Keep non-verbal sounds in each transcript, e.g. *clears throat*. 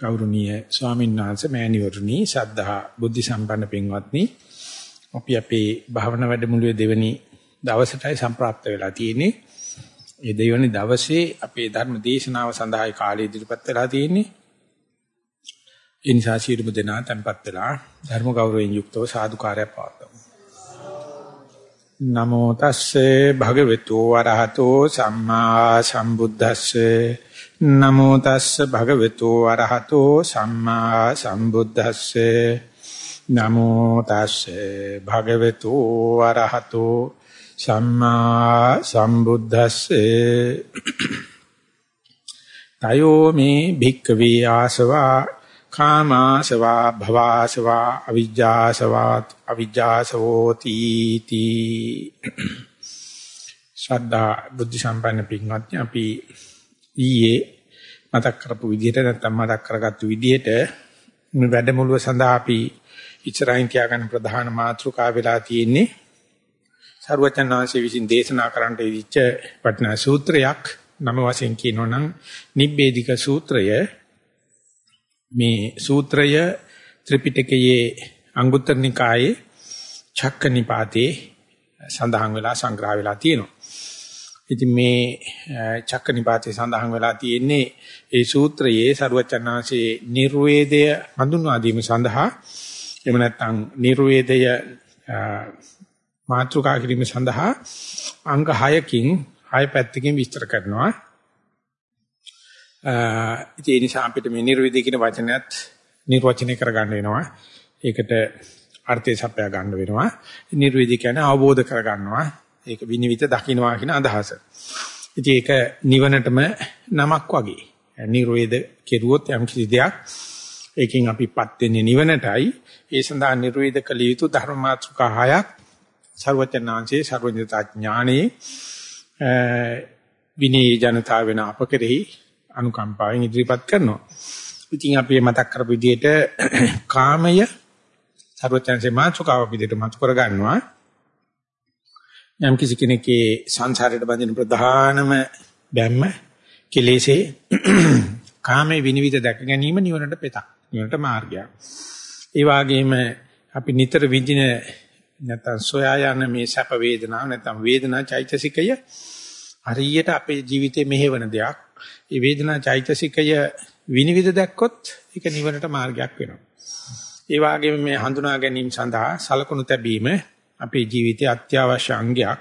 ගෞරවනීය ස්වාමීන් වහන්සේ මෑණිවරණි ශ්‍රද්ධා බුද්ධ සම්පන්න පින්වත්නි අපි අපේ භාවනා වැඩමුළුවේ දෙවැනි දවසටයි සම්ප්‍රාප්ත වෙලා තියෙන්නේ. ඒ දෙවැනි දවසේ අපේ ධර්ම දේශනාව සඳහායි කාලය ඉදිරිපත් වෙලා තියෙන්නේ. ඒ නිසා සියලුම දෙනා tempත් වෙලා ධර්ම ගෞරවයෙන් යුක්තව සාදුකාරයක් පවත්වමු. නමෝ තස්සේ භගවතු වරහතෝ සම්මා සම්බුද්දස්සේ. නමෝ තස්ස භගවතු අරහතෝ සම්මා සම්බුද්දස්සේ. නමෝ තස්සේ භගවතු අරහතෝ සම්මා සම්බුද්දස්සේ. තයෝ මේ භික්කවේ ආසවා කාමාසවා භවාසවා අවිජ්ජාසවා අවිජ්ජාසෝති තී ශ්‍රද්ධා බුද්ධ සම්පන්න පින්වත්නි අපි ඊයේ මතක් කරපු විදිහට නැත්නම් මතක් කරගත්තු විදිහට මේ වැඩමුළුව සඳහා අපි ඉස්සරහින් තියාගන්න ප්‍රධාන මාතෘකාව වෙලා තියෙන්නේ සරුවචනාංශයේ විසින් දේශනා කරන්නට ඉදිච්ච වටිනා සූත්‍රයක්. නම වශයෙන් කියනොනම් නිබ්බේධික සූත්‍රය. මේ සූත්‍රය ත්‍රිපිටකයේ අංගුත්තර නිකායේ චක්කනිපාතේ සඳහන් වෙලා සංග්‍රහ වෙලා තියෙනවා ඉතින් මේ චක්කනිපාතේ සඳහන් වෙලා තියෙන්නේ ඒ සූත්‍රයේ සරුවචනාංශයේ නිර්වේදය හඳුන්වා දීම සඳහා එහෙම නැත්නම් නිර්වේදය මාතෘකා කිරීම සඳහා අංග 6කින් 6 පැත්තකින් විස්තර කරනවා. ඒ නිසා අපිට මේ නිර්වේදී කියන වචනයත් නිර්වචනය කරගන්න වෙනවා. ඒකට අර්ථය සපයා ගන්න වෙනවා. නිර්වේදී කියන්නේ අවබෝධ කරගන්නවා. ඒක විනිවිද දකින්නවා කියන අදහස. ඉතින් ඒක නිවනටම නමක් වගේ. නිර්වේද කෙරුවොත් යම් කිසි දෙයක් ඒකෙන් අපිපත් වෙන්නේ නිවනටයි. ඒ සඳහා නිර්වේද කළ යුතු ධර්මාත්මක හයක් ਸਰවඥාන්සේ ਸਰවඥතා ඥානේ විනී ජනතාව වෙන අප කෙරෙහි අනුකම්පාවෙන් ඉදිරිපත් කරනවා. ඉතින් අපි මතක් කරපු විදිහට *clears throat* කාමය ਸਰවඥාන්සේ මාතෘකාව විදිහට මතු කර ගන්නවා. යම් කිසි කෙනෙක්ගේ සංසාරයට බඳින ප්‍රධානම බැම්ම කෙලෙසේ *clears throat* කාමයේ විනිවිද දැක ගැනීම නිවනට පෙතක් නිවනට මාර්ගයක් ඒ වගේම අපි නිතර විඳින නැත්නම් සොයා යන මේ සැප වේදනාව නැත්නම් වේදනා චෛතසිකය හරියට අපේ ජීවිතේ මෙහෙවන දෙයක් ඒ වේදනා චෛතසිකය විනිවිද දැක්කොත් ඒක නිවනට මාර්ගයක් වෙනවා ඒ වගේම මේ හඳුනා ගැනීම සඳහා සලකුණු තැබීම අපේ ජීවිතයේ අත්‍යවශ්‍ය අංගයක්.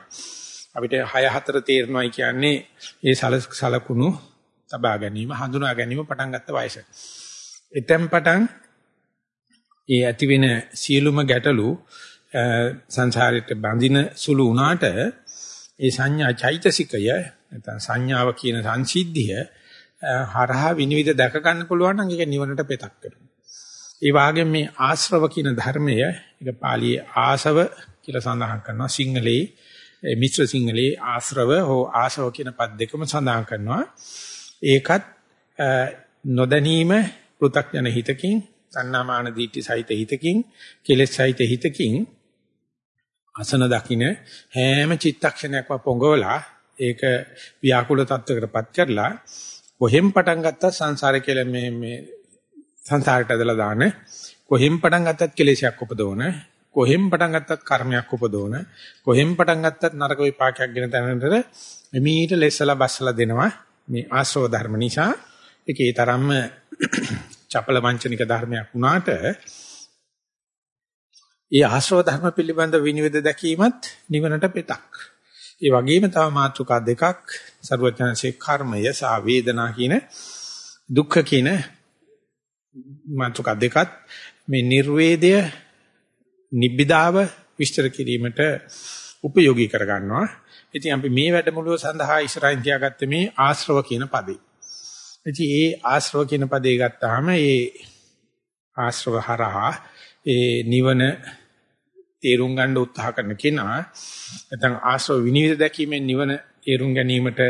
අපිට 6 4 තේරෙනවායි කියන්නේ ඒ සලකුණු තබා ගැනීම, හඳුනා ගැනීම පටන් ගත්ත වයස. එතෙන් පටන් ඒ ඇති වෙන සියලුම ගැටලු සංසාරයට බැඳින සුළු වුණාට ඒ සංඥා චෛතසිකය නැත්නම් සංඥාව කියන සංසිද්ධිය හරහා විනිවිද දැක ගන්න පුළුවන් නම් ඒක නිවනට පෙතක් වෙනවා. ඒ වගේම මේ ආශ්‍රව කියන ධර්මය ඒක පාළියේ ආසව කියලා සඳහන් කරනවා සිංහලේ මිශ්‍ර සිංහලේ ආශ්‍රව හෝ ආශව කියන පද දෙකම සඳහන් කරනවා ඒකත් නොදැනීම පෘ탁ජන හිතකින් සන්නාමාන දීටි සහිත හිතකින් කෙලෙස් සහිත හිතකින් අසන දකින්න හැම චිත්තක්ෂණයක්ම පොඟවලා ඒක ව්‍යාකූල තත්වයකටපත් කරලා කොහෙන් පටන් ගත්තත් සංසාරේ කියලා මේ මේ සංසාරයට ඇදලා දාන කොහෙන් පටන් ගත්තත් කෙලෙසයක් උපදවන කොහෙන් පටන් ගත්තත් කර්මයක් උපදවන කොහෙන් පටන් ගත්තත් නරක විපාකයක් ගෙන තැනට මෙමීට ලෙස්සලා බස්සලා දෙනවා මේ ආශ්‍රව ධර්ම නිසා ඒකේ තරම්ම චපල වංචනික ධර්මයක් වුණාට ඒ ආශ්‍රව ධර්ම පිළිබඳ විනිවිද දැකීමත් නිවනට පෙතක්. ඒ වගේම තව මාතෘකා දෙකක් සරුවචනසේ කර්මය සහ වේදනා කියන දුක්ඛ කියන මාතෘකා දෙකත් මේ නිර්වේදය නිබ්බිදාව විස්තර කිරීමට උපයෝගී කර ගන්නවා. ඉතින් අපි මේ වැඩමුළුව සඳහා ඉස්සරහින් තියාගත්තේ මේ ආශ්‍රව කියන පදේ. ඉතින් ඒ ආශ්‍රව කියන පදේ ගත්තාම ඒ ආශ්‍රව හරහා ඒ නිවන තේරුම් ගන්න උත්සාහ කරන කෙනා නැත්නම් ආශ්‍රව විනිවිද දැකීමෙන් නිවන තේරුම් ගැනීමට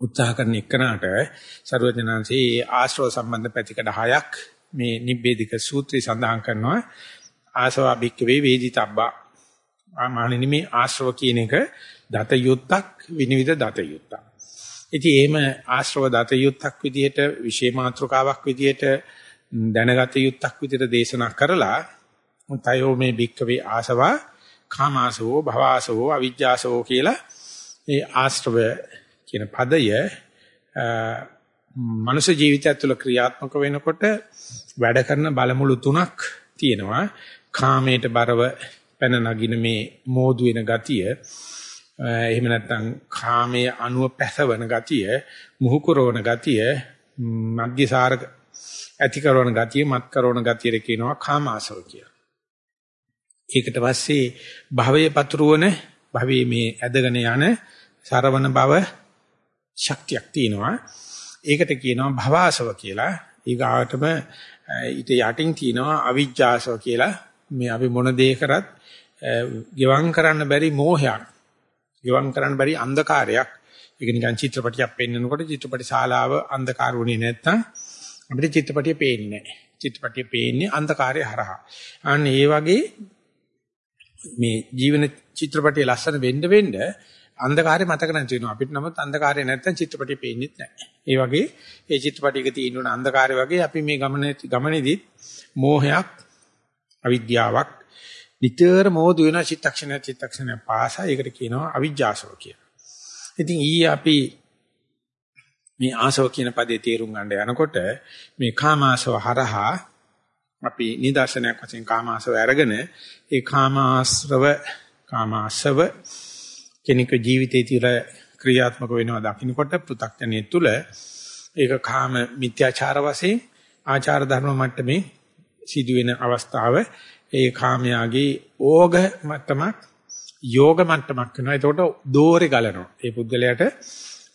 උත්සාහ කරන එකනට ਸਰවඥාන්සේ ආශ්‍රව සම්බන්ධ පැතිකඩ හයක් මේ නිබ්බේධික සූත්‍රය සඳහන් කරනවා. ආසවා භික්කවේ වේදිතබ්බා ආමානිනි මේ ආශ්‍රව කියන එක දත යුත්තක් විනිවිද දත යුත්තක්. ඉතින් එහෙම ආශ්‍රව දත යුත්තක් විදියට විශේෂ මාත්‍රකාවක් විදියට දැනගත යුත්තක් විදියට දේශනා කරලා තයෝ මේ භික්කවේ ආසවා කාමාසවෝ භවආසවෝ අවිජ්ජාසවෝ කියලා ඒ ආශ්‍රව කියන පදය මනුෂ්‍ය ජීවිතය තුළ ක්‍රියාත්මක වෙනකොට වැඩ කරන බලමුළු තුනක් තියෙනවා කාමයට බරව පැන නගින මේ මෝදු වෙන ගතිය එහෙම නැත්නම් කාමයේ අණුව පැසවන ගතිය මුහුකුරවන ගතිය මධ්‍යසාර ඇති කරන ගතිය මත් කරන ගතියට කියනවා කාමාසව කියලා. ඒකට පස්සේ භවයේ පතුරවන භවයේ මේ ඇදගෙන යන සරවන බව ශක්තියක් තියෙනවා. ඒකට කියනවා භවාසව කියලා. ඊගාටම ඊට යටින් තියෙනවා අවිජ්ජාසව කියලා. මේ අපි මොන දේ කරත් ගෙවම් කරන්න බැරි මෝහයක්. ගෙවම් කරන්න බැරි අන්ධකාරයක්. ඒක නිකන් චිත්‍රපටියක් පෙන්වනකොට චිත්‍රපටි ශාලාව අන්ධකාර වුණේ නැත්තම් අපිට චිත්‍රපටිය පේන්නේ නැහැ. චිත්‍රපටිය පේන්නේ අන්ධකාරය හරහා. අන්න ඒ වගේ මේ ජීවන චිත්‍රපටිය ලස්සන වෙන්න වෙන්න අන්ධකාරය මතක නැති වෙනවා. අපිට නමුත් අන්ධකාරය නැත්තම් චිත්‍රපටිය පේන්නේ නැහැ. ඒ වගේ ඒ චිත්‍රපටියක තියෙන අන්ධකාරය වගේ අපි මේ ගමනේ ගමනේදී මෝහයක් අවිද්‍යාවක් නිතර මෝදු වෙන චිත්තක්ෂණ චිත්තක්ෂණ පාසා ඒකට කියනවා අවිජ්ජාසව කියලා. ඉතින් ඊයේ අපි මේ ආසව කියන පදේ තේරුම් ගන්න යනකොට මේ කාමාසව හරහා අපි නිදර්ශනයක් වශයෙන් කාමාසව අරගෙන ඒ කාමාශ්‍රව කාමාසව කෙනෙකු ජීවිතයේ තිර ක්‍රියාත්මක වෙනවා දකින්නකොට පෘථග්ජනයේ තුල ඒක කාම මිත්‍යාචාර වශයෙන් ආචාර ධර්ම මට්ටමේ සිදුවෙන අවස්ථාව ඒ කාමයාගේ ඕග මට්ටමක් යෝග මට්ටමක් වෙනවා. එතකොට දෝරේ ගලනවා. ඒ පුද්ගලයාට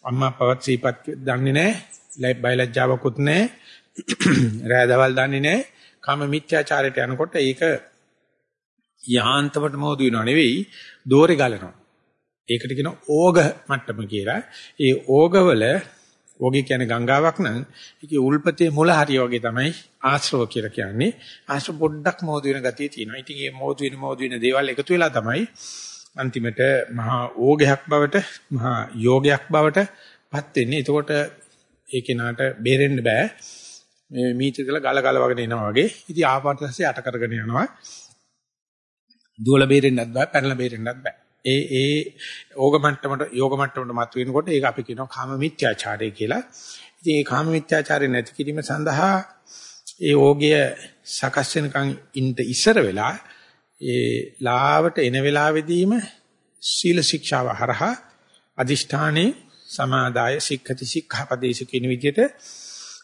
අම්මා පවත් සීපත් දන්නේ නැහැ. බයලජ්ජාවකුත් නැහැ. *clears throat* රෑදවල් දන්නේ නැහැ. කාම මිත්‍යාචාරයට යනකොට ඒක යාන්තමට මොහොදු වෙනව නෙවෙයි දෝරේ ගලනවා. ඒකට කියනවා ඕග මට්ටම කියලා. ඒ ඕගවල ඕගේ කියන්නේ ගංගාවක් නම් ඒකේ උල්පතේ මුල හරිය වගේ තමයි ආශ්‍රව කියලා කියන්නේ. ආශ්‍රව පොඩ්ඩක් මොහොදු වෙන ගතිය තියෙනවා. ඉතින් මේ මොහොදු වෙන මොහොදු වෙන දේවල් එකතු වෙලා තමයි අන්තිමට මහා ඕගයක් බවට මහා යෝගයක් බවට පත් වෙන්නේ. එතකොට ඒ කෙනාට බේරෙන්න බෑ. මේ මීටර් ගල ගල වගේ එනවා වගේ. ඉතින් ආපහු පස්සේ යට කරගෙන යනවා. දුවල බේරෙන්නත් බෑ, පැනලා බේරෙන්නත් බෑ. ඒ ඒ ඕග මට්ටමට යෝග මට්ටමට මත වෙනකොට ඒක අපි කියනවා කාම මිත්‍යාචාරය කියලා. ඉතින් මේ කාම මිත්‍යාචාරය නැති කිරීම සඳහා ඒ ඕගය සකස් වෙනකන් ඉන්න ඉස්සර වෙලා ඒ ලාවට එන වෙලාවෙදීම සීල ශික්ෂාව හරහා අදිෂ්ඨානේ සමාදාය සික්ඛති සික්ඛාපදේශ කියන විදිහට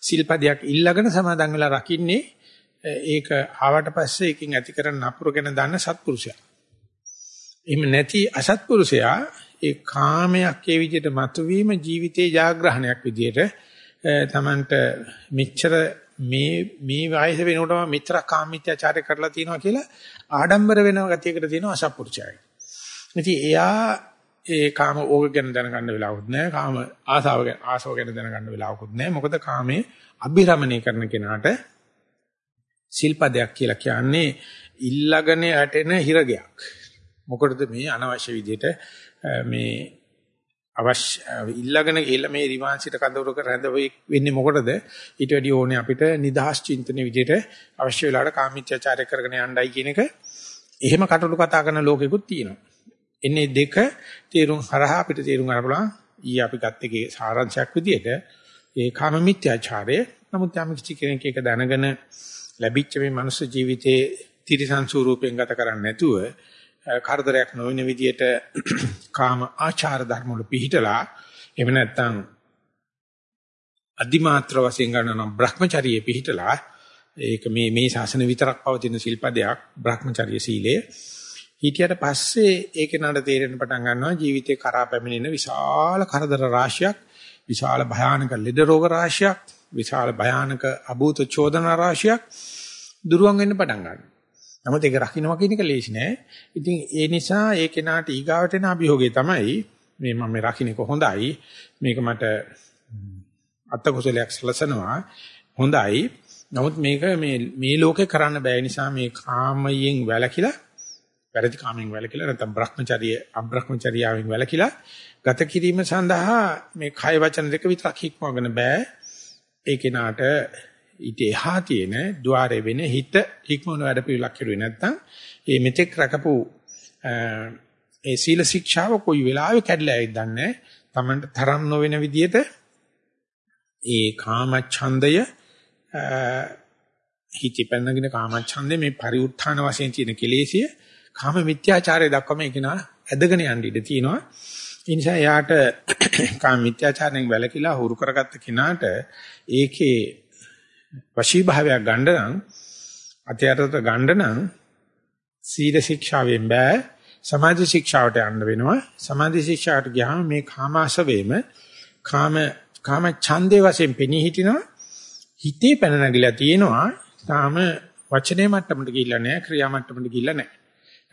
සිල්පදයක් ඉල්ලගෙන සමාදන් වෙලා රකින්නේ ඒක ආවට පස්සේ එකකින් ඇති කරන නපුරු ගැන දන්න සත්පුරුෂයා. එහෙම නැති අසත්පුරුෂයා ඒ කාමයක් ඒ විදිහට මතුවීම ජීවිතේ ජාග්‍රහණයක් විදිහට තමන්ට මෙච්චර මේ මේ වයස වෙනකොටම මෙච්චර කාමීත්‍යාචාරය කරලා තියෙනවා කියලා ආඩම්බර වෙන ගතියකට තියෙනවා අසත්පුරුෂයයි. ඉතින් එයා ඒ කාම ඕග ගැන දැනගන්න වෙලාවකුත් නැහැ. කාම ආසාව ගැන ආසාව ගැන දැනගන්න වෙලාවකුත් නැහැ. මොකද කාමේ අභිරමණය කරන කෙනාට සිල්පදයක් කියලා කියන්නේ ඉල්ලගෙන යටෙන හිරගයක්. මොකටද මේ අනවශ්‍ය විදිහට මේ අවශ්‍ය ඉල්ලගෙන ගිහලා මේ රිවාන්සිට කඳවුරු කර හැඳ වෙන්නේ මොකටද ඊට වැඩි ඕනේ අපිට නිදහස් චින්තන විදිහට අවශ්‍ය වෙලාවට කාමීත්‍යචාරය කරගෙන යන්නයි කියන එක එහෙම කටළු කතා කරන ලෝකෙකුත් තියෙනවා එන්නේ දෙක තේරුම් හරහා අපිට තේරුම් ගන්න පුළුවන්. ඊ අපි ගත්ත එකේ සාරාංශයක් විදිහට ඒ කාමීත්‍යචාරය නමුත් යම් කිසි කෙනෙක් ඒක දැනගෙන ලැබිච්ච මේ මනුස්ස ජීවිතයේ තිරිසන් ස්වරූපයෙන් ගත කරන්නේ නැතුව කරදරයක් නොවන විදියට *clears throat* කාම ආචාර ධර්ම වල පිහිටලා එහෙම නැත්නම් අදිමාත්‍ර වශයෙන් ගන්නවා බ්‍රහ්මචර්යයේ පිහිටලා ඒක මේ මේ ශාසන විතරක් පවතින ශිල්පදයක් බ්‍රහ්මචර්ය සීලය හිටියට පස්සේ ඒක නඩ තේරෙන්න පටන් ගන්නවා ජීවිතේ කරා පැමිණෙන විශාල කරදර රාශියක් විශාල භයානක ලෙඩ රෝග රාශියක් විශාල භයානක අභූත චෝදනා රාශියක් දුරුවන් වෙන්න පටන් ගන්නවා නමුත් ඒක රකින්නවා කියන එක ලේසි නෑ. ඉතින් ඒ නිසා ඒ කෙනාට ඊගාවට එන අභියෝගය තමයි මේ මම මේ රකින්න එක හොඳයි. මේක මට අත්ත කුසලයක් සලසනවා. හොඳයි. නමුත් මේක මේ මේ ලෝකේ කරන්න බෑ නිසා මේ කාමයෙන් වැළකීලා වැරදි කාමෙන් වැළකීලා නැත්නම් Brahmacharya අබ්‍රහ්මචර්යාවෙන් වැළකීලා ගත කිරීම සඳහා මේ කය වචන දෙක විතරක් හික්මවගෙන බෑ. ඒ කෙනාට ඊට එහා තියෙන ద్వාරේ වෙන හිත හික්මවන වැඩ පිළිලක් කෙරුවේ නැත්නම් ඒ මෙතෙක් රකපු ඒ සීල ශික්ෂාව කොයි වෙලාවෙ කැඩලා යයිද දන්නේ තමන්ට තරම් නොවන විදියට ඒ කාම ඡන්දය හිතේ පැනගෙන කාම ඡන්දේ මේ පරිඋත්ථාන වශයෙන් තියෙන කෙලෙසිය කාම මිත්‍යාචාරය දක්වම ඒක නා ඇදගෙන යන්න ඉඩ තියෙනවා. ඒ නිසා යාට *coughs* කාම මිත්‍යාචාරයෙන් වැළකීලා හුරු කරගත්ත කෙනාට ඒකේ වශී භාවයක් ගන්න නම් අධ්‍යාත්මත ගන්න නම් සීල ශික්ෂාවෙන් බෑ සමාධි ශික්ෂාවට යන්න වෙනවා. සමාධි ශික්ෂාවට ගියාම මේ කාමාශවේම කාම කාම ඡන්දේ වශයෙන් පෙනී හිටිනවා. හිතේ පැන නැගිලා තියෙනවා. තාම වචනේ මට්ටමට ගිහිල්ලා නැහැ ක්‍රියා මට්ටමට ගිහිල්ලා නැහැ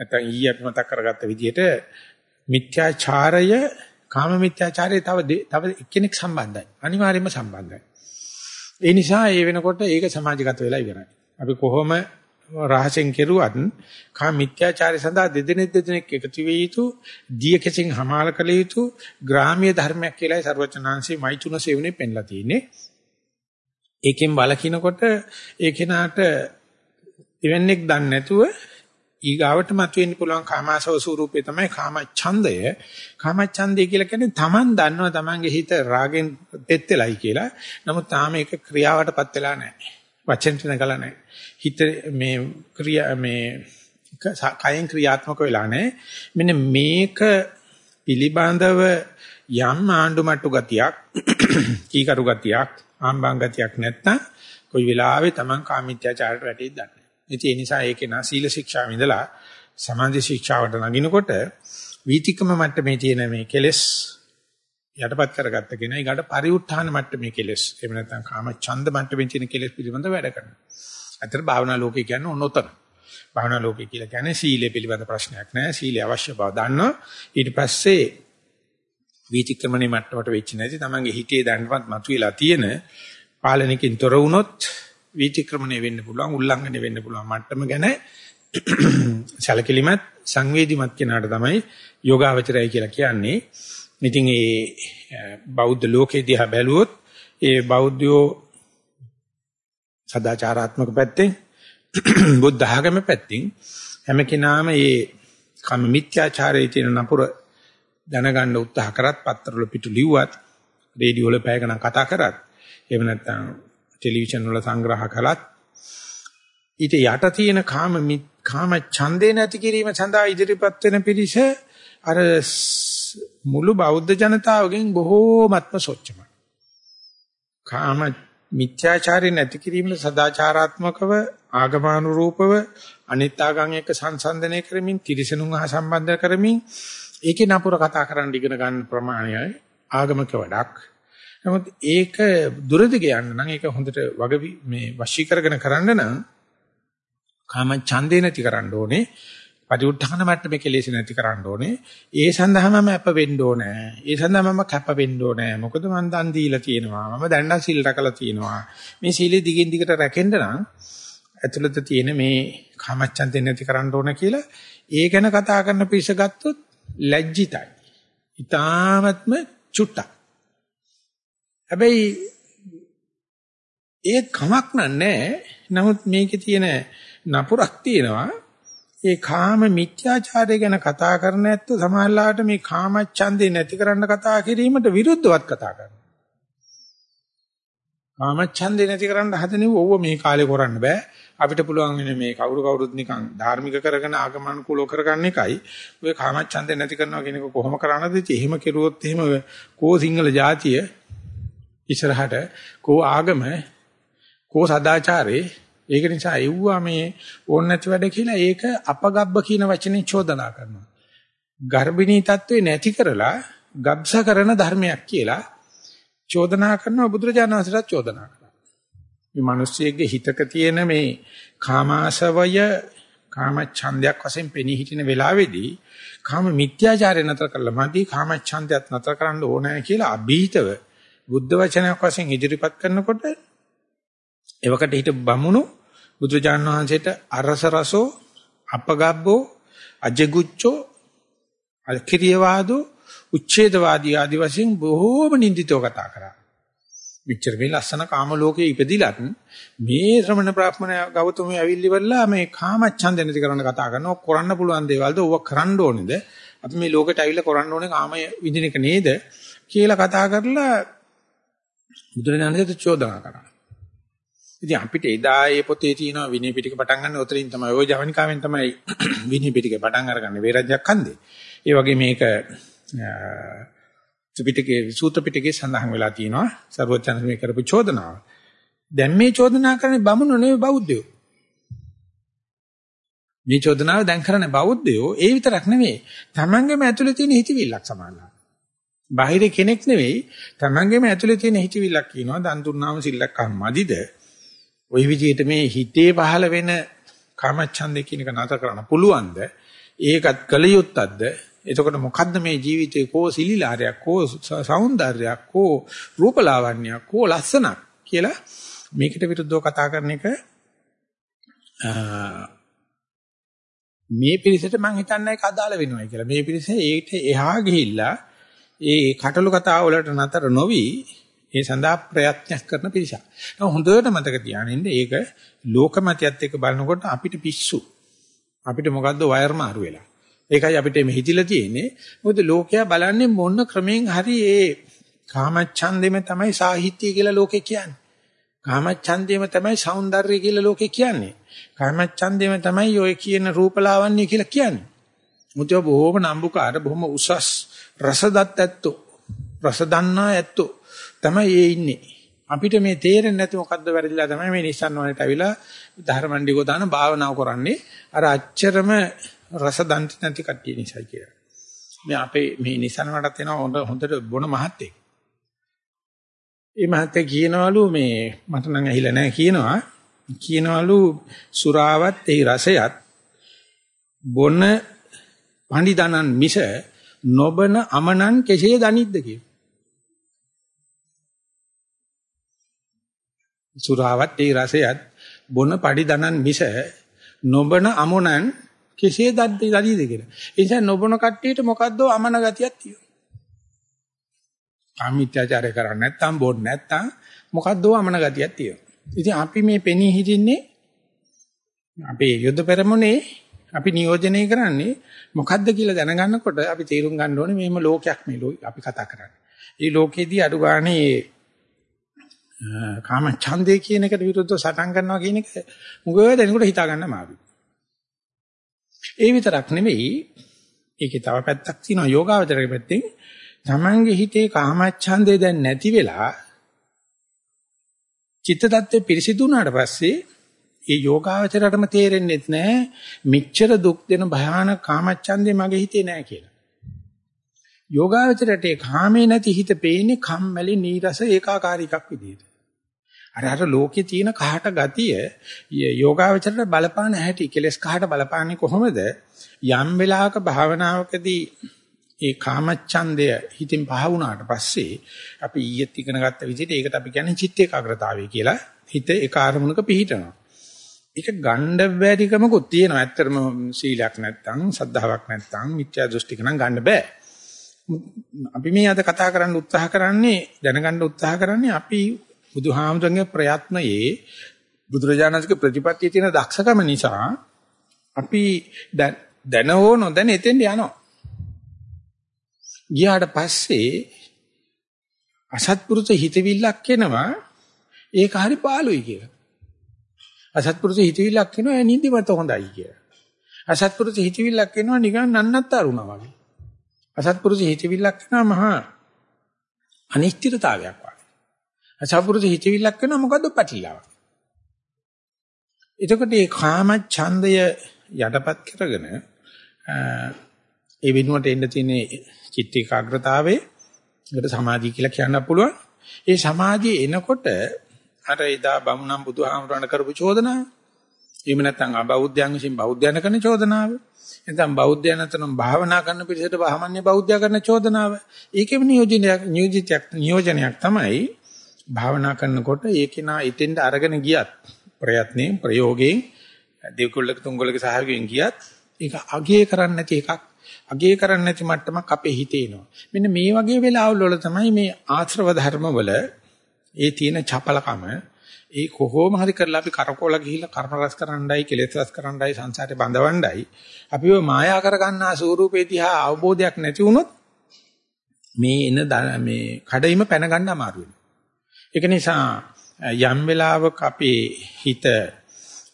නැත්නම් ඊයේ අපි මතක් කරගත්ත විදිහට මිත්‍යාචාරය කාම මිත්‍යාචාරය තව තව එක්කෙනෙක් සම්බන්ධයි. අනිවාර්යයෙන්ම සම්බන්ධයි. ඒ නිසා ඒ වෙනකොට ඒක සමාජගත වෙලා ඉවරයි. අපි කොහොම රහසෙන් කෙරුවත් කා මිත්‍යාචාරය සඳහා දෙදෙනෙක් දෙදෙනෙක් එකතු වෙ යුතු දිය කෙසින් හමාල කළ යුතු ග්‍රාම්‍ය ධර්මයක් කියලායි ਸਰවචනාංශේ මෛතුන සේවනේ පෙන්ලා තියෙන්නේ. ඒකෙන් බලකිනකොට ඒ කෙනාට එවන්නේක් දන්නේ නැතුව ඊගාවට මතුවෙන්න පුළුවන් කාමාසව ස්වරූපේ තමයි කාම ඡන්දය. කාම ඡන්දය කියලා කියන්නේ Taman දන්නවා Tamanගේ හිත රාගෙන් තෙත් වෙලයි කියලා. නමුත් තාම ඒක ක්‍රියාවටපත් වෙලා නැහැ. වචෙන් නැගලා නැහැ. හිත මේ ක්‍රියා මේ කයෙන් ක්‍රියාත්මක වෙලා නැහැ. මෙන්න මේක පිළිබඳව යම් ආණ්ඩුමට්ටු ගතියක්, කීකරු ගතියක්, ආම්බං ගතියක් නැත්තම් කොයි වෙලාවෙ Taman කාමීත්‍යාචාරයට වැටෙයිද දන්නේ. ඉතින් ඒ නිසා ඒකේ නා සීල ශික්ෂාව ඉඳලා සමාධි ශික්ෂාවට නගිනකොට වීතිකම මට්ටමේ තියෙන මේ කෙලෙස් යටපත් කරගත්ත කෙනා ඊගාට පරිඋත්ථාන මට්ටමේ කෙලෙස් එහෙම නැත්නම් කාම ඡන්ද මට්ටමේ තියෙන කෙලෙස් පිළිබඳ වැඩ කරනවා. අතර භාවනා ලෝකේ කියන්නේ ඔන්නතන. භාවනා ලෝකේ කියලා කියන්නේ සීලය පිළිබඳ ප්‍රශ්නයක් නෑ. සීලය අවශ්‍ය බව දන්නවා. ඊට පස්සේ වීතික්‍රමණේ මට්ටමට වෙච්ච නැති තමන්ගේ හිතේ දැනවත් මතුවලා තියෙන පාලනකින් තොර වුණොත් වීතික්‍රමණේ වෙන්න පුළුවන් උල්ලංඝනය වෙන්න පුළුවන් මට්ටම ගැන *clears throat* සැලකිලිමත් සංවේදීමත් කෙනාට තමයි යෝගාවචරය කියලා කියන්නේ. ඉතින් ඒ බෞද්ධ ලෝකයේ දිහා බැලුවොත් ඒ බෞද්ධයෝ සදාචාරාත්මක පැත්තෙන් *clears throat* බුද්ධ ආගම පැත්තෙන් හැම කෙනාම මේ කම මිත්‍යාචාරයේ තියෙන නපුර දැනගන්න උත්සාහ කරත් පත්තරවල පිටු ලිව්වත් රේඩියෝ වල පැය ගණන් කතා කරත් එහෙම නැත්නම් ටෙලිවිෂන් වල සංග්‍රහ කළත් ඊට යට තියෙන කාම කාම ඡන්දේ නැති කිරීම සඳහා ඉදිරිපත් වෙන පිරිස අර මුළු බෞද්ධ ජනතාවගෙන් බොහෝමත්ම සොච්චමයි. කාම මිත්‍යාචාරය නැති කිරීමේ සදාචාරාත්මකව ආගමානුරූපව අනිත් ආගම් එක්ක සංසන්දනය කරමින් තිරිසනුන් හා සම්බන්ධ කරමින් ඒකේ නපුර කතා කරන්න ඉගෙන ගන්න ප්‍රමාණයයි ආගමක වැඩක්. නමුත් ඒක දුරදිග යන්න නම් ඒක හොඳට වග මේ වශී කරගෙන කරන්න නම් කාම ඡන්දේ නැති කරන්න ඕනේ. පරිඋත්ථාන මට්ටමේ කෙලෙස් නැති කරන්න ඕනේ. ඒ සඳහා මම අප වෙන්න ඕනේ. ඒ සඳහා මම කැප වෙන්න ඕනේ. මොකද මම දන් දීලා තියෙනවා. මම දැන් සිල් රැකලා තියෙනවා. මේ සීලෙ දිගින් දිගට රැකෙන්න නම් ඇතුළත තියෙන මේ කාමච්ඡන්දේ නැති කරන්න ඕන කියලා ඒ ගැන කතා කරන පිරිස ගත්තොත් ලැජ්ජිතයි. ඊ타ත්ම චුට්ටක්. හැබැයි ඒ කමක් නෑ. නමුත් මේකේ තියෙන නපුරක් තියෙනවා. ඒ කාම මිත්‍යාචාරය ගැන කතා කරන ඇත්ත සමාජලාට මේ කාම ඡන්දේ නැති කරන්න කතා කිරීමට විරුද්ධවත් කතා කරනවා. කාම ඡන්දේ නැති කරන්න හදනේ ඕව මේ කාලේ කරන්න බෑ. අපිට පුළුවන් වෙන මේ කවුරු කවුරුත් නිකන් ධාර්මික කරගෙන ආගමනුකූලව කරගන්න එකයි. ඔය කාම ඡන්දේ නැති කරනවා කියන එක කොහොම කරන්නද? එහෙම කෙරුවොත් එහෙම කෝ සිංහල ජාතිය ඉස්සරහට කෝ ආගම කෝ සදාචාරේ ඒක නිසා එව්වා මේ ඕන නැති වැඩ කියලා ඒක අපගබ්බ කියන වචනේ චෝදනා කරනවා. ගර්භිණී තත්ත්වේ නැති කරලා ගබ්ස කරන ධර්මයක් කියලා චෝදනා කරනවා බුදුරජාණන් වහන්සේට චෝදනා කරනවා. මේ මිනිස්සෙගේ හිතක තියෙන මේ කාමාශවය කාම ඡන්දයක් වශයෙන් පෙනී හිටින වෙලාවේදී කාම මිත්‍යාචාරය නතර කළා මදි කාම ඡන්දයත් නතර කරන්න ඕනෑ කියලා අභීතව බුද්ධ වචනයක් වශයෙන් ඉදිරිපත් කරනකොට එවකට හිට බමුණු බුදුජාන් වහන්සේට අරස රසෝ අපගබ්බෝ අජගුච්චෝ අකිරියවාදෝ උච්ඡේදවාදී ආදි වශයෙන් බොහෝම නිඳිතව කතා කරා. විචර මේ ලස්සන කාම ලෝකයේ ඉපදිලත් මේ ශ්‍රමණ ප්‍රාප්මණ ගෞතමෝ ඇවිල්ලි වෙලා මේ කාමච්ඡන්ද නැති කරන්න කතා කරනවා. කරන්න පුළුවන් දේවල්ද? ඕවා කරන්න ඕනේද? අපි මේ ලෝකෙට ඇවිල්ලා කරන්න ඕනේ කාමය විඳින එක නේද? කියලා කතා කරලා බුදුරජාණන්සේ චෝදනා කරා. ඉතින් අපිට එදා ඒ පොතේ තියෙන විනය පිටක පටන් ගන්න උතරින් තමයි ওই ජවනිකාවෙන් තමයි *clears throat* විනය පිටක පටන් අරගන්නේ වේරජ්‍යයක් හන්දේ. ඒ වගේ මේක ත්‍රිපිටකයේ සූත්‍ර පිටකයේ සඳහන් වෙලා තියෙනවා සර්වචන් මේ කරපු චෝදනාව. දැන් මේ චෝදනා කරන්නේ බමුණු නෙවෙයි බෞද්ධයෝ. මේ චෝදනාව දැන් කරන්නේ බෞද්ධයෝ ඒ විතරක් නෙවෙයි. Tamangeme ඇතුලේ තියෙන හිතවිල්ලක් සමානලා. බාහිර කෙනෙක් නෙවෙයි තමන්ගේම ඇතුලේ තියෙන හිතවිල්ලක් කියනවා දන් දුන්නාම සිල්ලක් කම්මදිද? ওই විදිහට මේ හිතේ පහළ වෙන කාමච්ඡන්දේ කියන එක නතර කරන්න පුළුවන්ද? ඒකත් කල යුත්තක්ද? එතකොට මොකද්ද මේ ජීවිතේ කෝ සිලිලාරයක් කෝ సౌందර්යයක් කෝ රූපලාවන්‍යයක් කෝ ලස්සනක් කියලා මේකට විරුද්ධව කතා කරන එක මේ පිරිසට මම හිතන්නේ ඒක අදාළ වෙනවයි කියලා. මේ පිරිස ඒකට එහා ගිහිල්ලා ඒ කටළු කතා වලට නතර නොවි ඒ සඳහා ප්‍රයත්න කරන පිරිසක්. හොඳට මතක තියාගන්න ඒක ලෝකමතයත් එක්ක බලනකොට අපිට පිස්සු. අපිට මොකද්ද වයර් මාරු වෙලා. ඒකයි අපිට මේ හිතිලා තියෙන්නේ. මොකද ලෝකයා බලන්නේ මොන ක්‍රමෙන් හරි ඒ කාමච්ඡන්දෙම තමයි සාහිත්‍ය කියලා ලෝකේ කියන්නේ. කාමච්ඡන්දෙම තමයි సౌందර්යය කියලා ලෝකේ කියන්නේ. කාමච්ඡන්දෙම තමයි ඔය කියන රූපලාවන්‍ය කියලා කියන්නේ. මුතෝ බොහොම නම්බුකාර බොහොම උසස් රසදත් ඇත්තෝ රස දන්නා ඇත්තෝ තමයි ඒ ඉන්නේ. අපිට මේ තේරෙන්නේ නැති මොකද්ද වැරදිලා තමයි මේ නිස්සන් වලට ඇවිලා ධර්මණ්ඩිකෝ දාන භාවනාව කරන්නේ. අර අච්චරම රස දන්ති නැති කට්ටිය නිසායි කියලා. මේ අපේ මේ නිසන වලට එනවා හොඳ හොඳට බොන මහත්තයෙක්. ඒ මහත්තයා කියනවලු මේ මට නම් ඇහිලා නැහැ කියනවා කියනවලු සුරාවත් ඒ රසයත් බොන පඬිදනන් මිස නොබන අමනන් කෙසේ දනිද්ද කිය. සුරාවත් ඒ රසයත් බොන පඬිදනන් මිස නොබන අමනන් කෙසේ දද්ද දදීද කියලා. ඒ නිසා නොබන කට්ටියට මොකද්ද අමන ගතියක් තියෙනවා. කාමීත්‍යාචාරය කරන්නේ නැත්නම් බොන්නේ නැත්නම් මොකද්ද අමන ගතියක් තියෙනවා. ඉතින් අපි මේ පෙනී හිටින්නේ අපේ යුද්ධ පෙරමුණේ අපි නියෝජනය කරන්නේ මොකද්ද කියලා දැනගන්නකොට අපි තේරුම් ගන්න ඕනේ මේම ලෝකයක් මේ අපි කතා කරන්නේ. මේ ලෝකෙදී අඩු ගානේ කාම ඡන්දේ කියන එකට විරුද්ධව සටන් කරනවා කියන එක මුගව දැනකට හිතා ගන්න අමාරුයි. ඒ විතරක් නෙවෙයි ඒකේ තව පැත්තක් තියෙනවා යෝගාවචරයේ පැත්තෙන් තමන්ගේ හිතේ කාමච්ඡන්දේ දැන් නැති වෙලා චිත්ත tattve පිරිසිදු වුණාට පස්සේ ඒ යෝගාවචරයටම තේරෙන්නේ නැහැ මෙච්චර දුක් දෙන භයානක කාමච්ඡන්දේ මගේ හිතේ නැහැ කියලා. යෝගාවචරයට ඒ කාමේ නැති හිත පේන්නේ කම්මැලි නීරස ඒකාකාරී එකක් විදියට. අර අර ලෝකේ තියෙන කහට ගතිය යෝගාවචරයට බලපාන හැටි කෙලස් කහට බලපාන්නේ කොහොමද යම් වෙලාවක භාවනාවකදී ඒ කාමච්ඡන්දය හිතින් පහ වුණාට පස්සේ අපි ඊයේත් ඉගෙන ගත්ත විදිහට ඒකට අපි කියන්නේ චිත්ත ඒකාග්‍රතාවය කියලා හිත ඒක ආරමුණක පිහිටනවා ඒක ගණ්ඩ බැරිකමකුත් තියෙනවා ඇත්තටම සීලයක් නැත්තම් සද්ධාාවක් නැත්තම් මිත්‍යා දෘෂ්ටික නම් ගන්න බෑ අපි මේ අද කතා කරන්න උත්සාහ කරන්නේ දැනගන්න උත්සාහ කරන්නේ අපි බුදුහාමුදුරන්ගේ ප්‍රයත්නයේ බුදුරජාණන්ගේ ප්‍රතිපත්තියේ තියෙන දක්ෂකම නිසා අපි දැන හෝ නොදැන එතෙන්ට යනවා. ගියාට පස්සේ අසත්පුරුෂ හිතවිල්ලක් එනවා ඒක හරි පාළුයි කියලා. අසත්පුරුෂ හිතවිල්ලක් එනවා නිදිමත හොඳයි කියලා. අසත්පුරුෂ හිතවිල්ලක් එනවා නිකන් නන්නත්තරුණා වගේ. අසත්පුරුෂ හිතවිල්ලක් එනවා මහා අනිශ්චිතතාවයක් අසපුරුෂ හිතවිල්ලක් වෙනවා මොකද්ද පැටලිලාව. එතකොට මේ කාම ඡන්දය යටපත් කරගෙන ඒ වෙනුවට එන්න තියෙන චිත්ත ඒකාග්‍රතාවයේ ඒකට සමාධිය කියලා කියන්න පුළුවන්. ඒ සමාධිය එනකොට අර එදා බමුණන් බුදුහාමරණ කරපු චෝදනාව. එහෙම නැත්නම් අබෞද්ධයන් විසින් බෞද්ධයන කරන චෝදනාව. නැත්නම් බෞද්ධයන් අතනම් භාවනා කරන පිළිසෙට බහමන්නේ බෞද්ධය කරන චෝදනාව. ඒකෙම නියෝජනයක් නියෝජිතයක් නියෝජනයක් තමයි භාවනා කරනකොට ඒ කෙනා ඉතින්ද අරගෙන ගියත් ප්‍රයත්නේ ප්‍රයෝගයෙන් දෙවකුල්ලක තුන්ගලක සහයෝගයෙන් ගියත් ඒක අගේ කරන්නේ නැති එකක්. අගේ කරන්නේ නැති මට්ටමක් අපේ හිතේ එනවා. මෙන්න මේ වගේ වෙලාවල් වල තමයි මේ ආශ්‍රව ධර්ම වල ඒ තියෙන චපලකම ඒ කොහොම හරි කරලා අපි කරකෝල ගිහිල්ලා කර්ම රස කරන්නයි කෙලෙස් රස කරන්නයි සංසාරේ බඳවන්නයි අපිව මායා කරගන්නා ස්වරූපේ දිහා අවබෝධයක් නැති වුණොත් මේ එන මේ කඩයිම පැන ගන්න අමාරු වෙනවා. ඒක නිසා යම් වෙලාවක අපේ හිත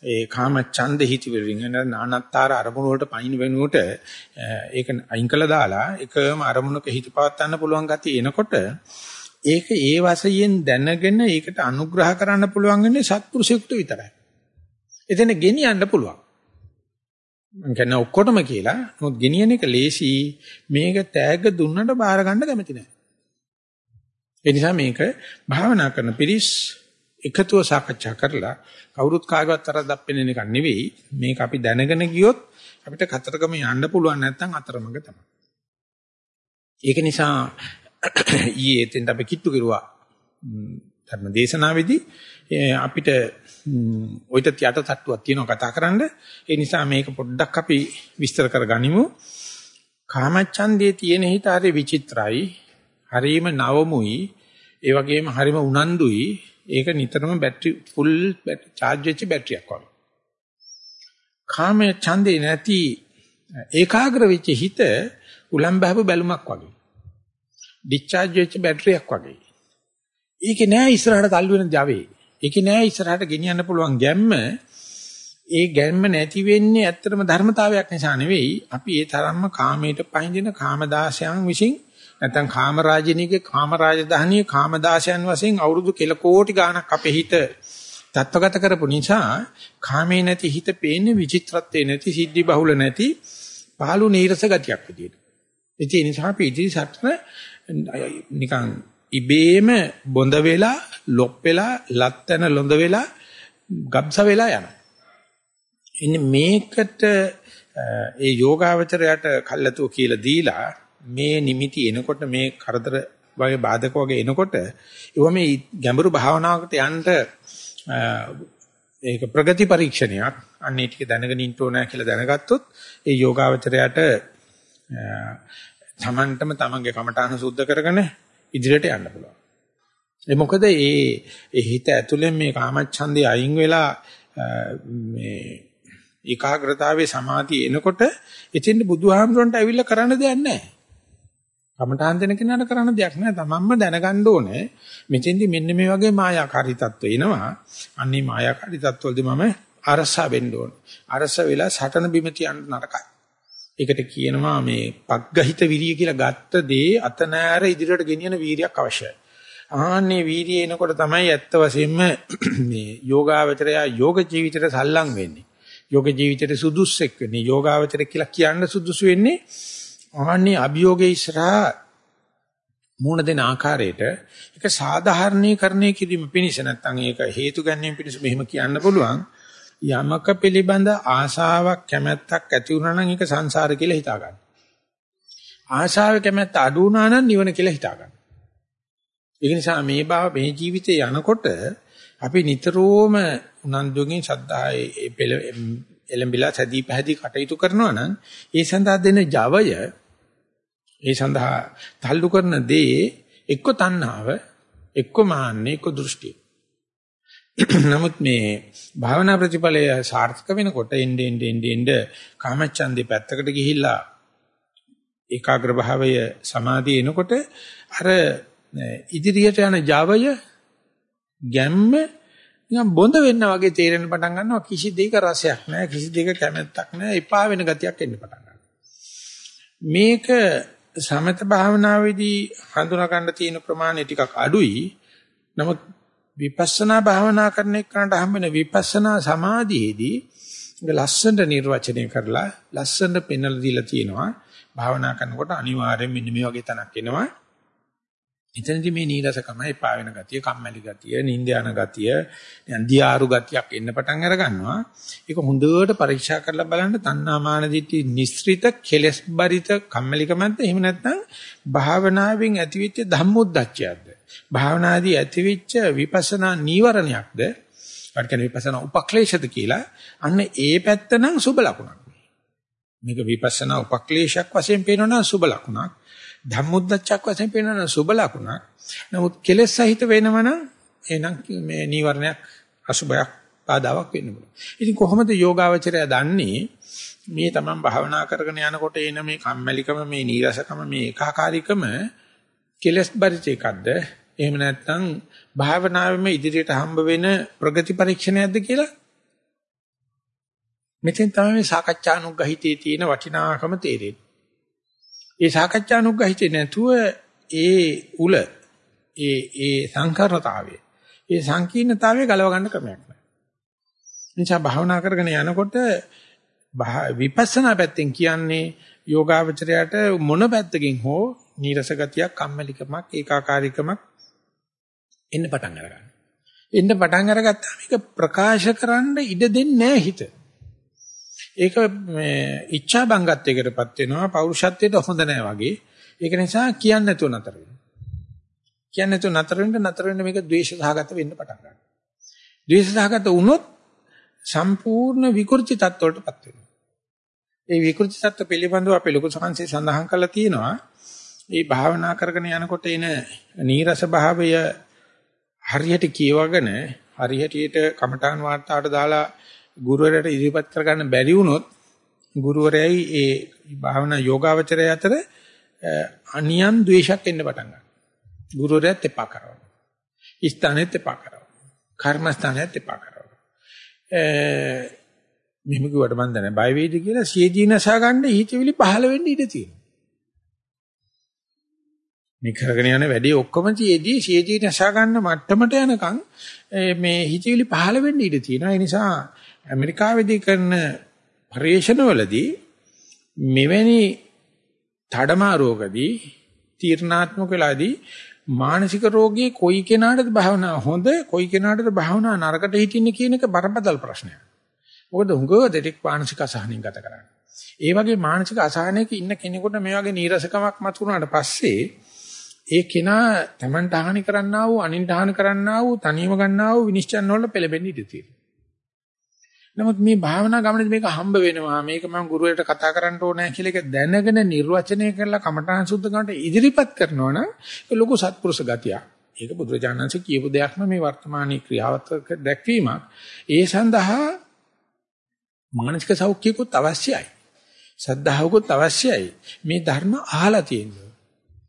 ඒ කාම ඡන්ද හිත වලින් නානත්තර අරමුණු වලට පයින් වෙනුවට ඒක අයින් කළා දාලා එකම අරමුණක හිත පවත් ගන්න පුළුවන් ගතිය එනකොට ඒක ඒ වශයෙන් දැනගෙන ඒකට අනුග්‍රහ කරන්න පුළුවන් වෙන්නේ සත්පුරුෂයෙකුට විතරයි. එතන ගෙනියන්න පුළුවන්. මම කියන්නේ ඔක්කොටම කියලා. නමුත් ගෙනියන එක ලේසි. මේක තෑග්ග දුන්නට බාර ගන්න කැමති නැහැ. ඒ නිසා මේක භාවනා කරන පිරිස් එකතුව සාකච්ඡා කරලා කවුරුත් කාගවත් තරක් දප්පෙන්නේ නිකන් නෙවෙයි. මේක අපි දැනගෙන ගියොත් අපිට කතරගම යන්න පුළුවන් නැත්නම් අතරමඟ තමයි. ඒක නිසා *coughs* ඊයේ එතෙන්ට අපි කිට්ටු කෙරුවා. ධර්ම දේශනාවේදී අපිට ඔයිට යට තට්ටුවක් තියෙනවා කතා කරන්න. ඒ නිසා මේක පොඩ්ඩක් අපි විස්තර කරගනිමු. කාමච්ඡන්දේ තියෙන හිත හරි විචිත්‍රයි. හරිම නවමුයි. ඒ වගේම හරිම උනන්දුයි. ඒක නිතරම බැටරි ෆුල් චාර්ජ් වෙච්ච බැටරියක් වගේ. කාමයේ ඡන්දේ නැති ඒකාග්‍ර වෙච්ච හිත උලම් බහපු බැලුමක් වගේ. ඩිස්චාර්ජ් වෙච්ච බැටරියක් වගේ. ඒකේ නෑ ඉස්සරහට තල්ලු වෙන Java. ඒකේ නෑ ඉස්සරහට ගෙනියන්න පුළුවන් ගැම්ම. ඒ ගැම්ම නැති වෙන්නේ ඇත්තටම ධර්මතාවයක් නිසා නෙවෙයි. අපි ඒ තරම්ම කාමයට පහඳින කාමදාසයන් විසින් නැත්නම් කාමරාජිනීගේ කාමරාජධානියේ කාමදාසයන් වශයෙන් අවුරුදු කෙල කෝටි ගාණක් අපේ හිත තත්වගත කරපු නිසා කාමේ නැති හිත පේන්නේ විචිත්‍රත්වේ නැති සිද්ධි බහුල නැති පහළු නීරස ගතියක් විදියට. ඒ නිසා අපි ඉදිරි සටන නිකන් ඉබේම බොඳ වෙලා ලොප් වෙලා ලත්තන ලොඳ වෙලා ගබ්ස වෙලා යනවා. ඉන්නේ මේකට ඒ යෝගාවචරයට කල්ලාතෝ කියලා දීලා මේ නිමිති එනකොට මේ කරදර වගේ බාධක වගේ එනකොට ඒව මේ ගැඹුරු භාවනාවකට යන්න ඒක ප්‍රගති පරීක්ෂණයක් අන්නේ ටික දැනගෙන ඉන්න ඕනෑ කියලා දැනගත්තොත් ඒ යෝගාවචරයට තමන්ටම තමන්ගේ කමඨාන සුද්ධ කරගෙන ඉදිරියට යන්න පුළුවන්. ඒ මොකද ඒ හිත ඇතුලෙන් මේ කාමච්ඡන්දේ අයින් වෙලා මේ ඒකාග්‍රතාවයේ සමාධිය එනකොට එතෙන් බුදුහාමුදුරන්ට ඇවිල්ලා කරන්න දෙයක් නැහැ. කමඨාන් දෙන කෙනාට කරන්න දෙයක් නැහැ. තමන්ම දැනගන්න ඕනේ. මෙතෙන්දි මෙන්න මේ වගේ මායාකාරී තත්ත්ව එනවා. අන්නේ මායාකාරී තත්ත්වවලදී මම අරසා වෙන්න ඕනේ. අරස වෙලා සටන බිම තියන්න නරකයි. ඒකට කියනවා මේ පග්ගහිත විරිය කියලා ගත්ත දේ අතනෑර ඉදිරියට ගෙනියන වීරියක් අවශ්‍යයි. ආන්නේ වීරිය එනකොට තමයි ඇත්ත වශයෙන්ම *clears throat* මේ යෝගාවචරය යෝග ජීවිතයට සල්ලම් වෙන්නේ. යෝග ජීවිතයට සුදුස්සෙක් වෙන්නේ. යෝගාවචරය කියලා කියන්න සුදුසු වෙන්නේ ආන්නේ අභියෝගයේ ඉස්සරහා මූණ දෙන ආකාරයට ඒක සාධාරණීකරණය කිරීම පිණිස නැත්නම් ඒක හේතු ගැනීම පිණිස මෙහෙම කියන්න පුළුවන්. යමක පිළිබඳ ආශාවක් කැමැත්තක් ඇති වුණා නම් ඒක සංසාර කියලා හිතා ගන්න. ආශාව කැමැත්ත අඩු වුණා නම් නිවන කියලා හිතා ගන්න. ඒ නිසා මේ බව මේ ජීවිතේ යනකොට අපි නිතරම උනන්දුවෙන් ශද්ධායේ එලඹිලා සැදී පැහැදී කටයුතු කරනවා නම් ඒ සඳහා දෙන ජවය ඒ සඳහා තල්ලු කරන දේ එක්ක තණ්හාව එක්ක මාන්නේ එක්ක දෘෂ්ටිය *clears throat* නමුත් මේ භාවනා ප්‍රතිඵලය සාර්ථක වෙනකොට එnde end end end කාමච්ඡන්දේ පැත්තකට ගිහිල්ලා ඒකාග්‍ර භාවය සමාධිය එනකොට අර ඉදිරියට යන Javaය ගැම්ම නිකන් බොඳ වෙන්න වගේ තේරෙන්න පටන් ගන්නවා. කිසි දෙයක රසයක් නැහැ කිසි දෙයක කැමැත්තක් නැහැ. එපා වෙන ගතියක් එන්න පටන් ගන්නවා. මේක සමත භාවනාවේදී හඳුනා ගන්න තියෙන ප්‍රමාණය ටිකක් අඩුයි. නමුත් විපස්සනා භාවනා කරන එකට හම්බෙන විපස්සනා සමාධියේදී ලස්සනට නිර්වචනය කරලා ලස්සනට පෙන්වලා දීලා තියෙනවා. භාවනා කරනකොට අනිවාර්යෙන් මෙන්න මේ වගේ තැනක් එනවා. එතනදී මේ නීරසකමයි පාවෙන ගතිය කම්මැලි ගතිය නිින්ද යන ගතිය දියාරු ගතියක් එන්න පටන් අර ගන්නවා. ඒක හොඳට පරීක්ෂා කරලා බලන්න. තණ්හාමාන දිටි නිස්ෘත කෙලස් බරිත කම්මැලිකමක්ද එහෙම නැත්නම් භාවනාවෙන් ඇතිවෙච්ච ධම්මොද්දච්චයක්ද? භාවනාදී ඇතිවෙච්ච විපස්සනා නීවරණයක්ද? වට කියන විපස්සනා උපක්ලේශද කියලා අන්න ඒ පැත්ත නම් සුබ ලකුණක්. මේක විපස්සනා උපක්ලේශයක් වශයෙන් පේනවනම් සුබ ලකුණක්. ධම්මුද්දච්චක් වශයෙන් පේනවනම් සුබ ලකුණක්. නමුත් කෙලෙස් සහිත වෙනවනම් එහෙනම් මේ නීවරණයක් අසුබයක් බාධාවක් වෙන්න පුළුවන්. ඉතින් කොහොමද යෝගාවචරය දන්නේ මේ තමන් භාවනා කරගෙන යනකොට එන මේ කම්මැලිකම මේ නීරසකම මේ ඒකාකාරීකම කෙලස් බරිත එකක්ද එහෙම නැත්නම් භාවනාවෙම ඉදිරියට හම්බ වෙන ප්‍රගති පරීක්ෂණයක්ද කියලා මෙතෙන් තමයි මේ සාකච්ඡානුග්‍රහිතේ තියෙන වටිනාකම තේරෙන්නේ. ඒ සාකච්ඡානුග්‍රහිතේ නැතුව ඒ උල ඒ ඒ සංකරණතාවය ඒ සංකීර්ණතාවය ගලව ගන්න ක්‍රමයක් නෑ. නිසා භාවනා කරගෙන යනකොට විපස්සනා පැත්තෙන් කියන්නේ යෝගාවචරයට මොන පැත්තකින් හෝ නීරස ගතියක්, කම්මැලිකමක්, ඒකාකාරීකමක් එන්න පටන් අරගන්න. එන්න පටන් අරගත්තාම මේක ප්‍රකාශ කරන්න ඉඩ දෙන්නේ නැහැ හිත. ඒක මේ ඉච්ඡා බංගත්වයකටපත් වෙනවා පෞරුෂත්වයට හොඳ නැහැ වගේ. ඒක නිසා කියන්නේ නැතුව නතර වෙනවා. කියන්නේ නැතුව නතර වෙන්න නතර වෙන්න මේක ද්වේෂ සහගත වෙන්න පටන් ගන්නවා. ද්වේෂ සහගත වුණොත් සම්පූර්ණ විකෘති තත්ත්වයකටපත් වෙනවා. ඒ විකෘති තත්ත්ව පිළිබඳව අපේ ලොකු සංහසේ සඳහන් කරලා තියෙනවා. මේ භාවනා කරගෙන යනකොට එන නීරස භාවය හරියට කියවගෙන හරියටියට කමඨාන් වාර්තාවට දාලා ගුරුවරයාට ඉදිරිපත් කරගන්න බැරි වුණොත් ගුරුවරයයි ඒ භාවනා යෝගාවචරය අතර අනියම් ද්වේෂයක් එන්න පටන් ගන්නවා. ගුරුවරයාත් එපා කරනවා. ස්ථානෙත් එපා කරනවා. කර්මස්ථානෙත් එපා කරනවා. මෙහෙම කිව්වට මන් දන්නේ බය වේද කියලා සියදී නසා ගන්න හිතවිලි පහළ වෙන්න ඉඩ තියෙනවා. මේ කරගෙන යන වැඩේ ඔක්කොම තියේදී සියදී නසා ගන්න මට්ටමට යනකම් මේ හිතවිලි පහළ වෙන්න ඉඩ තියෙනවා. ඒ නිසා ඇමරිකාවේදී කරන පරීක්ෂණවලදී මෙවැනි තඩමාරෝගදී තීර්ණාත්මක වෙලාදී මානසික රෝගී කොයි කෙනාටද භාවනා හොඳ කොයි කෙනාටද භාවනා නරකට හිටින්නේ කියන එක බරපතල ප්‍රශ්නයක්. මොකද උංගව දෙටෙක් මානසික අසහනින් ගත කරන්නේ. ඒ වගේ මානසික අසහනයක ඉන්න කෙනෙකුට මේ වගේ නීරසකමක් මතුනාට පස්සේ ඒ කෙනා Tamanට හානි කරන්නා වූ අනින්ට හානි කරන්නා වූ තනියම ගන්නා වූ විනිශ්චයන් වල පෙළඹෙන්න ඉඩ තියෙනවා. නමුත් මේ භාවනා ගමනේදී මේක හම්බ වෙනවා. මේක මම ගුරුවරට කතා කරන්න ඕනේ කියලා ඒක දැනගෙන නිර්වචනය කරලා කමඨාන් සුද්ධ කරනට ඉදිරිපත් කරනවා නම් ඒක ලොකු සත්පුරුෂ ගතියක්. ඒක බුදුරජාණන්සේ කියපු දෙයක්ම මේ වර්තමානයේ ක්‍රියාවක දැක්වීමක්. ඒ සඳහා මානසික සෞඛ්‍යකුත් අවශ්‍යයි. සද්ධාවකුත් අවශ්‍යයි. මේ ධර්ම අහලා තියෙනවා.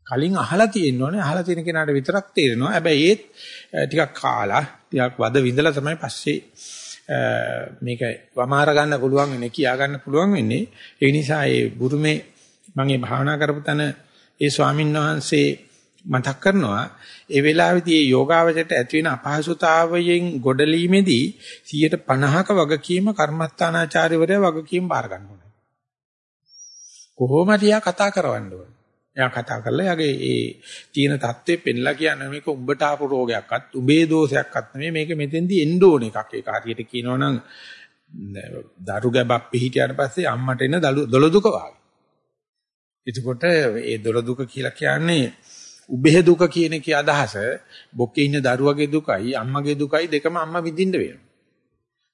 කලින් අහලා තියෙනෝනේ අහලා තියෙන කෙනාට විතරක් තේරෙනවා. හැබැයි ඒත් ටිකක් කාලා ටිකක් වද විඳලා තමයි පස්සේ මේක වමාර ගන්න පුළුවන් වෙන්නේ කියා ගන්න පුළුවන් වෙන්නේ. ඒ නිසා ඒ බුරුමේ මම මේ භාවනා කරපු තැන ඒ ස්වාමීන් වහන්සේ මතක් කරනවා. ඒ වෙලාවේදී මේ යෝගාවචරයට ඇති වෙන අපහසුතාවයෙන් ගොඩලීමේදී 150ක වගකීම කර්මස්ථානාචාර්යවරයා වගකීම් බාර ගන්න ඕනේ. කොහොමද කතා කරවන්න ඕනේ. එයා කතා කරලා එයාගේ ඒ තියෙන தත්ත්වෙ පෙන්ලා කියන්නේ මේක උඹට ආපු රෝගයක්වත් උඹේ දෝෂයක්වත් නෙමෙයි මේක මෙතෙන්දී එන්න ඕන එකක්. ඒක හරියට කියනවනම් දරු ගැබක් පිහිටියට පස්සේ අම්මට එන දොළ දුක වාගේ. එතකොට ඒ දොළ දුක කියලා කියන්නේ උබේ දුක කියන එකේ අදහස බොක්කේ ඉන්න දරුවගේ දුකයි අම්මගේ දුකයි දෙකම අම්මා විඳින්න වෙනවා.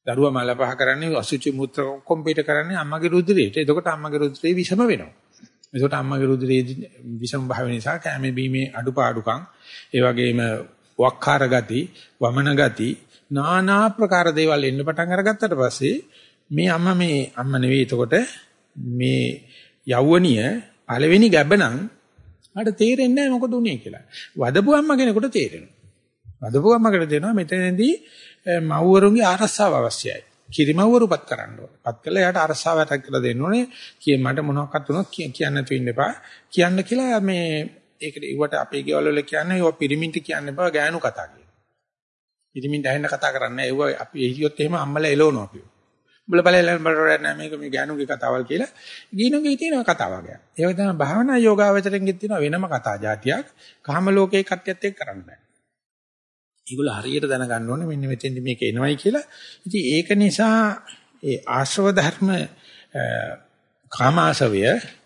දරුවා මල පහ කරන්නේ අසුචි මුත්‍ර කොම්පීට කරන්නේ අම්මගේ රුධිරයට. එතකොට අම්මගේ රුධිරේ විෂම වෙනවා. ඒකට අම්මගේ රුධිරයේ විෂම භාව නිසා කැමේ බීමේ අඩුපාඩුකම් ඒ වගේම වක්කාර ගති වමන ගති নানা ප්‍රකාර දේවල් එන්න පටන් අරගත්තට පස්සේ මේ අම්මා මේ අම්මා නෙවෙයි එතකොට මේ යෞවනිය පළවෙනි ගැබනම් මට තේරෙන්නේ නැහැ මොකද උනේ කියලා. වදපු අම්මා කෙනෙකුට තේරෙනවා. වදපු අම්මකට දෙනවා මෙතනදී මව්වරුන්ගේ ආරස්සාව අවශ්‍යයි. කිරිමව්වරුපත් කරන්න ඕනේ. පත් කළා එයාට අරසාවටක් කියලා දෙන්න ඕනේ. කිය මට මොනවක්වත් වුණොත් කියන්න නැතුව ඉන්න එපා. කියන්න කියලා මේ ඒකට ඉවට අපේ ගෙවල් වල කියන්නේ ඒවා පිරිමින්ට කියන්න එපා ගෑනු කතා කියලා. පිරිමින්ට ඇහෙන්න කතා කරන්නේ ඒව අපි එහියොත් එහෙම අම්මලා එලවනවා අපි. උඹලා බලලා බලන්න නෑ මේක මේ ගෑනුගේ කතාවල් කියලා. ගීනුගේ තියෙන කතා වගේ. ඒක තමයි භාවනා යෝගාවචරයෙන් තියෙන වෙනම කතා જાතියක්. කාම ලෝකේ කට්‍යත් එක්ක කරන්න බෑ. ඒගොල්ලෝ හරියට දැනගන්න ඕනේ මෙන්න මෙතෙන්දි මේක එනවයි කියලා. ඉතින් ඒක නිසා ඒ ආශ්‍රව ධර්ම කාමාශවය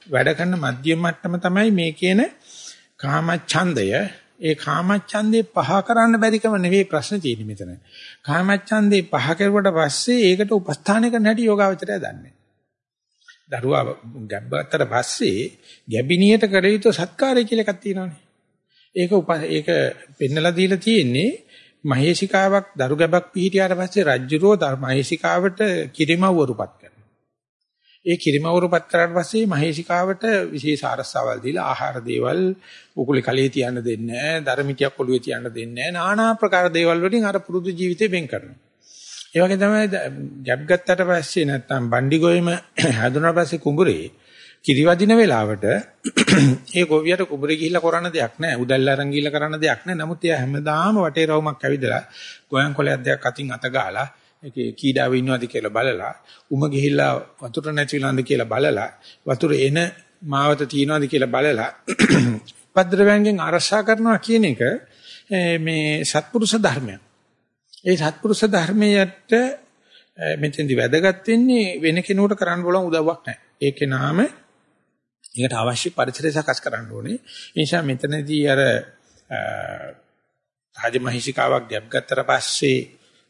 වැඩ කරන මධ්‍යම මට්ටම තමයි මේ කියන කාමච්ඡන්දය. ඒ කාමච්ඡන්දේ පහ කරන්න බැරිකම නෙවෙයි ප්‍රශ්න තියෙන්නේ මෙතන. කාමච්ඡන්දේ පහ කරුවට පස්සේ ඒකට උපස්ථාන කරන හැටි යෝගාවචරය දන්නේ. දරුවා ගැබ්බත්තට පස්සේ ගැබිනියට කර යුතු සත්කාරය කියලා එකක් තියෙනවානේ. ඒක ඒක පෙන්නලා දීලා තියෙන්නේ මහේශිකාවක් දරු ගැබක් පිහිටියාට පස්සේ රජ්ජුරෝ මහේශිකාවට කිරිමව්වරුපත් කරනවා. ඒ කිරිමව්වරුපත් කරාට පස්සේ මහේශිකාවට විශේෂ ආරස්සාවල් දීලා ආහාර දේවල් උකුලේ කලේ තියන්න දෙන්නේ නැහැ, ධර්මිතියක් ඔළුවේ තියන්න දෙන්නේ නැහැ. নানা ආකාර දේවල් වලින් අර පුරුදු ජීවිතේ වෙන් කරනවා. ඒ වගේ තමයි ගැබ් ගත්තට පස්සේ නැත්තම් බණ්ඩි ගොයම *coughs* හැදුනාට පස්සේ කුඹුරේ කිරිවදින වෙලාවට ඒ ගොවියට කුඹුරේ ගිහිල්ලා කරන්න දෙයක් නැහැ. උදැල්ල අරන් ගිහිල්ලා කරන්න දෙයක් නැහැ. නමුත් එයා හැමදාම වටේ රවුමක් ඇවිදලා ගෝයන් කොලයක් දෙයක් අතින් අත ගාලා ඒකේ කීඩාව ඉන්නවද කියලා බලලා උම ගිහිල්ලා වතුර නැතිලාන්ද කියලා බලලා වතුර එන මාවත තියනවද කියලා බලලා *clears throat* උපද්‍රවයන්ගෙන් ආරක්ෂා කරනවා කියන එක මේ සත්පුරුෂ ධර්මයක්. ඒ සත්පුරුෂ ධර්මයට මෙතෙන්දි වැදගත් වෙන්නේ වෙන කෙනෙකුට කරන්න බලන උදව්වක් නැහැ. ඒකේ නාම ඒකට අවශ්‍ය පරිසරය සකස් කරන්න ඕනේ. ඒ නිසා මෙතනදී අර රාජමහීසිකාවක් ගැප් ගත්තට පස්සේ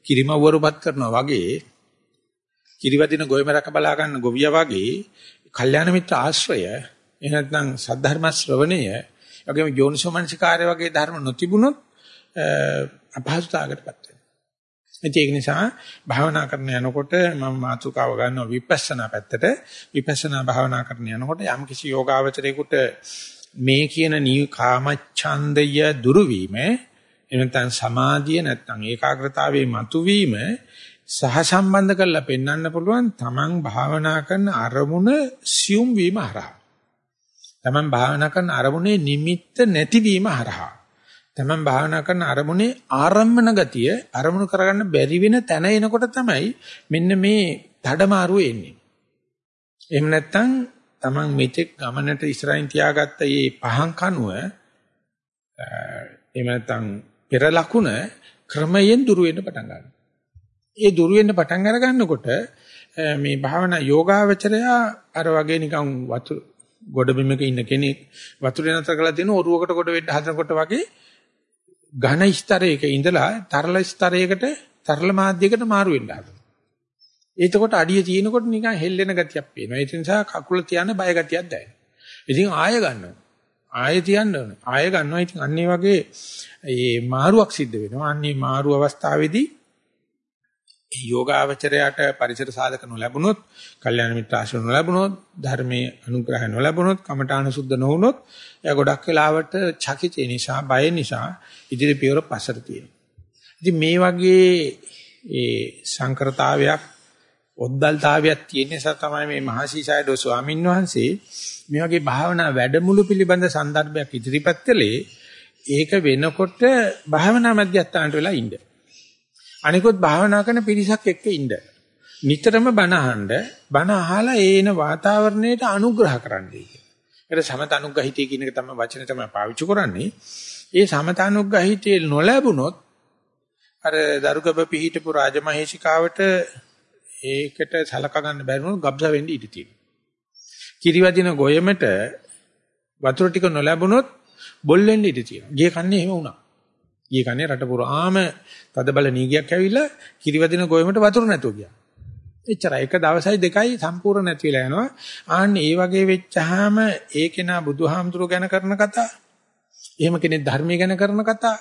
කිරිමවරුපත් කරනවා වගේ කිරිවදින ගොයම රක බලා ගන්න ගොවියා වගේ කල්යාණ මිත්‍ර ආශ්‍රය එහෙනම් සද්ධර්ම ශ්‍රවණය වගේම යෝනිසෝමනසිකාරය වගේ ධර්ම නොතිබුණොත් අපහසුතාවකටපත් වෙනවා. ඒක නිසා භාවනා කරන යනකොට මම මාතුකාව ගන්නවා විපස්සනා පැත්තට විපස්සනා භාවනා කරන යනකොට යම් කිසි යෝගාවචරයකට මේ කියන නිය කාමච්ඡන්දය දුරු වීම එනතන් සමාධිය නැත්නම් ඒකාග්‍රතාවයේ මතුවීම සහ සම්බන්ධ කරලා පෙන්වන්න පුළුවන් තමන් භාවනා කරන අරමුණ සියුම් වීම හරහා තමන් භාවනා කරන අරමුණේ නිමිත්ත නැතිවීම හරහා තමන් භාවනා කරන අරමුණේ ආරම්මන ගතිය අරමුණු කරගන්න බැරි වෙන තැන එනකොට තමයි මෙන්න මේ මාරුව එන්නේ. එහෙම නැත්නම් තමන් මෙතෙක් ගමනට ඉස්සරහින් තියාගත්ත මේ පහන් කනුව එහෙම නැත්නම් පෙර ලකුණ ක්‍රමයෙන් දුර වෙන්න පටන් ගන්නවා. ඒ දුර වෙන්න පටන් අර ගන්නකොට මේ භාවනා යෝගාවචරය අර වගේ නිකන් වතුර ගොඩ බිමක ඉන්න කෙනෙක් වතුරේ නතර කරලා තියෙන ඔරුවකට කොට වෙන්න හදනකොට වගේ ඝන ස්තරයක ඉඳලා තරල ස්තරයකට තරල මාධ්‍යයකට මාරු වෙන්න හදනවා. එතකොට අඩිය තියෙනකොට නිකන් හෙල්ලෙන ගතියක් පේනවා. ඒ නිසා කකුල තියන්න බය ගතියක් දැනෙනවා. ඉතින් ආය ගන්නවා. ආය තියන්න ඕන. ආය ගන්නවා. ඉතින් අන්න වගේ මේ මාරුවක් සිද්ධ වෙනවා. අන්න මාරු අවස්ථාවේදී යෝගාවචරයට පරිසර සාධක නොලැබුණොත්, කල්යාණ මිත්‍රාශ්‍රය නොලැබුණොත්, ධර්මයේ අනුග්‍රහය නොලැබුණොත්, කමඨාන සුද්ධ නොවුනොත්, එයා ගොඩක් වෙලාවට චකිතේ නිසා, බය නිසා ඉදිරි පියවර පස්සට තියෙනවා. ඉතින් මේ වගේ ඒ සංකරතාවයක් ඔද්දල්තාවයක් තියෙන නිසා තමයි මේ මහසිසයඩෝ ස්වාමින් වහන්සේ මේ වගේ භාවනා වැඩමුළු පිළිබඳ સંદર્ભයක් ඉදිරිපත් කළේ ඒක වෙනකොට භාවනා මධ්‍යස්ථානට වෙලා ඉන්නේ අනිකුත් භාවනා කරන පිරිසක් එක්ක ඉන්න. නිතරම බණ අහන්න බණ අහලා ඒන වාතාවරණයට අනුග්‍රහ කරන්නයි කියන්නේ. ඒකට සමත අනුග්‍රහිතය කියන එක තමයි වචනේ තමයි පාවිච්චි කරන්නේ. ඒ සමත අනුග්‍රහිතය නොලැබුණොත් අර දරුගබ පිහිටපු රාජමහේශිකාවට ඒකට සලකා ගන්න බැරි වුණොත් ගබ්සා වෙන්න ඉඩ තියෙනවා. කිරිවදින ගොයමට වතුර ටික නොලැබුණොත් බොල් වෙන්න ඉඩ තියෙනවා. ගිය කන්නේ එහෙම වුණා. ගිය කන්නේ රට පුරාම තදබල නීගයක් ඇවිල්ලා කිරිවදින ගොයමට වතුර නැතුව ගියා. එච්චරයි. එක දවසයි දෙකයි සම්පූර්ණ නැති වෙලා යනවා. ආන්න ඒ වගේ වෙච්චාම ඒ කෙනා බුදුහාමුදුරුවෝ ගැන කරන කතා, එහෙම කෙනෙක් ධර්මයේ ගැන කරන කතා,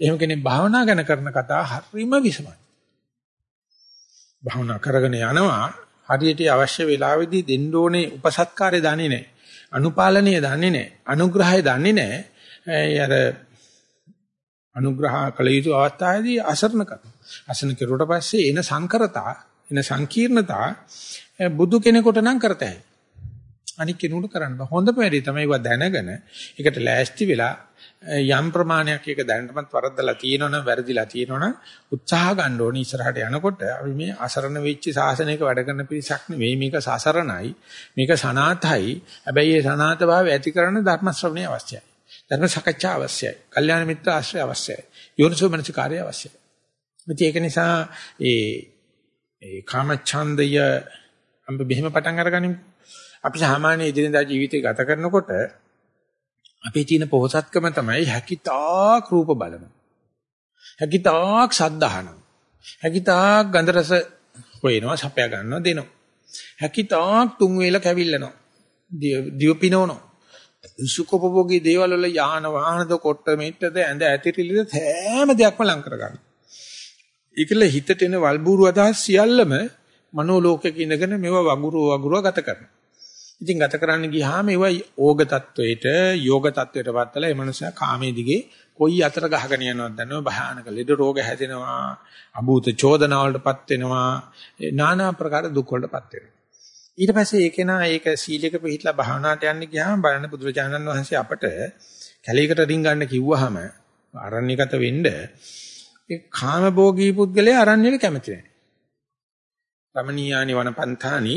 එහෙම කෙනෙක් භාවනා ගැන කරන කතා හරිම විසමයි. භාවනා කරගෙන යනවා හරියට අවශ්‍ය වෙලාවෙදී දෙන්න ඕනේ උපසත්කාරය දන්නේ නැහැ. අනුපාලනය දන්නේ නැහැ. අනුග්‍රහය දන්නේ නැහැ. අර අනුග්‍රහ කළ යුතු අවස්ථාවේදී අසරණ කරනවා. අසරණ කෙරුවට පස්සේ එන සංකරතා, එන සංකීර්ණතා බුදු කෙනෙකුට නම් කරතයි. අනික් කෙනෙකුට කරන්න බෑ. හොඳම වැඩේ තමයි ඒවා දැනගෙන ඒකට ලෑස්ති වෙලා යම් ප්‍රමාණයක් ඒක දැනටමත් වරද්දලා තියෙනවනම් වැරදිලා තියෙනවනම් උත්සාහ ගන්න ඕනේ ඉස්සරහට යනකොට අපි මේ අසරණ වෙච්ච සාසනයක වැඩ කරන පිරිසක් නෙවෙයි මේක සසරණයි මේක සනාතයි හැබැයි ඒ සනාත භාවය ඇති කරන ධර්ම ශ්‍රවණය අවශ්‍යයි ධර්ම සාකච්ඡා අවශ්‍යයි කල්යාණ මිත්‍ර ආශ්‍රය අවශ්‍යයි යෝනිසෝ මනසිකාරය අවශ්‍යයි ඉතින් ඒක නිසා ඒ ඒ කාමච්ඡන්දය අපි බෙහෙම පටන් අරගනිමු අපි සාමාන්‍ය ඉදිරියදා ජීවිතය ගත කරනකොට අපේ තියෙන පොහසත්කම තමයි හැකිතාක් රූප බලන. හැකිතාක් ශබ්ද අහනවා. හැකිතාක් ගන්ධ රස හොයනවා, සපයා ගන්නවා, දෙනවා. හැකිතාක් තුන් වේල කැවිල්ලනවා. දිව පිනවනවා. සුඛෝපභෝගී දේවල් වල යාන වාහනද කොට්ට මෙට්ටද ඇඳ ඇතිරිලිද හැම දෙයක්ම ලං කරගන්න. ඒකල හිතට එන වල්බూరు අදහස් සියල්ලම මනෝලෝකයක ඉඳගෙන මේව වගුරු වගුරු ගත කරනවා. ඉතින් ගත කරන්න ගියාම ඒව ඕග තත්වයට යෝග තත්වයට වත්තලා ඒ මනුස්සයා කාමයේ දිගේ කොයි අතර ගහගෙන යනවද දන්නව භයානක ලෙඩ රෝග හැදෙනවා අභූත චෝදනාවලටපත් වෙනවා নানা ආකාර දුක් වලටපත් වෙනවා ඊට පස්සේ ඒකේ නා ඒක සීලයක පිළිහිట్లా භාවනාවට යන්න ගියාම බලන්න බුදුරජාණන් වහන්සේ අපට කැලේකට රින් ගන්න කිව්වහම අරණ්‍යගත වෙන්න ඒ කාමභෝගී පුද්ගලයා අරණ්‍යෙට කැමති නැහැ. රමණීයානි වනපන්තානි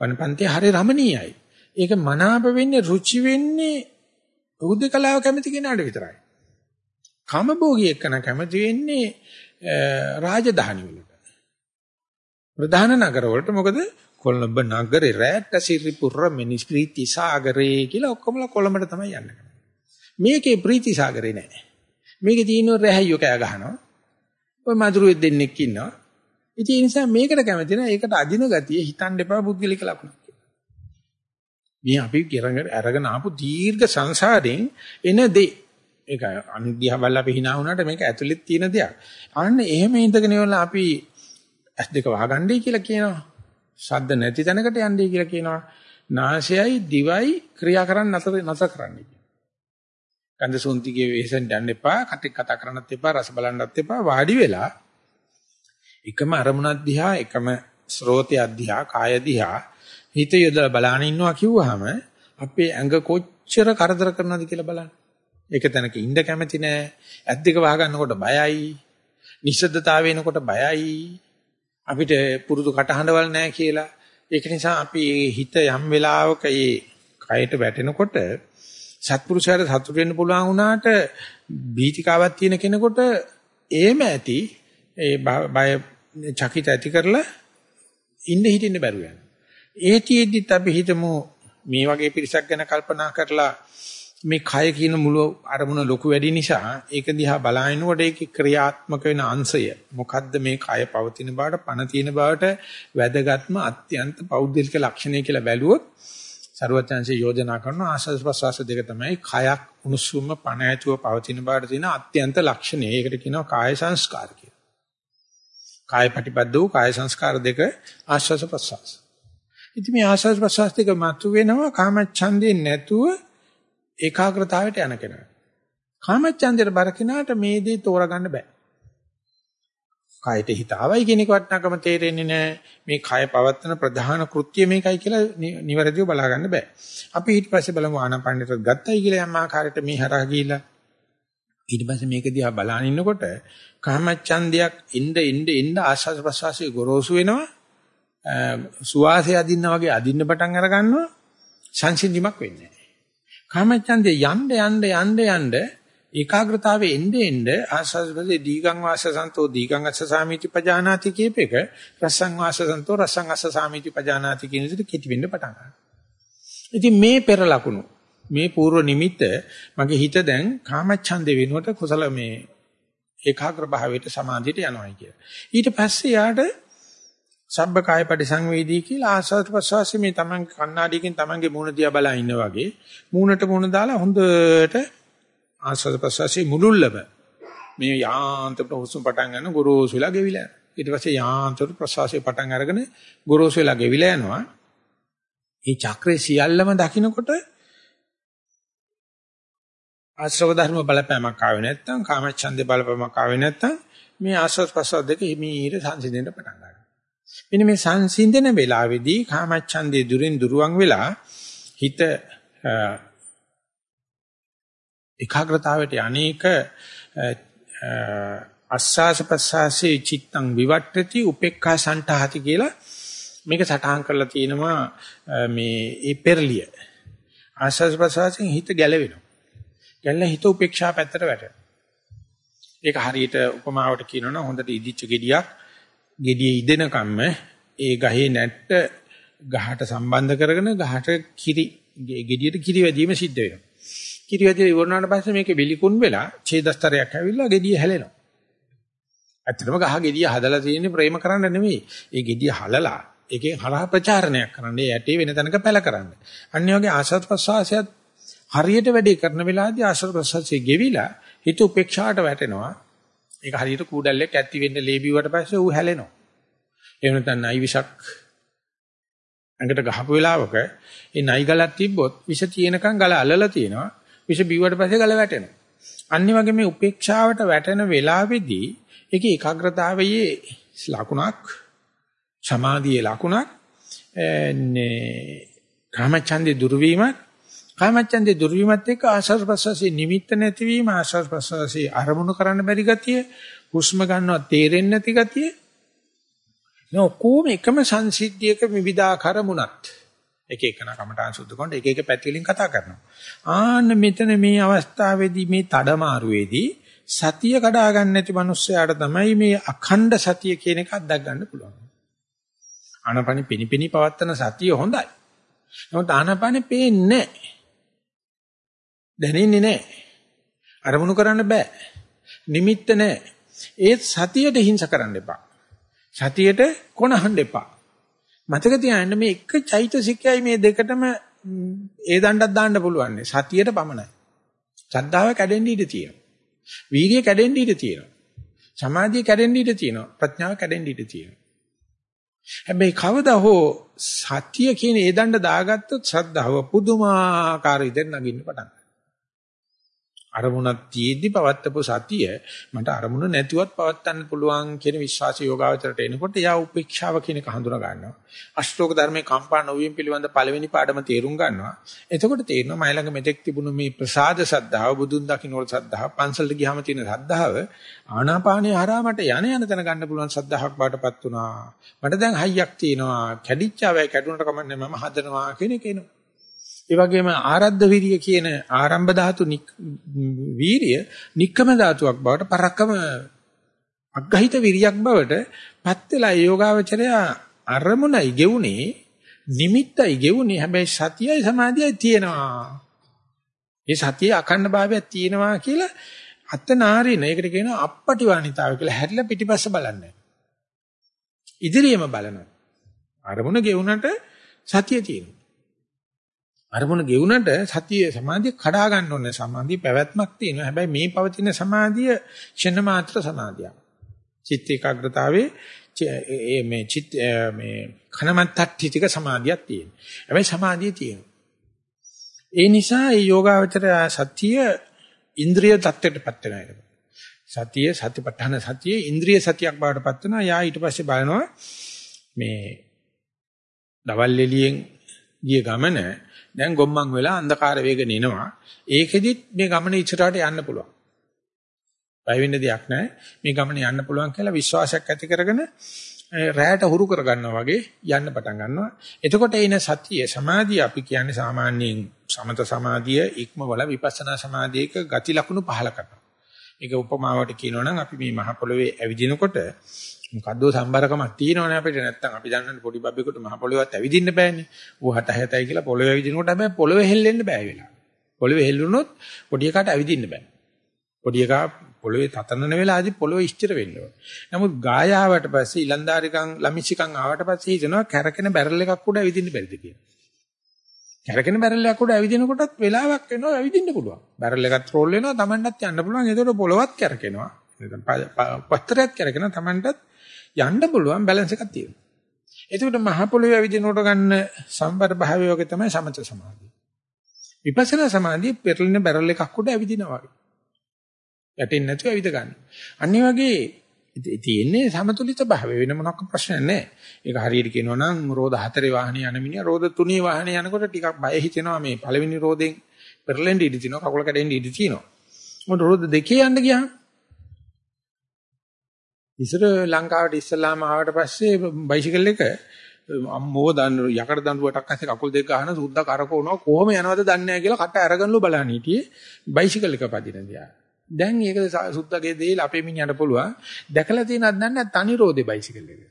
වනපන්තේ හරි රමණීයයි. ඒක මනාප වෙන්නේ රුචි වෙන්නේ උද්දකලාව කැමති කෙනාට විතරයි. කාමභෝගී එක්කන කැමති වෙන්නේ රාජධානි වලට. ප්‍රධාන නගර වලට මොකද කොළඹ නගරේ රැට සිරිපුර මිනිස් ප්‍රීති සාගරේ කියලා ඔක්කොමලා කොළඹට තමයි යන්නේ. මේකේ ප්‍රීති සාගරේ නෑ. මේකේ තියෙන රැහැයියෝ කෑ ගහනවා. ඔය මధుරෙක් දෙන්නෙක් ඉන්නවා. ඉතින් ඒ නිසා මේකට කැමති නෑ. ඒකට අදින ගතිය හිතන්න එපා පුද්ගලික ලක්ෂණ. මේ අපි ගිරඟ අරගෙන ආපු දීර්ඝ සංසාරයෙන් එන දේ ඒක අනිද්දියා බලලා අපි hina වුණාට මේක ඇතුළෙත් තියෙන දෙයක්. අන්න එහෙම ඉඳගෙන ඉවරලා අපි ඇස් දෙක වහගන්නයි කියලා කියනවා. ශබ්ද නැති තැනකට යන්නේ කියලා කියනවා. නාසයයි දිවයි ක්‍රියා කරන්න නැතර නැතර කරන්න ගන්ධ සුන්තිගේ වෙහෙසෙන් යන්න එපා, කටේ කතා කරන්නත් එපා, රස බලන්නත් එපා, වාඩි වෙලා එකම අරමුණක් දිහා, එකම ස්රෝතය දිහා, කාය දිහා හිත යොදලා බලාගෙන ඉන්නවා කිව්වහම අපේ ඇඟ කොච්චර කරදර කරනවද කියලා බලන්න. ඒක තැනක ඉන්න කැමති නෑ. ඇස් දෙක වහගන්නකොට බයයි. නිශ්ශබ්දතාවය එනකොට බයයි. අපිට පුරුදු කටහඬවල් නැහැ කියලා. ඒක නිසා අපි හිත යම් වෙලාවක ඒ කයට වැටෙනකොට සත්පුරුෂයාට සතුට වෙන්න පුළුවන් වුණාට බීතිකාවක් තියෙන කෙනෙකුට එහෙම ඇති ඒ බය චකිත ඇති කරලා ඉන්න හිටින්න බැරුව යනවා. ඒතිෙද්දිත් අපි හිතමු මේ වගේ පිරිසක් ගැන කල්පනා කරලා මේ කය කියන මුළු අරමුණ ලොකු වැඩි නිසා ඒක දිහා බලනකොට ඒකේ ක්‍රියාත්මක වෙන අංශය මොකද්ද මේ කය පවතින බවට පණ තියෙන බවට වැදගත්ම අත්‍යන්ත පෞද්ගලික ලක්ෂණය කියලා බැලුවොත් ਸਰවඥාන්සේ යෝජනා කරන ආස්වාද ප්‍රසවාස දෙක තමයි කයක් උණුසුම පණ ඇතුව පවතින බවට තියෙන අත්‍යන්ත ලක්ෂණය. ඒකට කියනවා කාය සංස්කාර කියලා. කාය ප්‍රතිපද වූ කාය සංස්කාර දෙක ආස්වාද ප්‍රසවාස. ඉතින් මේ ආස්වාද ප්‍රසවාස දෙක මතු වෙනවා කාමච්ඡන්දේ නැතුව ඒකාග්‍රතාවයට යන කෙනා. කාමච්ඡන්දයට බර කෙනාට මේ දේ තෝරගන්න බෑ. කයට හිතාවයි කියන එක වටනකම තේරෙන්නේ නැහැ. මේ කය පවත්තන ප්‍රධාන කෘත්‍ය මේකයි කියලා නිවැරදිව බලා ගන්න බෑ. අපි ඊට පස්සේ බලමු ආනාපානෙට ගත්තයි කියලා යම් ආකාරයකට මේ හරහා ගිහිලා ඊට පස්සේ මේක දිහා බලාගෙන ඉන්නකොට කාමච්ඡන්දයක් ඉන්න ඉන්න ඉන්න ආශාස ප්‍රසවාසයේ ගොරෝසු වෙනවා. සුවාසය අදින්න වගේ අදින්න පටන් අර ගන්නවා. සංසිඳීමක් වෙන්නේ කාමච්ඡන්දේ යන්න යන්න යන්න යන්න ඒකාග්‍රතාවයේ එnde එnde ආස්වාදයේ දීගං වාසසන්තෝ දීගං අස්ස සාමීති පජානාති කීපේක රසං වාසසන්තෝ රසං අස්ස සාමීති පජානාති කියන විදිහට කෙටි වෙන්න පටන් ගන්නවා. ඉතින් මේ පෙර ලකුණු මේ పూర్ව නිමිත්ත මගේ හිත දැන් කාමච්ඡන්දේ වෙනුවට කුසල මේ ඒකාග්‍ර භාවයට සමාධියට යනවායි කියලා. ඊට පස්සේ යාට සබ්බ කාය පරිසංවේදී කියලා ආස්වාද ප්‍රසවාසී මේ තමන් කණ්ණාඩියකින් තමන්ගේ මූණ දිහා බලා ඉන්න වගේ මූණට මූණ දාලා හොඳට ආස්වාද ප්‍රසවාසී මුලුල්ලම මේ යාන්ත්‍රට හුස්ම පටන් ගන්න ගොරෝසු වෙලා ගෙවිලා ඊට පස්සේ යාන්ත්‍රට ප්‍රසවාසී පටන් අරගෙන ගොරෝසු වෙලා ගෙවිලා යනවා. මේ චක්‍රේ සියල්ලම දකින්නකොට ආශ්‍රව ධර්ම බලපෑමක් ආවේ නැත්නම් කාමච්ඡන්දේ බලපෑමක් ආවේ නැත්නම් මේ ආස්වාද ප්‍රසවාස දෙක හිමීට සංසිඳෙන්න පටන් ගන්නවා. මෙන්න මේ සංසිඳන වෙලාවේදී කාමච්ඡන්දේ දුරින් දුරවන් වෙලා හිත ඒකාග්‍රතාවයට අනේක අස්සාස ප්‍රසාසේ චිත්තං විවට්ටති උපේක්ඛා සන්තහති කියලා මේක සටහන් කරලා තියෙනවා මේ ඒ පෙරලිය. ආස්වාද ප්‍රසාසයෙන් හිත ගැලවෙනවා. ගැලලා හිත උපේක්ෂා පැත්තට වැටෙනවා. ඒක හරියට උපමාවට කියනවනම් හොඳට ඉදිච්ච ගෙඩියක් gediye ඉදෙන කම්ම ඒ ගහේ නැට්ට ගහට සම්බන්ධ කරගෙන ගහට කිරි gediයට කිරි වැදීම සිද්ධ වෙනවා. කිරි වැදීම ඉවරනාට පස්සේ මේකේ විලිකුන් වෙලා ඡේදස්තරයක් ඇවිල්ලා gediye හැලෙනවා. ඇත්තටම ගහ gediye හදලා තියෙන්නේ ප්‍රේම කරන්න නෙමෙයි. ඒ gediye හලලා ඒකෙන් හරහා ප්‍රචාරණයක් කරන්න. ඒ යටි වෙන තැනක පැල කරන්න. අනිත් වගේ ආශ්‍රත් ප්‍රසවාසයත් හරියට වැඩේ කරන වෙලාවදී ආශ්‍රත් ප්‍රසවාසයේ ගෙවිලා හිත උපේක්ෂාට වැටෙනවා. ඒක හරියට කූඩල්ලෙක් ඇත්ති වෙන්න ලේබිවට පස්සේ ඌ හැලෙනවා. එහෙම නැත්නම් නයි විසක් ඇඟට ගහපු වෙලාවක ඒ නයි ගලක් තිබ්බොත් විෂ තියෙනකන් ගල අල්ලලා තියෙනවා. විෂ බිව්වට පස්සේ ගල වැටෙනවා. අනිත් වගේ මේ උපේක්ෂාවට වැටෙන වෙලාවේදී ඒකේ ඒකාග්‍රතාවයේ ලකුණක් සමාධියේ ලකුණක් නේ කාමචන්දේ දුර්වීමක් කාමචන්දේ දුර්වීමත් එක්ක ආශ්‍රව ප්‍රසවාසයේ නිමිත්ත නැතිවීම ආශ්‍රව ප්‍රසවාසයේ අරමුණු කරන්න බැරි ගතිය හුස්ම ගන්නවා තේරෙන්නේ නැති ගතිය මේ ඔක්කොම එකම සංසිද්ධියක විවිධාකාර මුණත් එක එකන කමඨාන් සුද්ධ කරනකොට එක එක පැති වලින් කතා කරනවා ආන්න මෙතන මේ අවස්ථාවේදී මේ තඩමාරුවේදී සතිය කඩා ගන්න නැති මිනිස්සයාට තමයි මේ අඛණ්ඩ සතිය කියන එක අත්දක් ගන්න පුළුවන්. ආනපනි පිනිපිනි පවත්තන සතිය හොඳයි. නමුත් ආනපනි පේන්නේ නැහැ. දැනෙන්නේ නැහැ. අරමුණු කරන්න බෑ. නිමිත්ත නැහැ. ඒ සතියට හිංස කරන්න එපා. සතියට කොනහන්න එපා. මතක තියාගන්න මේ එක චෛතසිකයයි මේ දෙකටම ඒ දණ්ඩක් දාන්න පුළුවන්. සතියට පමණයි. ශ්‍රද්ධාව කැඩෙන්න ඉඩ තියෙනවා. වීර්යය කැඩෙන්න ඉඩ තියෙනවා. සමාධිය කැඩෙන්න ඉඩ තියෙනවා. ප්‍රඥාව කැඩෙන්න ඉඩ තියෙනවා. හැබැයි කවදා හෝ සත්‍ය කියන ඒ දණ්ඩ දාගත්තොත් ශ්‍රද්ධාව පුදුමාකාර විදිහට නගින්න පටන් ගන්නවා. අරමුණක් තියෙද්දි පවත්තපු සතිය මට අරමුණ නැතිවත් පවත්තන්න පුළුවන් කියන විශ්වාස යෝගාවචරයට එනකොට යා උපේක්ෂාව කියන එක හඳුනා ගන්නවා. අෂ්ටෝක ධර්මයේ කම්පා නොවීම පිළිබඳ පළවෙනි පාඩම තේරුම් ගන්නවා. එතකොට තේරෙනවා මයි ළඟ මෙතෙක් තිබුණු මේ ප්‍රසාද සද්ධාව බුදුන් දකින්නවල සද්ධාව පන්සලට ගියාම තියෙන සද්ධාව ආනාපානයේ හරහා මට යන යන තැන ගන්න පුළුවන් සද්ධාහක් බාටපත් වුණා. මට දැන් හයියක් තියෙනවා. කැඩිච්චාවයි කැඩුනට කමන්නේ මම හදනවා කියන එක එනවා. ඒ වගේම ආරද්ධ විරිය කියන ආරම්භ ධාතු වීරිය නික්කම ධාතුවක් බවට පරක්කම අග්ගහිත විරියක් බවට පත් වෙලා යෝගාවචරය අරමුණයි ගෙවුනේ නිමිත්තයි ගෙවුනේ හැබැයි සතියයි සමාධියයි තියෙනවා. ඒ සතියේ අඛණ්ඩ භාවයක් තියෙනවා කියලා අත්නාරින ඒකට කියනවා අපපටිවානිතාව කියලා හැරිලා පිටිපස්ස බලන්නේ. ඉදිරියම බලනවා. අරමුණ ගෙවුනට සතිය තියෙනවා. අරමුණ ගෙවුනට සතිය සමාධිය කඩා ගන්න ඕනේ. සමාධිය පැවැත්මක් තියෙනවා. හැබැයි මේ පවතින සමාධිය ක්ෂණ මාත්‍ර සමාධියක්. චිත්ත ඒකාග්‍රතාවේ මේ චිත්ත මේ කනමත්තට්ඨිතික සමාධියක් තියෙනවා. හැබැයි සමාධිය තියෙනවා. ඒ නිසා මේ යෝගාවචර සතිය ඉන්ද්‍රිය தත්ත්වයටපත් වෙනවා සතිය සතිපට්ඨාන සතිය ඉන්ද්‍රිය සතියක් බවට පත් වෙනවා. යා ඊට පස්සේ බලනවා මේ දවල් එළියෙන් ගිය ගමන දැන් ගොම්මන් වෙලා අන්ධකාර වේගන එනවා. ඒකෙදිත් මේ ගමන ඉස්සරහට යන්න පුළුවන්. බය වෙන්න දෙයක් නැහැ. මේ ගමන යන්න පුළුවන් කියලා විශ්වාසයක් ඇති කරගෙන රැයට හුරු කර ගන්නවා වගේ යන්න පටන් ගන්නවා. එතකොට එන සතිය සමාධිය අපි කියන්නේ සාමාන්‍යයෙන් සමත සමාධිය ඉක්මවල විපස්සනා සමාධියක ගති ලක්ෂණ පහල කරනවා. ඒක උපමාවට කියනවා නම් අපි මේ මහ පොළවේ ඇවිදිනකොට මොකද්ද සම්බරකමක් තියෙනවනේ අපිට නැත්තම් අපි දන්නන්නේ පොඩි බබෙකුට මහ පොළොවත් ඇවිදින්න බෑනේ. ඌ හත හතයි කියලා පොළොවේ ඇවිදිනකොට හැබැයි පොළොවේ හෙල්ලෙන්න බෑ වෙලා. පොළොවේ හෙල්ලුනොත් පොඩි එකාට ඇවිදින්න බෑ. පොඩි එකා පොළොවේ තතනන වෙලාවදී පොළොවේ ස්ථිර වෙන්න ඕන. නමුත් ගායාවට පස්සේ ඉලන්දාරිකන් ළමිසිකන් ආවට පස්සේ හිතනවා කැරකෙන බැරල් එකක් උඩ ඇවිදින්න බැරිද කියලා. කැරකෙන බැරල් එකක් උඩ ඇවිදිනකොටත් වෙලාවක් වෙනවා ඇවිදින්න පුළුවන්. බැරල් එකත් රෝල් වෙනවා Tamanටත් යන්න පුළුවන්. ඒතකොට පොළොවත් කැරකෙනවා. පත්‍රයක් කැරකෙනවා Tamanටත් යන්න පුළුවන් බැලන්ස් එකක් තියෙනවා. එතකොට මහ පොළොවේ ඇවිදිනකොට ගන්න සම්බර භාවය වගේ තමයි සමත සමාධිය. විපස්සනා සමාධිය පෙරලින බැරල් එකක් උඩ ඇවිදිනවා වගේ. යටින් නැතුව ඇවිද ගන්න. අනිත් වගේ තියෙන්නේ සමතුලිත භාවය වෙන මොනක් ප්‍රශ්න නැහැ. ඒක හරියට කියනවා නම් රෝද හතරේ වාහනේ යන මිනිහා රෝද තුනේ වාහනේ යනකොට ටිකක් බය හිතෙනවා මේ පළවෙනි රෝදෙන් පෙරලෙන්න ඉඩ තියෙනවා කකුල කැඩෙන්න ඉඩ තියෙනවා. මොකද රෝද දෙකේ යන්න ගියාම ඉස්සර ලංකාවට ඉස්සලාම ආවට පස්සේ බයිසිකල් එක අම්මෝ දන් යකඩ දඬුවටක් අස්සේ කකුල් දෙක ගහන සුද්දා කරකවනවා කොහොම යනවද දන්නේ නැහැ කියලා කට අරගෙනලු බලන්න හිටියේ බයිසිකල් එක පදින දියා. දැන් ඒක සුද්දාගේ දේල අපේ මිනිහට පුළුවන්. දැකලා තියෙනවද දන්නේ තනි රෝදේ බයිසිකල් එක.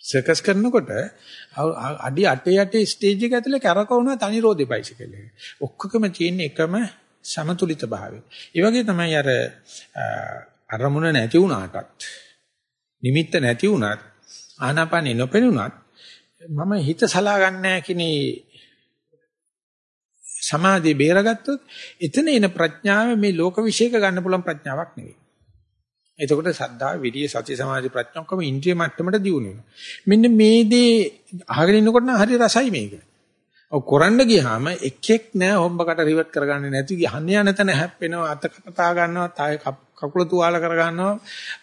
සර්කස් කරනකොට අඩි 8 8 ස්ටේජ් එක ඇතුලේ කරකවනවා තනි රෝදේ බයිසිකල් එක. ඔක්කොකම තියෙන එකම සමතුලිත භාවය. ඒ වගේ තමයි අර අරමුණ නැති වුණාටත් නිමිත්ත නැති වුණත් ආනාපානෙ නොපෙනුනත් මම හිත සලා ගන්නෑ කිනේ සමාධිය බේරගත්තොත් එතන එන ප්‍රඥාව මේ ලෝක විශ්ේක ගන්න පුළුවන් ප්‍රඥාවක් නෙවෙයි. එතකොට සද්ධා, විරිය, සති, සමාධි, ප්‍රඥා ඔක්කොම ඉන්ද්‍රිය මට්ටමට දියුණු වෙනවා. මෙන්න මේ දේ අහගෙන ඉන්නකොට නම් හරි රසයි මේක. ඔව් කරන්න ගියාම එක් එක් නෑ හොම්බකට රිවර්ට් කරගන්නේ නැති යන්නේ යන තැන හැප්පෙනවා අත කපා ගන්නවා තාය කකුල තුවාල කර ගන්නවා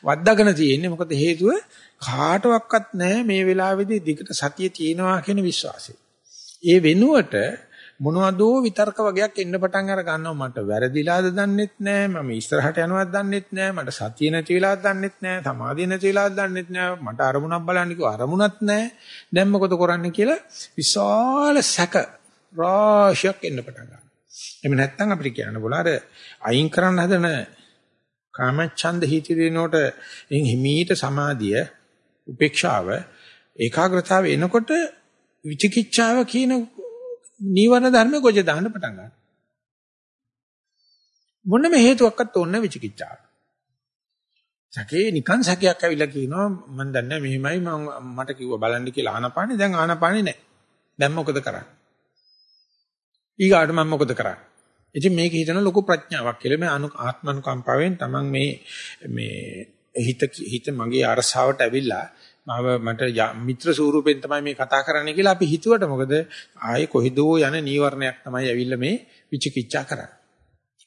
වද්දාගෙන තියෙන්නේ. මොකද හේතුව කාටවත් නෑ මේ වෙලාවේදී දිගට සතිය තියෙනවා කියන විශ්වාසය. ඒ වෙනුවට මොනවදෝ විතර්ක වගේක් එන්න පටන් අර ගන්නවා. මට වැරදිලාද දන්නෙත් නෑ මම ඉස්සරහට යනවත් දන්නෙත් නෑ මට සතිය නැති වෙලාද දන්නෙත් නෑ සමාධිය නැති වෙලාද දන්නෙත් නෑ මට අරමුණක් බලන්න කිව්ව අරමුණක් නෑ දැන් මොකද කරන්නේ කියලා විශාල සැක රාශියක් එන්න පටන් ගන්නවා. එමෙ නැත්තම් අපිට කියන්න බෝල අර අයින් කරන්න හදන කාමච්ඡන්ද හිතිරිනෝට එින් හිමීට සමාධිය උපේක්ෂාව ඒකාග්‍රතාව එනකොට විචිකිච්ඡාව කියන නීවරණ ධර්ම ගොජ දාන්න පටන් ගන්නවා. මොනම හේතුවක්වත් ඕනේ විචිකිච්ඡාව. සැකේ නිකන් සැකයක් ඇවිල්ලා කියනවා මම දන්නේ මෙහෙමයි මම මට කිව්වා බලන්න කියලා ආනපානේ දැන් ආනපානේ නැහැ. දැන් මොකද කරන්නේ? ඊගාට මම මොකද කරන්නේ? ඉතින් මේක හිතන ලොකු ප්‍රඥාවක් කියලා මේ අනු ආත්මනුකම්පාවෙන් තමන් මේ මේ හිත හිත මගේ අරසාවට ඇවිල්ලා මම මට මිත්‍ර ස්වරූපෙන් තමයි මේ කතා කරන්නේ කියලා අපි හිතුවට මොකද ආයේ කොහෙදෝ යන නීවරණයක් තමයි ඇවිල්ලා මේ විචිකිච්ඡා කරන්නේ.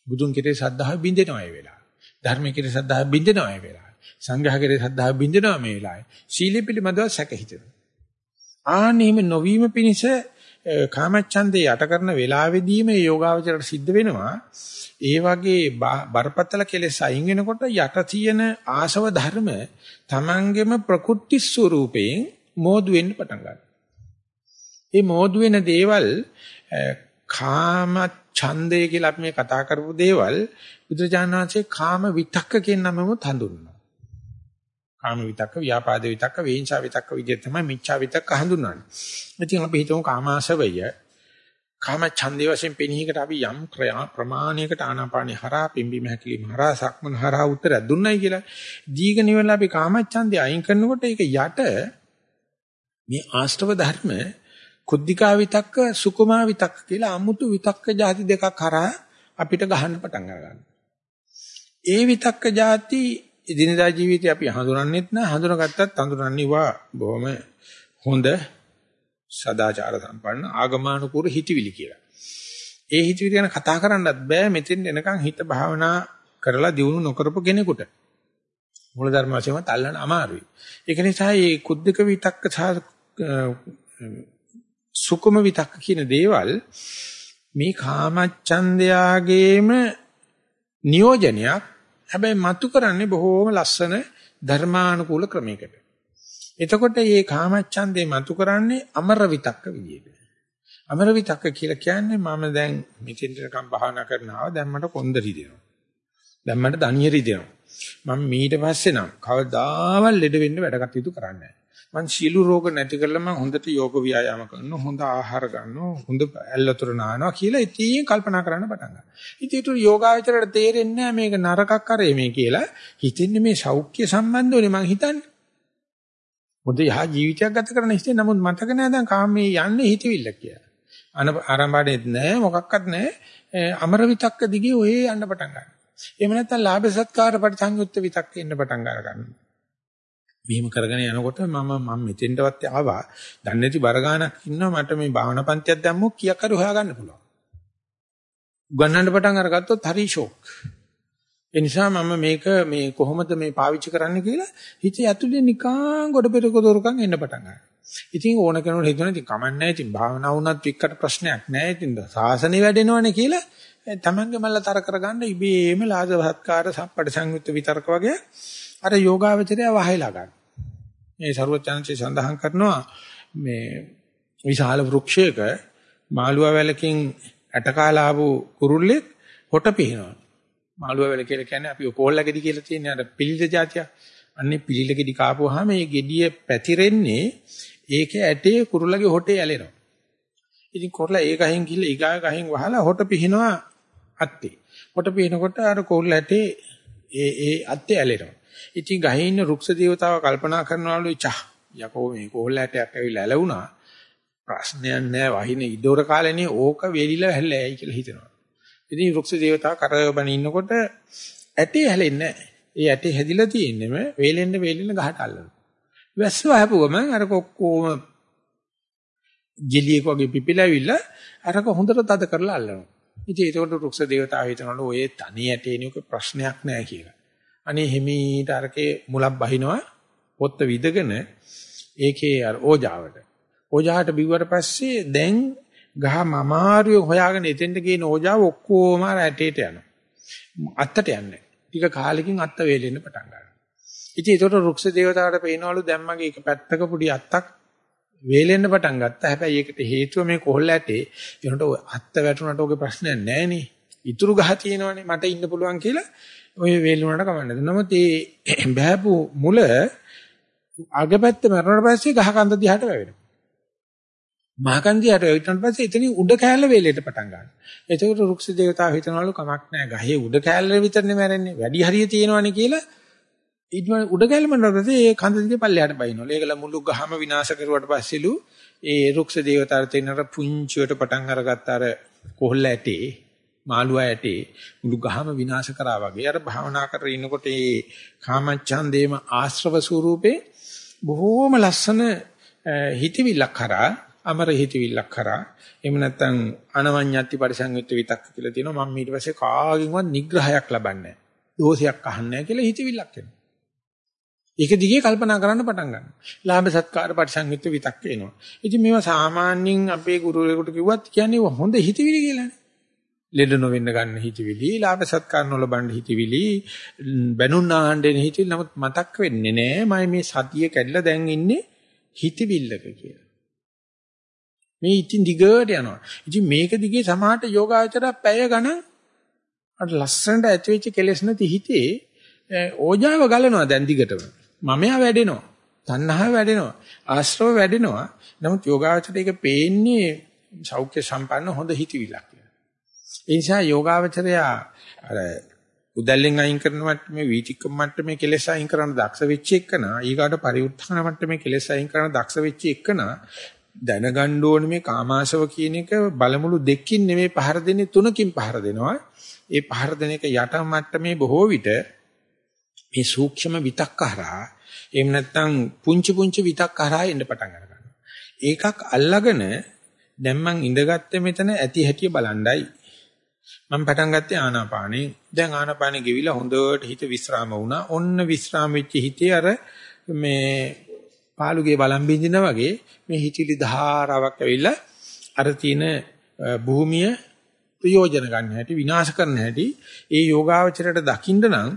බුදුන් කෙරේ සද්ධාව බින්දෙනවා ඒ වෙලාව. ධර්මයේ කෙරේ සද්ධාව බින්දෙනවා ඒ වෙලාව. සංඝයා කෙරේ සද්ධාව බින්දෙනවා මේ වෙලාවේ. සීල පිළිබඳව සැක හිතෙනවා. ආනීම නොවීම පිණිස කාමච්ඡන්දේ යට කරන වෙලාවෙදී මේ යෝගාවචරයට සිද්ධ වෙනවා. ඒ වගේ බරපතල කෙලෙස් අයින් වෙනකොට යට තියෙන ආශව ධර්ම තමන්ගෙම ප්‍රකෘති ස්වරූපයෙන් මෝදු වෙන්න පටන් ගන්නවා. මේ මෝදු වෙන දේවල් කාම ඡන්දය කියලා අපි මේ කතා කරපු දේවල් බුදුරජාණන් වහන්සේ කාම විතක්ක කියන නමම හඳුන්වනවා. කාම විතක්ක, ව්‍යාපාද විතක්ක, වේංචා විතක්ක විදිහට තමයි මිච්ඡා විතක්ක හඳුන්වන්නේ. ඉතින් අපි හිතමු කාමාශවය කාම ඡන්දේ වශයෙන් පෙනීකට අපි යම් ප්‍රමාණයකට ආනාපානේ හරහා පිම්බීම හැකිලිම හරහා සක්මන හරහා උත්තර දුන්නයි කියලා දීගෙන ඉවරලා අපි කාම ඡන්දේ අයින් කරනකොට ඒක යට මේ ආශ්‍රව ධර්ම කුද්ධිකා විතක්ක සුකුමා විතක්ක කියලා අමුතු විතක්ක ಜಾති දෙකක් හරහා අපිට ගහන්න පටන් ගන්නවා. ඒ විතක්ක ಜಾති එදිනදා ජීවිතේ අපි හඳුනන්නෙත් නෑ හඳුනගත්තත් හඳුනන්නේවා බොහොම හොඳ සදාචාර සම්පන්න ආගමානුකූල හිතවිලි කියලා. ඒ හිතවිලි ගැන කතා කරන්නත් බෑ මෙතෙන් එනකන් හිත භාවනා කරලා දිනු නොකරපු කෙනෙකුට. මූලධර්ම වශයෙන්ම තල්ලන්න අමාරුයි. ඒක නිසා මේ කුද්දක විතක්ක සහ සුකුම විතක්ක කියන දේවල් මේ කාමච්ඡන්දයාගේම නියෝජනයක් හැබැයි මතු කරන්නේ බොහෝම ලස්සන ධර්මානුකූල ක්‍රමයකට. එතකොට මේ කාමච්ඡන්දේ මතු කරන්නේ අමර විතක්ක විදියට. අමර විතක්ක කියලා කියන්නේ මම දැන් මෙතෙන්ටකම් භාවනා කරනවා දැන් මට කොන්ද රිදෙනවා. දැන් මට දණිය රිදෙනවා. මම ඊට පස්සේ නම් කවදාවත් ලෙඩ වෙන්න වැඩ කටයුතු කරන්නේ නැහැ. මං සියලු රෝග නැති කරලා මං හොඳට යෝග ව්‍යායාම කරනවා හොඳ ආහාර ගන්නවා හොඳ ඇල්ලතර නානවා කියලා ඉතින් කල්පනා කරන්න පටන් ගන්නවා. ඉතින් ඒක යෝගාවචරයට තේරෙන්නේ නැහැ මේක නරකක් කරේ මේ කියලා. හිතෙන්නේ මේ සෞඛ්‍ය සම්බන්ධවනේ මං හිතන්නේ. මොකද යහ ජීවිතයක් ගත කරන්න හිතේ නමුත් මතක නැහැ දැන් කාමයේ යන්නේ හිතවිල්ල කියලා. අන ආරම්භණෙත් නැහැ මොකක්වත් නැහැ. අමර විතක්ක දිගේ ඔය යන්න පටන් ගන්නවා. එහෙම නැත්නම් ලාභ සත්කාර පරිසංයුක්ත විතක්ක එන්න පටන් ගන්නවා. මෙහෙම කරගෙන යනකොට මම මම මෙතෙන්ටවත් ආවා. දන්නේ නැති බර ගානක් ඉන්නවා මට මේ භාවනා පන්තියක් දැම්මොත් කීයක් හරි හොයාගන්න පුළුවන්. උගන්නන්න පටන් අරගත්තොත් හරි ෂෝක්. ඒ නිසා මම මේක මේ කොහොමද මේ පාවිච්චි කරන්න කියලා හිත ඇතුලේ නිකන් ගොඩ පෙරක දොරකම් එන්න පටන් ගන්නවා. ඉතින් ඕන කෙනෙකුට හිතන ඉතින් කමන්නේ නැහැ ඉතින් භාවනා වුණත් වික්කට ප්‍රශ්නයක් නැහැ ඉතින් සාසනෙ වැඩෙනවනේ කියලා තමන්ගේ මල්ල තර කරගන්න ඉබේම ලාජවත්කාර සම්පට සංයුක්ත විතර්ක වගේ අර යෝගාවචරය වහයලා ගන්න. මේ ਸਰවඥාන්සේ සඳහන් කරනවා මේ විශාල වෘක්ෂයක මාළුවා වැලකින් ඇටකාලා ආපු කුරුල්ලෙක් හොට පිහිනවා. මාළුවා වැල කියලා කියන්නේ අපි කොල්ලගෙඩි කියලා තියෙන අර පිළිල జాතිය. අන්නේ පිළිල ගෙඩි කාපුවාම මේ ගෙඩිය පැතිරෙන්නේ ඒකේ ඇටේ කුරුල්ලගේ හොටේ ඇලෙනවා. ඉතින් කොරලා ඒක අහින් ගිහලා ඊගා ගහින් වහලා හොට පිහිනවා අත්තේ. හොට පිහිනකොට අර කුරුල්ල ඇටේ ඒ ඒ අත්තේ ඇලෙනවා. ඉතින් ගහේ ඉන්න රුක්ෂ දේවතාව කල්පනා කරනවලු චා යකෝ මේ කොහොල්ලටයක් ඇවිල්ලා ඇලවුණා. ප්‍රශ්නයක් නෑ වහින ඉදොර කාලේනේ ඕක වෙලිලා හැල්ලෑයි කියලා හිතනවා. ඉතින් වෘක්ෂ දේවතා කරවබන ඉන්නකොට ඇටේ හැලෙන්නේ නෑ. ඒ ඇටේ හැදිලා තියෙන්නේම වේලෙන්න වේලෙන්න ගහට අල්ලනවා. වැස්ස වහපු ගමන් අර කොක්කෝම ජෙලියක වගේ පිපිලාවිලා අරක හොඳට තද කරලා අල්ලනවා. ඉතින් ඒකට රුක්ෂ දේවතාව හිතනවලු ඔය තනි ඇටේනියක ප්‍රශ්නයක් නෑ කියලා. අනේ හිමීට අරකේ මුලක් බහිනවා පොත්ත විදගෙන ඒකේ අර ඕජාවට. ඕජාවට බිව්වට පස්සේ දැන් ගහ මමාරුවේ හොයාගෙන එතෙන්ට ගේන ඕජාව ඔක්කොම අර ඇටේට යනවා. අත්තට යන්නේ. ටික කාලෙකින් අත්ත වේලෙන්න පටන් ගන්නවා. ඉතින් ඒතකොට රුක්ෂ දේවතාවට පේනවලු දැන් මගේ එක පැත්තක පොඩි අත්තක් වේලෙන්න පටන් ගත්තා. හැබැයි ඒකට හේතුව මේ කොහොල්ල ඇටේ. ඒනට අත්ත වැටුණාට ඔගේ ප්‍රශ්නයක් නැහැ නේ. ඉතුරු ගහ තියෙනවනේ මට ඉන්න පුළුවන් කියලා ඔය වේලුණාට කමන්නේ. නමුත් මේ *clears throat* බෑපු මුල අගපැත්ත මරණට පස්සේ ගහ කන්ද දිහාට වැවෙනවා. මහකන්දියට වැවෙන්න පස්සේ එතනින් උඩ කෑල්ල වේලෙට පටන් ගන්නවා. එතකොට රුක්ෂ දේවතාව හිතනවලු කමක් නැහැ. ගහේ උඩ කෑල්ල විතරනේ මැරෙන්නේ. වැඩි හරිය තියෙනවනේ කියලා ඊට උඩ ගැලමනකොට ඒ කඳ දිගේ පල්ලයට බයිනවලු. ඒකල මුළු ගහම විනාශ කරුවට පස්සෙලු ඒ රුක්ෂ දේවතාවට තේනර පුංචිවට පටන් අරගත්ත අර කොහොල්ල ඇටේ මාළුවා ඇටේ මුළු ගහම විනාශ කරා වගේ අර භාවනා කරගෙන ඉනකොට ඒ කාමච්ඡන්දේම ආශ්‍රව ස්වරූපේ බොහෝම ලස්සන හිතවිල්ලක් කරා අමර හිතවිල්ලක් කරා. එහෙම නැත්නම් අනවඤ්ඤත්ති පරිසංයුක්ත විතක්ක කියලා තියෙනවා. මම ඊට පස්සේ කාගෙන්වත් නිග්‍රහයක් ලබන්නේ නැහැ. දෝෂයක් අහන්නේ නැහැ කියලා හිතවිල්ලක් එනවා. ඒක දිගේ කල්පනා කරන්න පටන් ගන්නවා. ලාභ සත්කාර පරිසංයුක්ත විතක් එනවා. ඉතින් මේවා සාමාන්‍යයෙන් අපේ ගුරුවරයෙකුට කිව්වත් කියන්නේ හොඳ හිතවිලි කියලානේ. ලෙඩ නොවෙන්න ගන්න හිතවිලි, ලාභ සත්කාර නොලබන්න හිතවිලි, බැනුන් ආහඬෙන හිතවිලි නමුත් මතක් වෙන්නේ නෑ මම මේ සතිය කැඩලා දැන් ඉන්නේ හිතවිල්ලක කියලා. මේ ඉතින් දිගට යනවා. ඉතින් මේක දිගේ සමාහට යෝගාචර පැය ගණන් අර ලස්සනට ඇතිවෙච්ච කෙලෙස් නැති හිතේ ඕජාව ගලනවා දැන් දිගටම. මමයා වැඩෙනවා. තණ්හාව වැඩෙනවා. ආශ්‍රව වැඩෙනවා. නමුත් යෝගාවචරයට ඒක පේන්නේ සෞඛ්‍ය සම්පන්න හොඳ හිතවිලක් කියලා. ඒ නිසා යෝගාවචරය අර උදැල්ලෙන් අයින් කරන මට්ටමේ වීතික්කම මට්ටමේ කෙලෙස් අයින් කරන දක්ෂ වෙච්ච එකන ඊගාට පරිඋත්ථාන මට්ටමේ කෙලෙස් අයින් කරන දක්ෂ වෙච්ච එකන දැනගන්න ඕනේ මේ කාමාශව කියන එක බලමුළු දෙකකින් නෙමෙයි පහර දෙන්නේ තුනකින් පහර දෙනවා. ඒ පහර දෙන එක යට මට්ටමේ බොහෝ විට මේ සූක්ෂම විතක්කහරා එහෙම නැත්නම් පුංචි පුංචි විතක්කහරා එන්න පටන් ගන්නවා. ඒකක් අල්ලගෙන දැන් මං ඉඳගත්තේ මෙතන ඇති හැටිය බලණ්ඩයි. මම පටන් ගත්තේ ආනාපානේ. දැන් ආනාපානේ ගෙවිලා හොඳට හිත විස්්‍රාම වුණා. ඔන්න විස්්‍රාම වෙච්ච හිතේ අර මේ පාළුගේ බලම් බින්දිනා වගේ මේ හිතිලි ධාරාවක් ඇවිල්ලා අර තියෙන භූමිය ප්‍රයෝජන ගන්න හැටි විනාශ කරන හැටි ඒ යෝගාවචරයට දකින්න නම්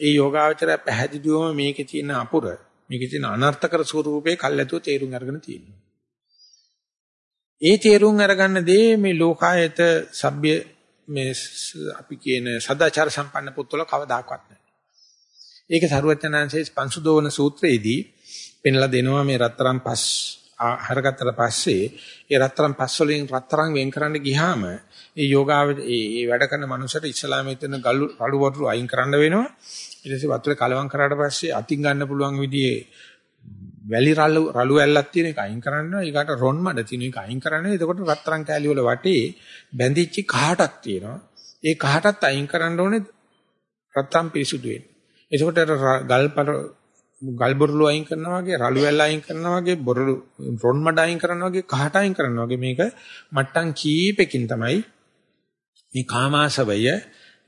ඒ යෝගාවචරය පැහැදිලිවම මේකේ තියෙන අපුර මේකේ තියෙන අනර්ථකර ස්වරූපේ කල්ැතුව තේරුම් අරගෙන තියෙනවා. ඒ තේරුම් අරගන්න දේ මේ ලෝකායත සભ્ય මේ අපි කියන සදාචාර සම්පන්න පුත්වල කවදාකවත් නැහැ. ඒක සරුවචනාංශයේ පංසුදෝවන සූත්‍රයේදී පෙන්ලා දෙනවා මේ රත්තරන් පස් හරගත්තට පස්සේ ඒ රත්තරන් පස් වලින් රත්තරන් වෙන් කරන්න ගියාම ඒ යෝගාව ඒ වැඩ කරන මනුස්සයට ඉස්ලාමයේ තියෙන ගල් රළු වතුර අයින් කරන්න වෙනවා. ඊට පස්සේ වතුරේ කලවම් කරාට පස්සේ අතින් ගන්න පුළුවන් විදිහේ වැලි රළු රළු ඇල්ලක් තියෙන එක අයින් කරන්න ඊකට රොන් මඩ තියෙන එක අයින් කරන්න එතකොට රත්තරන් කෑලි වල වටේ බැඳිච්ච කහටක් තියෙනවා. ඒ කහටත් අයින් කරන්න ඕනේ රත්තරන් පිරිසුදු වෙන්න. එතකොට ගල් ගල් බොරළු අයින් කරනවා වගේ රළු ඇල්ල අයින් කරනවා වගේ බොරළු රොන් මඩ අයින් කරනවා වගේ කහට අයින් කරනවා වගේ මේක මට්ටම් කීපකින් තමයි මේ කාමාශවය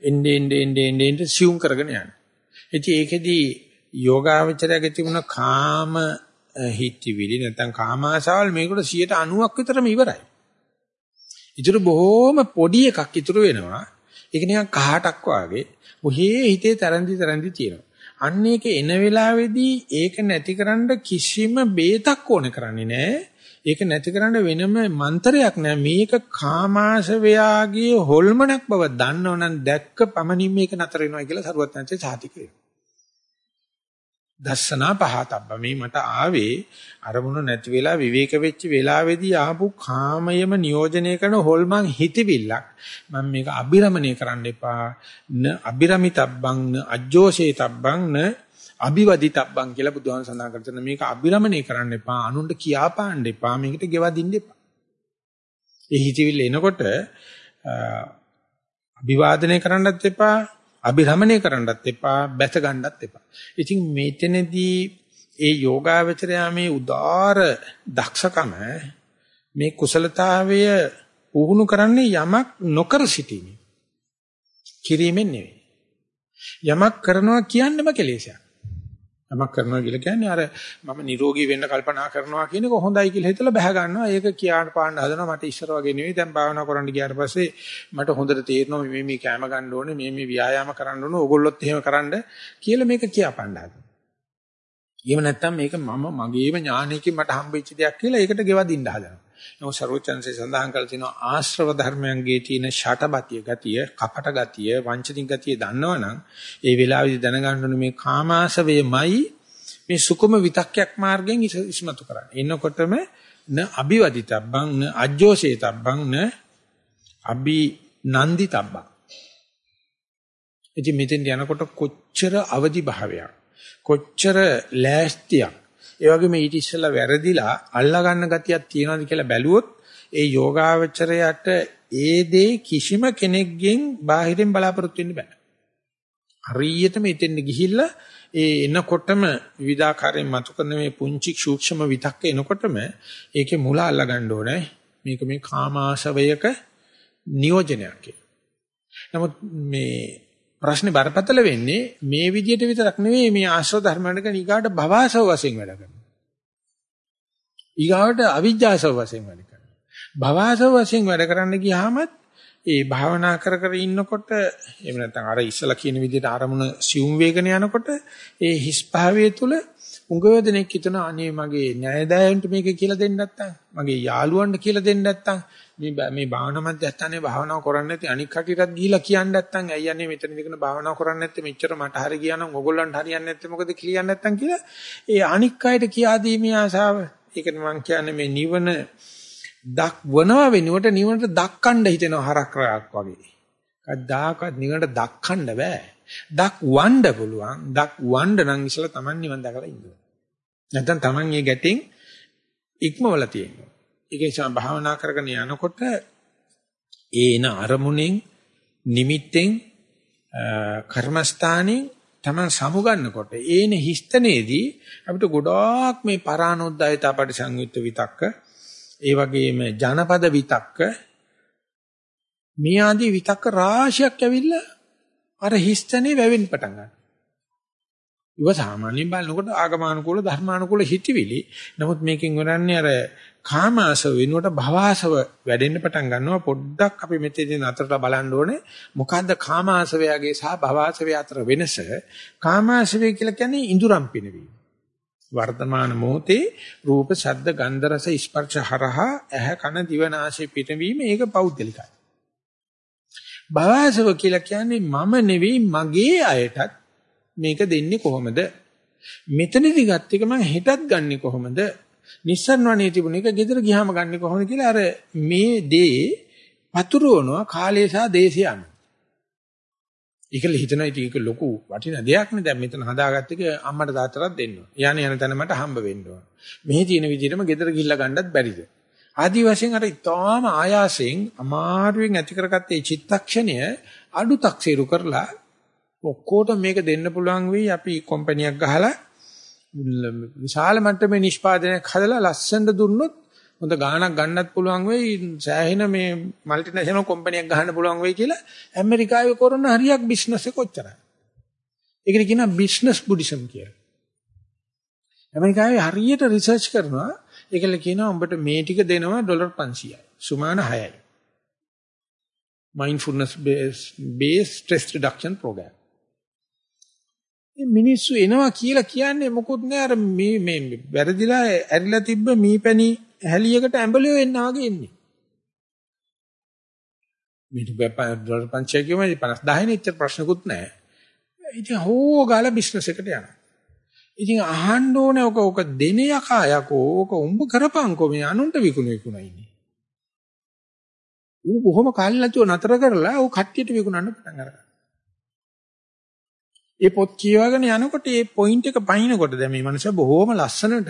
එන්නේ එන්නේ එන්නේ එන්නේ සියුම් කරගෙන යන්නේ. ඉතින් ඒකෙදී යෝගාවචරයේ තිබුණ කාම හිතවිලි නැත්නම් කාමාශාවල් මේකට 90ක් විතරම ඉවරයි. ඉතුරු බොහොම පොඩි එකක් ඉතුරු වෙනවා. ඒක නිකන් කහටක් වාගේ ඔහේ හිතේ තරන්දි තරන්දි තියෙනවා. අන්න ඒක එන වෙලාවේදී ඒක නැතිකරන්න කිසිම බේතක් ඕන කරන්නේ නැහැ. ඒක නැතිකරන්න වෙනම මන්තරයක් නැහැ. මේක කාමාශවයාගේ හොල්මනක් බව දන්නවනම් දැක්ක පමණින් මේක නතර වෙනවා කියලා සරුවත් නැන්සේ සාතික වෙනවා. දස්සනා පහතබ්බ මේ මට ආවේ අරමුණු නැති වෙලා විවේක වෙච්ච වෙලාවේදී ආපු කාමයම නියෝජනය කරන හොල්මන් හිතවිල්ලක් මම මේක අබිරමණය කරන්න එපා න අබිරමිතබ්බං න අජ්ජෝෂේතබ්බං න අභිවදිතබ්බං කියලා බුදුහාම සඳහන් කරන මේක අභිරමණය කරන්න එපා අනුන්ට කියාපාන්න එපා මේකට ගෙවදින්න එපා. ඒ හිතවිල්ල එනකොට අභිවාදනය කරන්නත් එපා අභිරමණය කරන්නත් එපා බැස ගන්නත් එපා. ඉතින් මේතනදී ඒ යෝගාවචරයා මේ උදාර දක්ෂකම මේ කුසලතාවය පුහුණු කරන්නේ යමක් නොකර සිටීමෙන්. කිරීමෙන් නෙවෙයි. යමක් කරනවා කියන්නේම කෙලෙසයක්. යමක් කරනවා කියලා කියන්නේ අර මම නිරෝගී වෙන්න කල්පනා කරනවා කියන එක හොඳයි කියලා හිතලා බහ ගන්නවා. ඒක කියාට පාන්න හදනවා මට ඉස්සර වගේ නෙවෙයි. දැන් භාවනා කරන්න ගියාට පස්සේ මට හොඳට තේරෙනවා මේ මේ කැම ගන්න ඕනේ, මේ මේ ව්‍යායාම කරන්න ඕනේ. ඕගොල්ලොත් එහෙම කරන්න කියලා මේක කියා පාන්න හදනවා. එහෙම නැත්නම් මේක මම මගේම ඥානයකින් මට හම්බෙච්ච දෙයක් කියලා ඒකට ගෙවදින්න හදනවා. නමුත් ਸਰවචන්සේ සඳහන් කරලා තිනවා ආශ්‍රව ධර්මයන්ගේ තියෙන ෂටබතිය ගතිය, කපට ගතිය, වංචනික ගතිය දන්නවනම් ඒ වෙලාවේදී දැනගන්න ඕනේ මේ කාමාශවයමයි මේ සුකුම විතක්යක් මාර්ගයෙන් ඉස්මතු කරන්නේ. එනකොටම න අභිවදිතබ්බං න අජ්ජෝසේතබ්බං න අභි නන්දිතබ්බං. ඉතින් මෙතෙන් යනකොට කොච්චර අවදි භාවයක් කොච්චර ලෑස්තියක් ඒ වගේම ඊට ඉස්සෙල්ලා වැරදිලා අල්ලා ගන්න ගතියක් තියෙනවද කියලා බැලුවොත් ඒ යෝගාවචරයට ඒ දේ කිසිම කෙනෙක්ගෙන් බාහිරින් බලාපොරොත්තු වෙන්න බෑ. හරියටම ඉතින් ගිහිල්ලා ඒ එනකොටම විවිධාකාරයෙන් මතු කරන මේ පුංචි සූක්ෂම විතක්ක එනකොටම ඒකේ මුල අල්ලා ගන්න ඕනේ. මේක මේ කාමාශවයක නියෝජනයක් නමුත් මේ ප්‍රශ්නේ බරපතල වෙන්නේ මේ විදිහට විතරක් නෙවෙයි මේ ආශ්‍රව ධර්මයන්ක ඊගාට භවසව වශයෙන් වැඩ කරනවා. ඊගාට අවිජ්ජාසව වශයෙන් වැඩ කරනවා. භවසව වශයෙන් වැඩ කරන්න ගියාම ඒ භාවනා කර කර ඉන්නකොට එහෙම නැත්නම් අර ඉස්සලා කියන විදිහට ආරමුණ සියුම් වේගන යනකොට ඒ හිස් භාවයේ තුල උඟවදෙනෙක් හිතන අනේ මගේ ණයදායන්ට මේක කියලා දෙන්න නැත්තම් මගේ යාළුවන්ට කියලා දෙන්න නැත්තම් මේ මේ භාවනා මධ්‍යස්ථානයේ භාවනාව කරන්නේ නැති අනික් කටියටත් ගිහිලා කියන්නේ නැත්තම් ඇයි යන්නේ මෙතන ඉඳගෙන භාවනාව කරන්නේ නැත්තේ මෙච්චර මට හරි ගියා නම් ඕගොල්ලන්ට හරියන්නේ නැත්තේ මොකද කියන්නේ නැත්තම් කියලා ඒ අනික් අයට කියා දීමේ ආසාව ඒකට මම කියන්නේ මේ නිවන දක් වනවා වෙනුවට නිවනට දක්කණ්ඩ හිතෙන හරක් රාක් වගේ. කවදාකවත් නිවනට දක්කණ්ඩ බෑ. දක් වණ්ඩ පුළුවන්. දක් වණ්ඩ නම් ඉස්සලා Taman නිවන් දැකලා ඉන්න ඕනේ. නැත්නම් Taman මේ ගැටෙන් ඉක්මවල තියෙනවා. ඒක නිසා භාවනා කරගෙන යනකොට ඒන අරමුණෙන් නිමිත්තෙන් කර්මස්ථානෙන් Taman සමුගන්නකොට ඒන හිස්තනේදී අපිට ගොඩාක් මේ පරානොද්දායතා පරිසංයුක්ත විතක්ක ඒ වගේම ජනපද විතක්ක මේ ආදී විතක්ක රාශියක් ඇවිල්ලා අර හිස්තනේ වැවෙන්න පටන් ගන්නවා. ඉව සාමාන්‍යයෙන් බලනකොට ආගමානුකූල ධර්මානුකූල හිතවිලි. නමුත් මේකෙන් කරන්නේ අර කාමාසව වෙනුවට භවආසව වැඩෙන්න පටන් ගන්නවා. පොඩ්ඩක් අපි මෙතේදී නතරට බලන්න ඕනේ. මොකද්ද කාමාසවයගේ සහ භවආසවය අතර වෙනස? කාමාසවය කියලා කියන්නේ ඉඳුරම් පිනවීම. වර්තමාන මොහොතේ රූප, ශබ්ද, ගන්ධ, රස, ස්පර්ශ හරහා ඇහැ, කන, දිව, නාසය පිටවීම ඒක පෞද්ගලිකයි. භවආසව කියලා කියන්නේ මම නෙවෙයි මගේ අයටත් මේක දෙන්නේ කොහොමද? මෙතනදී ගත්ත එක මම හෙටත් ගන්නෙ කොහොමද? නිස්සරණවණේ තිබුණ එක ගෙදර ගියාම ගන්නෙ කොහොමද කියලා අර මේ දේ පතුරවනවා කාලය සහ දේශය අනුව. ඒකල හිතන ඉතින් ඒක ලොකු වටින දෙයක් නේ දැන් මෙතන හදාගත්ත එක අම්මට තාත්තටත් දෙන්න ඕන. යانے යන තැන මට හම්බ වෙන්න ඕන. මෙහි තියෙන විදිහටම ගෙදර ගිහිල්ලා ගන්නත් බැරිද? ආදි වශයෙන් අර ඊටාම ආයාසයෙන් අමාරුවෙන් ඇති කරගත්තේ චිත්තක්ෂණය අඩු තක්සේරු කරලා ඔක්කොට මේක දෙන්න පුළුවන් වෙයි අපි කම්පැනියක් ගහලා විශාල මට්ටමේ නිෂ්පාදනයක් හදලා ලස්සනට දුන්නොත් හොඳ ගාණක් ගන්නත් පුළුවන් වෙයි සෑහෙන මේ মালටි නේෂනල් කම්පැනියක් ගහන්න පුළුවන් වෙයි කියලා ඇමරිකාවේ කරන හරියක් බිස්නස් එක කොච්චරයි. ඒකට කියනවා බිස්නස් බුද්දිසම් කියලා. ඇමරිකාවේ හරියට රිසර්ච් කරනවා ඒකල කියනවා උඹට මේ ටික දෙනවා ඩොලර් 500යි. සුමාන 6යි. mindfulness based based stress reduction program. මිනිස්සු එනවා කියලා කියන්නේ මොකුත් නෑ අර මේ මේ වැරදිලා ඇරිලා තිබ්බ මීපැණි හැලියකට ඇඹලියෝ එන්නා වගේ එන්නේ. මේක ඩොලර් 500 කියමයි 50000 නේ ඉතින් ප්‍රශ්නකුත් නෑ. ඉතින් හොගාලා බිස්නස් එකට යනවා. ඉතින් අහන්න ඕනේ ඔක ඔක දෙන යකා යකෝ ඔක උඹ කරපන්කෝ මේ අනුන්ට විකුණු විකුණා ඉන්නේ. ඌ බොහොම කල්ලාචෝ නතර කරලා ඌ කට්ටියට විකුණන්න පටන් අරගන්නවා. ඒ පොත් කියවගෙන යනකොට ඒ පොයින්ට් එක පයින්නකොට දැන් මේ මනුස්සයා බොහොම ලස්සනට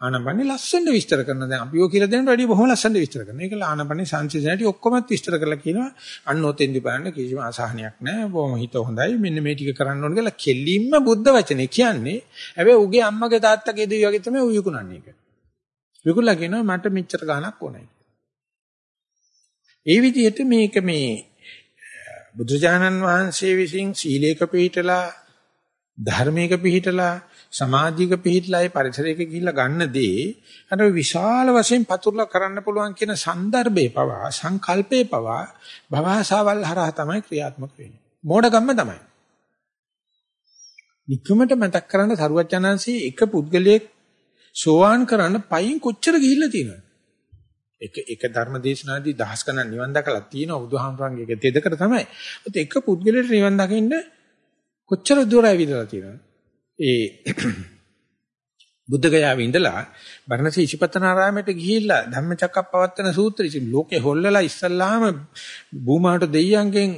ආනපනේ ලස්සනට විස්තර කරන දැන් අපි ඔය කියලා දෙනට වැඩිය බොහොම ලස්සනට විස්තර කරනවා. ඒක ආනපනේ සංසිඳනටි ඔක්කොමත් විස්තර කරලා කියනවා. අන්න ඔතෙන්දි බලන්න කිසිම අසහනයක් නැහැ. බොහොම හිත හොඳයි. මෙන්න මේ ටික කරන්න ඕන කියලා කෙලින්ම බුද්ධ වචනේ කියන්නේ. හැබැයි උගේ අම්මගේ තාත්තගේ දෙවියෝ වගේ තමයි උ විකුණන්නේ ඒක. විකුණලා කියනවා මට මෙච්චර ගාණක් ඕනයි. ඒ විදිහට මේක මේ බුදුජානන් වහන්සේ විසින් සීලේක පිළිතලා ධර්මයක පිළිතලා සමාධියක පිළිතලා ඒ පරිසරයක ගිහිල්ලා ගන්න දේ අර විශාල වශයෙන් පතුරලා කරන්න පුළුවන් කියන સંદર્ભේ පවා සංකල්පේ පවා භවසාවල් හරහා තමයි ක්‍රියාත්මක වෙන්නේ. මෝඩකම්ම තමයි. නිකමට මතක් කරන්න සරුවචනන්සේ එක පුද්ගලයෙක් සෝවාන් කරන්න පයින් කොච්චර ගිහිල්ලා තියෙනවද? එක එක ධර්ම දේශනාදී දහස් ගණන් නිවන් දැකලා තියෙනවා බුදුහාමුදුරන්ගේ එක තෙදකට තමයි. ඒත් එක පුද්ගලයෙක් නිවන් දකින්න කොච්චර දුර ඇවිදලා තියෙනවද? ඒ *clears throat* බුද්ධ ගයාවේ ඉඳලා බරණසී ඉසිපතනාරාමයට ගිහිල්ලා ධම්මචක්කප්පවත්තන සූත්‍රය ඉතින් ලෝකේ හොල්ලලා ඉස්සල්ලාම භූමාට දෙයියන්ගෙන්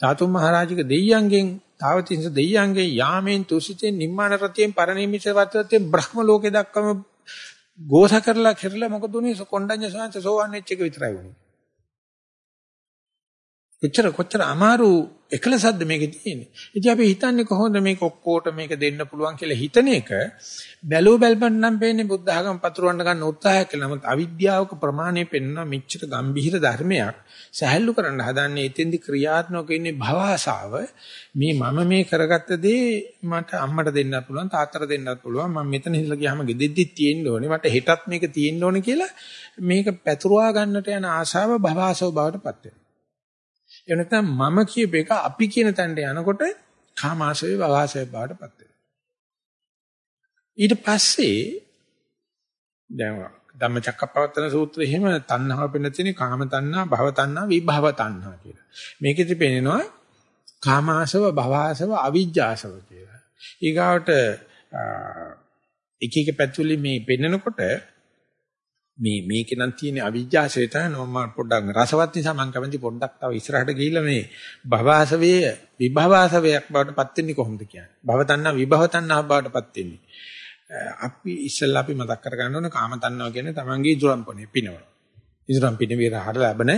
ධාතුම් මහරජික දෙයියන්ගෙන් තාවතින්ස දෙයියන්ගෙන් යාමෙන් තුසිතෙන් නිම්මාන රතියෙන් පරිණිමිත වත්තයෙන් බ්‍රහ්ම ලෝකේ දක්වම ගෝස කරලා කරලා මොකද උනේ කොණ්ඩඤ්ඤ සාංශ සෝවන් වෙච්ච එක විතරයි උනේ. කොච්චර කොච්චර අමාරු එකලසක්ද මේකේ තියෙන්නේ. ඉතින් අපි හිතන්නේ කොහොමද මේක ඔක්කොට මේක දෙන්න පුළුවන් කියලා හිතන එක බැලුව බැලපන් නම් පේන්නේ බුද්ධ ආගම පතුරවන්න ගන්න උත්සාහයක් කියලා. නමුත් අවිද්‍යාවක ප්‍රමාණය පෙන්වන මෙච්චර ගම්භීර ධර්මයක් සහැල්ලු කරන්න හදන්නේ එතෙන්දි ක්‍රියාත්මක වෙන්නේ භවආසාව. මේ මම මේ කරගත්ත දේ මට අම්මට දෙන්නත් පුළුවන් තාත්තට දෙන්නත් පුළුවන්. මම මෙතන ඉඳලා ගියාම ගෙදෙද්දිත් තියෙන්න ඕනේ. මට හෙටත් මේක තියෙන්න ඕනේ කියලා මේක පැතුරවා ගන්නට යන ආශාව භවආසව බවට පත් වෙනවා. ඒ නැත්නම් මම කියප එක අපි කියන තැනට යනකොට කාමාශය භවආශය බවටපත් වෙනවා. ඊට පස්සේ දැන් ධම්මචක්කප්පවත්තන සූත්‍රයේ එහෙම තණ්හාව පෙන්න තියෙන කාම තණ්හා, භව තණ්හා, විභව තණ්හා කියලා. මේකෙදි පෙන්නනවා කාමාශව, භවආශව, අවිජ්ජාශව කියලා. ඊගාවට එක එක පැතුලේ මේ පෙන්නකොට මේ මේකේ නම් තියෙන අවිජ්ජාසය තමයි. මම පොඩ්ඩක් රසවත් නිසා මම කැමති පොඩ්ඩක් තව ඉස්සරහට ගිහිල්ලා මේ භවආසවයේ විභවආසවයක් බවට පත් වෙන්නේ කොහොමද කියන්නේ? භව තණ්හා විභව තණ්හා බවට පත් වෙන්නේ. අපි ඉස්සෙල්ලා අපි මතක් කරගන්න ඕනේ කාම තණ්හාව කියන්නේ තමන්ගේ ඉදරම්පනේ පිනවන. ඉදරම් පිනවීර හර ලැබෙන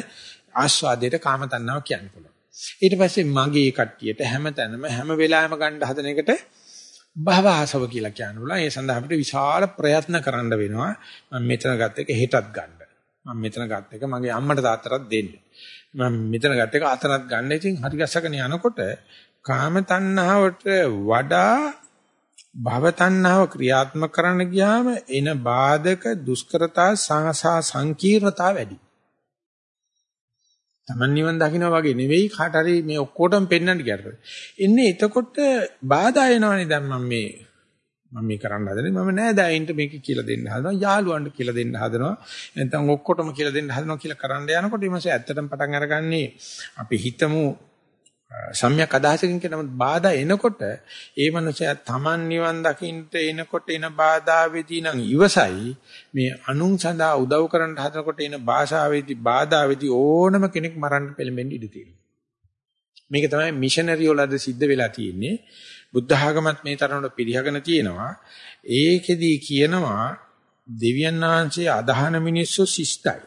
ආස්වාදයට කාම තණ්හාව කියන්න පුළුවන්. ඊට පස්සේ මගේ කට්ටියට හැමතැනම හැම වෙලාවෙම ගන්න හදන එකට භව ආසව කියලා කියනවා. ඒ සඳහා අපිට විශාල ප්‍රයත්න කරන්න වෙනවා. මම මෙතන ගත්ත එක හෙටත් ගන්න. මම මෙතන ගත්ත එක මගේ අම්මට තාත්තටත් දෙන්න. මම මෙතන ගත්ත එක අතනත් ගන්න. ඉතින් හරි ගස්සගෙන යනකොට කාම තණ්හාවට වඩා භව තණ්හාව ක්‍රියාත්මක කරන්න ගියාම එන බාධක දුෂ්කරතා සහසා සංකීර්ණතා වැඩි. Taman නිවන් දකින්න වගේ නෙවෙයි කාට හරි මේ ඔක්කොටම පෙන්වන්න කියartifactId. එන්නේ එතකොට බාධා එනවනේ දැන් මම මේ මම මේ කරන්න හදන්නේ මම නෑ දැයින්ට මේක කියලා දෙන්න හදනවා යාළුවන්ට කියලා දෙන්න හදනවා නැත්නම් ඔක්කොටම කියලා දෙන්න හදනවා කියලා කරන්න යනකොට ඊමස ඇත්තටම පටන් අරගන්නේ අපි හිතමු සම්‍යක් අදහසකින් කියනම බාධා එනකොට ඒ මනුස්සයා Taman නිවන් දකින්නට එනකොට එන බාධාවේදී නම් ඉවසයි මේ අනුන් සඳහා උදව් කරන්න හදනකොට එන භාෂාවේදී බාධාවේදී ඕනම කෙනෙක් මරන්න පෙළඹෙන්න ඉඩ තියෙනවා. මේක තමයි මිෂනරි වලද සිද්ධ වෙලා තියෙන්නේ. බුද්ධ ආගමත් මේ තරමට පිළිහගෙන තියෙනවා. ඒකෙදී කියනවා දෙවියන් වහන්සේ අදහන මිනිස්සු ශිෂ්ටයි.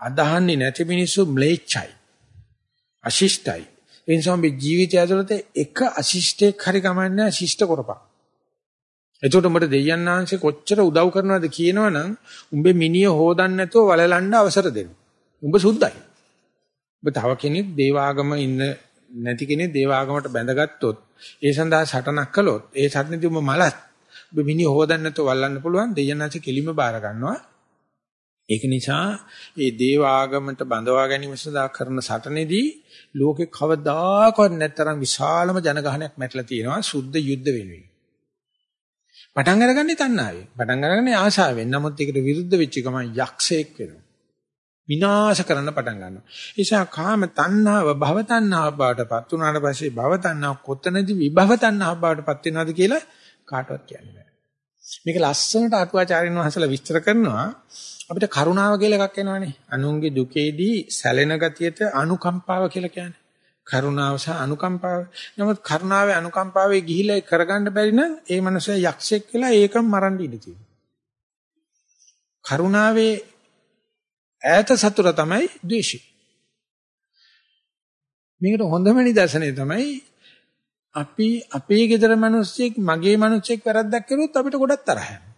අදහන්නේ නැති මිනිස්සු ම්ලේච්ඡයි. අශිෂ්ටයි. ඒ නිසා මේ ජීවිතය ඇතුළත එක අශිෂ්ටයක් හරි ගමන්නේ ශිෂ්ට කරපන්. එතකොට උඹට දෙයයන් ආංශේ කොච්චර උදව් කරනවද කියනවනම් උඹේ මිනිය හොදන්න නැතුව වලලන්න අවසර දෙනවා. උඹ සුද්ධයි. ඔබ තව කෙනෙක් දේවාගම ඉන්න නැති කෙනෙක් දේවාගමට බැඳගත්තොත් ඒ සඳහා සටනක් කළොත් ඒ සටනේදී උඹ මලත් ඔබ මිනිය හොදන්න නැතුව වල්ලන්න පුළුවන් දෙයයන් ආංශේ කෙලිම බාර ගන්නවා. ඒක නිසා ඒ දේවාගමට බඳවා ගැනීම සඳහා කරන සටනේදී ලෝකේ කවදාකවත් නැතරම් විශාලම ජනගහනයක් මැටලා තියෙනවා සුද්ධ යුද්ධ වෙනුවෙන්. පටන් අරගන්නේ තණ්හාවෙන්. පටන් අරගන්නේ ආශාවෙන්. නමුත් ඒකට විරුද්ධ වෙච්ච ගමන් යක්ෂයෙක් වෙනවා. විනාශ කරන්න පටන් ගන්නවා. ඒ නිසා කාම තණ්හාව භව තණ්හාව බවටපත් වුණාට පස්සේ භව තණ්හාව කොතනදී විභව තණ්හාව බවටපත් වෙනවද කියලා කාටවත් කියන්න බෑ. මේක ලස්සනට අටුවාචාරින් වහන්සේලා විස්තර කරනවා. අපිට කරුණාව කියලා එකක් එනවනේ. අනුන්ගේ දුකේදී සැලෙන ගතියට අනුකම්පාව කියලා කියන්නේ. කරුණාව සහ අනුකම්පාව. නමුත් කරුණාවේ අනුකම්පාවේ ගිහිලා කරගන්න බැරි නම් ඒ මනුස්සයා යක්ෂයෙක් වෙලා ඒකම මරන්න ඉඩ තියෙනවා. කරුණාවේ ඈත සතුර තමයි ද්වේෂය. මේකට හොඳම නිදර්ශනය තමයි අපි අපේ ගෙදර මිනිස්සෙක් මගේ මිනිස්සෙක් වැරද්දක් කළොත් අපිට ගොඩක් තරහ යනවා.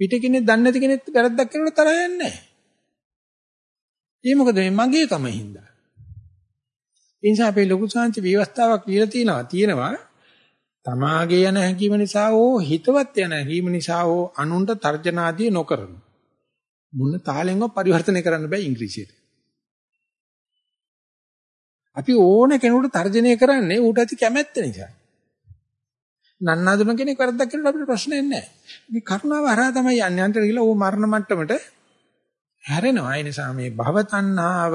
පිට කෙනෙක් දන්නේ නැති කෙනෙක් වැරද්දක් කළොත් තරහ යන්නේ නැහැ. ඒ මොකද මේ මගේ කම හින්දා. ඒ නිසා අපේ ලොකු සංච විවස්ථාවක් කියලා තියෙනවා. තියෙනවා තමාගේ යන හැකීම නිසා හෝ හිතවත් යන හැකීම නිසා හෝ අනුන්ට තර්ජනාදී නොකරන. මුන්න තාලෙන්ව පරිවර්තනය කරන්න බෑ ඉංග්‍රීසියට. අපි ඕන කෙනෙකුට තර්ජනය කරන්නේ ඌට ඇති කැමැත්ත නිසා. නන්නාඳුන කෙනෙක් වැරද්දක් කරනකොට අපිට ප්‍රශ්නයක් නැහැ. මේ කරුණාව හරහා තමයි යන්නේ. අන්තිමට ගිහලා ඌ මරණ මට්ටමට හැරෙනවා. ඒ නිසා මේ භව තණ්හාව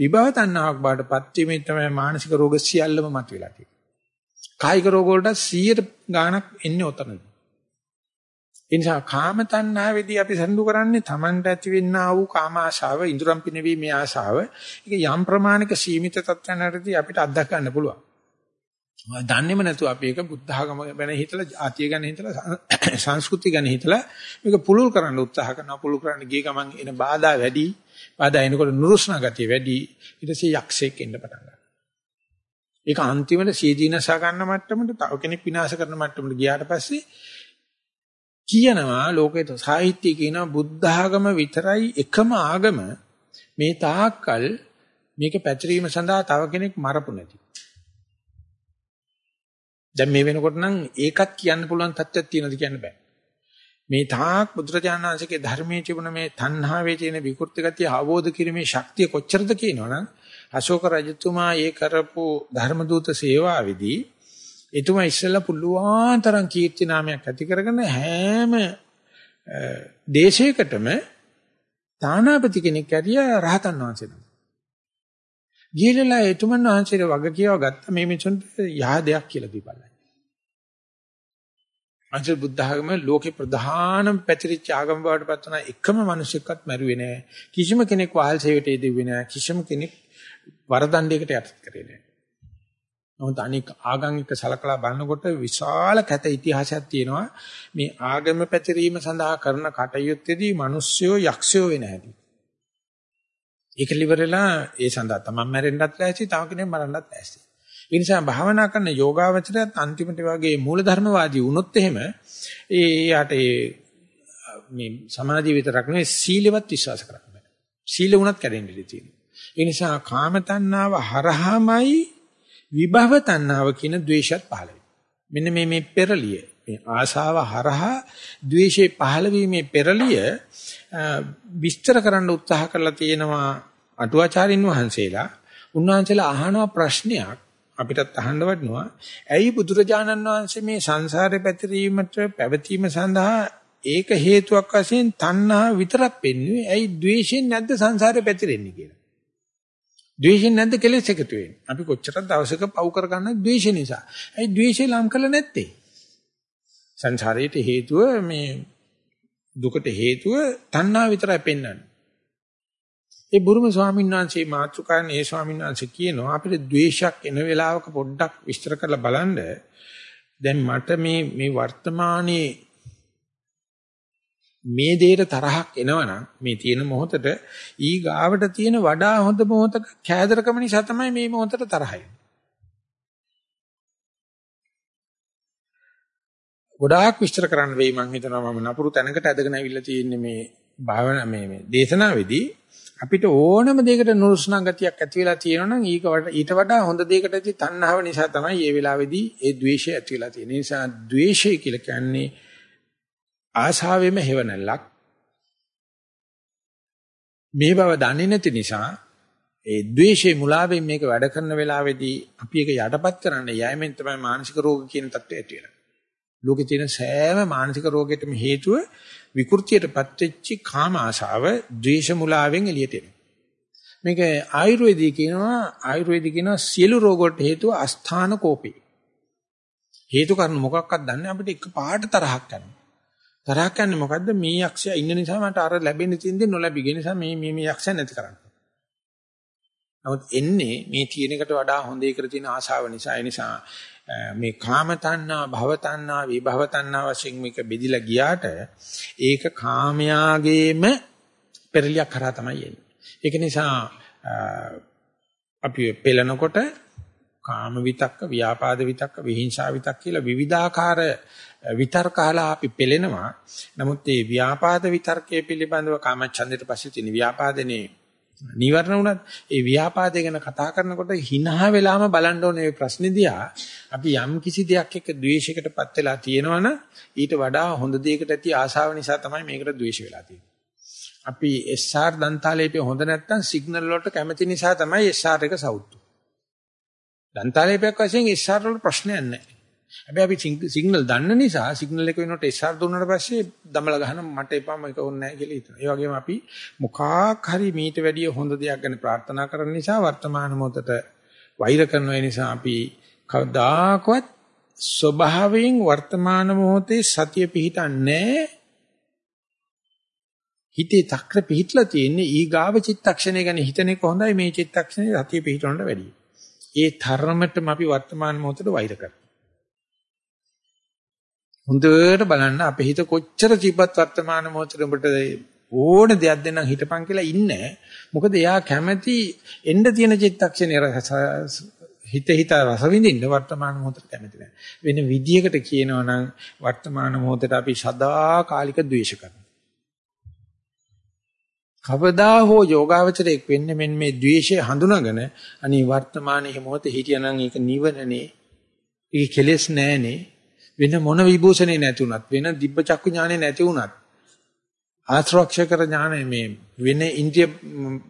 විභව තණ්හාවක් බාටපත් වීමෙන් තමයි මානසික රෝග සියල්ලම මතුවලා තියෙන්නේ. කායික රෝග වලට 100ට ගාණක් එන්නේ ඔතනදී. ඒ නිසා කාම තණ්හාවේදී අපි සම්දු කරන්නේ Tamanට ඇතිවෙනා වූ කාම ආශාව, ඉඳුරම් පිනවීමේ ආශාව. ඒක යම් ප්‍රමාණික සීමිත තත්ත්වයකදී අපිට අත්දක ගන්න පුළුවන්. දන්නේම නැතුව අපි ඒක බුද්ධ ආගම ගැන හිතලා, ආතිය ගැන හිතලා, සංස්කෘතිය ගැන හිතලා මේක පුළුල් කරන්න උත්සාහ කරනවා. පුළුල් කරන්න ගිය ගමන් එන බාධා වැඩි. බාධා එනකොට නුරුස්නා ගතිය වැඩි. ඊට පස්සේ යක්ෂයෙක් එන්න පටන් ගන්නවා. ඒක අන්තිමට සීදීනසා ගන්න මට්ටමට තව කෙනෙක් විනාශ කරන මට්ටමට ගියාට පස්සේ කියනවා ලෝකයේ සාහිත්‍ය කියනවා බුද්ධ ආගම විතරයි එකම ආගම මේ තාක්කල් මේක පැතිරීම සඳහා තව කෙනෙක් මරපු නැති. දැන් මේ වෙනකොට නම් ඒකත් කියන්න පුළුවන් තත්ත්වයක් තියෙනවද කියන්න බෑ. මේ තාක් බුදුරජාණන් වහන්සේගේ ධර්මයේ තිබුණ මේ තණ්හාවේ තියෙන විකෘති ගතිය අවබෝධ කිරීමේ ශක්තිය කොච්චරද කියනවනම් අශෝක රජතුමා ඒ කරපු ධර්ම දූත සේවාවේදී එතුමා ඉස්සෙල්ලා පුළුවන් තරම් කීර්ති නාමයක් ඇති කරගෙන හැම දේශයකටම තානාපති කෙනෙක් ඇරියා රහතන් වහන්සේ නම. ගිහිල්ලා එතුමන් වහන්සේට වග කියව ගත්ත මේ මිනිසුන්ට යහ දෙයක් කියලා දීපල්ලා. අන්තිම බුද්ධ ආගම ලෝකේ ප්‍රධානම පැතිරිච්ච ආගම බවට පත් වුණා එකම මිනිසෙක්වත් මැරුවේ නෑ. කිසිම කෙනෙක් වහල් සේවයට යෙදුවේ නෑ. කිසිම කෙනෙක් වරදණ්ඩයකට යටත් කරේ නෑ. නමුත් අනික ආගම් එක්ක සලකලා බලනකොට විශාල කැත ඉතිහාසයක් තියෙනවා මේ ආගම පැතිරීම සඳහා කරන කටයුත්තේදී මිනිස්සුયો යක්ෂයෝ වෙන හැටි. ඒක liverලා ඒ සඳහා තමන් මැරෙන්නත් ලෑස්ති, තව කෙනෙක් මරන්නත් ලෑස්ති. ඒ නිසා භාවනා කරන යෝගාවචරයත් අන්තිමට වගේ මූලධර්මවාදී වුණොත් එහෙම ඒ යාට ඒ මේ සමාධිය විතරක් නෙවෙයි සීලවත් විශ්වාස කරන්න බෑ. සීල වුණත් කැඩෙන්න ඉඩ තියෙනවා. ඒ නිසා කාම තණ්හාව හරහාමයි විභව තණ්හාව කියන ද්වේෂයත් පහළ මෙන්න මේ මේ පෙරලිය මේ ආශාව හරහා ද්වේෂේ පහළ වීමේ පෙරලිය විස්තර කරන්න උත්සාහ කරලා තියෙනවා අටුවාචාරින් වහන්සේලා උන්වහන්සේලා අහනවා ප්‍රශ්නයක් අපිටත් අහන්න වටනවා ඇයි බුදුරජාණන් වහන්සේ මේ සංසාරේ පැතිරීමට පැවතීම සඳහා ඒක හේතුවක් වශයෙන් තණ්හා විතරක් පෙන්වුවේ ඇයි ද්වේෂයෙන් නැද්ද සංසාරේ පැතිරෙන්නේ කියලා ද්වේෂයෙන් නැද්ද කෙලෙස් එකතු වෙන්නේ? අපි කොච්චරක් දවසක පව් කරගන්න ද්වේෂ නිසා. ඒ ද්වේෂය ලම් කළ නැත්තේ. සංසාරයට හේතුව මේ දුකට හේතුව තණ්හා විතරයි පෙන්වන්නේ. ඒ බුරුම ස්වාමීන් වහන්සේ මාතෘකාන් ඒ ස්වාමීන් වහන්සේ කියනවා අපිට ද්වේෂයක් එන වෙලාවක පොඩ්ඩක් විස්තර කරලා බලන්න දැන් මට මේ මේ වර්තමානයේ මේ දෙයට තරහක් එනවනම් මේ තියෙන මොහොතට ඊ ගාවට තියෙන වඩා හොඳ මොහොතක කෑදරකම නිසා තමයි මේ මොහොතට තරහයි. ගොඩාක් විස්තර කරන්න වෙයි මම හිතනවා මම නපුරු තැනකට ඇදගෙන අවිල්ලා තියෙන්නේ මේ භාවනා මේ මේ දේශනාවේදී අපිට ඕනම දෙයකට නුරුස්නා ගතියක් ඇති වෙලා තියෙනවනම් ඊක ඊට වඩා හොඳ දෙයකට ඇති තණ්හාව නිසා තමයි මේ වෙලාවේදී ඒ द्वේෂය ඇති වෙලා තියෙන්නේ. නිසා द्वේෂය කියලා කියන්නේ ආශාවෙම හේවණලක්. මේ බව දන්නේ නැති නිසා ඒ द्वේෂේ මුලාවෙන් මේක වැඩ කරන වෙලාවේදී අපි ඒක යටපත් කරන්න යෑමෙන් තමයි මානසික රෝග කියන තත්ත්වය ඇති වෙන්නේ. ලෝකේ තියෙන සෑම මානසික රෝගයකටම හේතුව විකෘතියටපත් වෙච්ච කාම ආශාව ද්වේෂ මුලාවෙන් එළියට එනවා. මේක ආයුර්වේදයේ කියනවා ආයුර්වේදයේ කියනවා සියලු රෝග වලට හේතුව අස්ථාන කෝපේ. හේතු කාරණා මොකක්වත් දන්නේ අපිට එක පාට තරහක් යනවා. තරහ කියන්නේ මොකද්ද මේ යක්ෂයා ඉන්න නිසා මට අර ලැබෙන්න තියෙන දේ නොලැබි. ඒ නිසා මේ මේ මේ යක්ෂයා නැති කරන්න. නමුත් එන්නේ මේ තියෙන එකට වඩා හොඳ එකට තියෙන ආශාව නිසා. ඒ නිසා මේ කාම තණ්හා, භව තණ්හා, විභව තණ්හා වශයෙන් මේක බෙදිලා ගියාට ඒක කාමයාගේම පෙරලියක් කරා තමයි එන්නේ. ඒක නිසා අපි පෙළනකොට කාම විතක්ක, ව්‍යාපාද විතක්ක, විහිංසා විතක්ක කියලා විවිධාකාර විතර්කහලා අපි පෙළෙනවා. නමුත් මේ ව්‍යාපාද විතර්කයේ පිළිබඳව කාමච්ඡන්දයට පස්සේ තියෙන ව්‍යාපාදනේ නීවරණ උනත් ඒ ව්‍යාපාදය ගැන කතා කරනකොට හිනහ වෙලාම බලන්න ඕනේ මේ ප්‍රශ්නේ දිහා අපි යම් කිසි දෙයක් එක්ක ද්වේෂයකටපත් වෙලා තියෙනවනම් ඊට වඩා හොඳ දෙයකට ඇති ආශාව නිසා තමයි මේකට ද්වේෂ වෙලා තියෙන්නේ. අපි SR දන්තාලේපේ හොඳ නැත්තම් සිග්නල් වලට කැමති නිසා තමයි SR එක සවුත්තු. දන්තාලේපයක් වශයෙන් SR වල ප්‍රශ්නයක් නැහැ. හැබැයි අපි සිග්නල් දන්න නිසා සිග්නල් එක වෙනකොට SR දුන්නාට පස්සේ දමල ගහන මට එපා මේක ඕනේ නැහැ කියලා හිතනවා. ඒ වගේම අපි මොකක් හරි මීට වැඩිය හොඳ දෙයක් ගැන ප්‍රාර්ථනා කරන නිසා වර්තමාන මොහොතට වෛර කරන නිසා අපි කවදාකවත් ස්වභාවයෙන් වර්තමාන මොහොතේ සතිය පිහිටන්නේ හිතේ තක්‍ර පිහිටලා තියෙන්නේ ඊගාව චිත්තක්ෂණය ගැන හිතන එක හොඳයි මේ චිත්තක්ෂණේ සතිය පිහිටවන්නට වැඩියි. ඒ තරමටම අපි වර්තමාන මොහොතට වෛර කරනවා. හොඳට බලන්න අපේ හිත කොච්චර තිබ්බත් වර්තමාන මොහොතේ උඹට ඕන දෙයක් දෙන්නම් හිටපන් කියලා ඉන්නේ. මොකද එයා කැමැති එන්න තියෙන චිත්තක්ෂණේ හිත හිත රස විඳින්න වර්තමාන මොහොතට කැමති නැහැ. වෙන විදියකට කියනවා නම් වර්තමාන මොහොතට අපි සදාකාලික ද්වේෂ කරනවා. කවදා හෝ යෝගාවචරයක් වෙන්නේ මෙන්න මේ ද්වේෂය හඳුනාගෙන අනි වර්තමානයේ මොහොතේ හිටියනම් ඒක නිවනනේ. ඒක කෙලෙස් නෑනේ. වෙන මොන විභූෂණේ නැති උනත් වෙන දිබ්බ චක්කු ඥානෙ නැති උනත් ආශ්‍රක්ෂකර ඥානෙ මේ වෙන ඉන්ද්‍රිය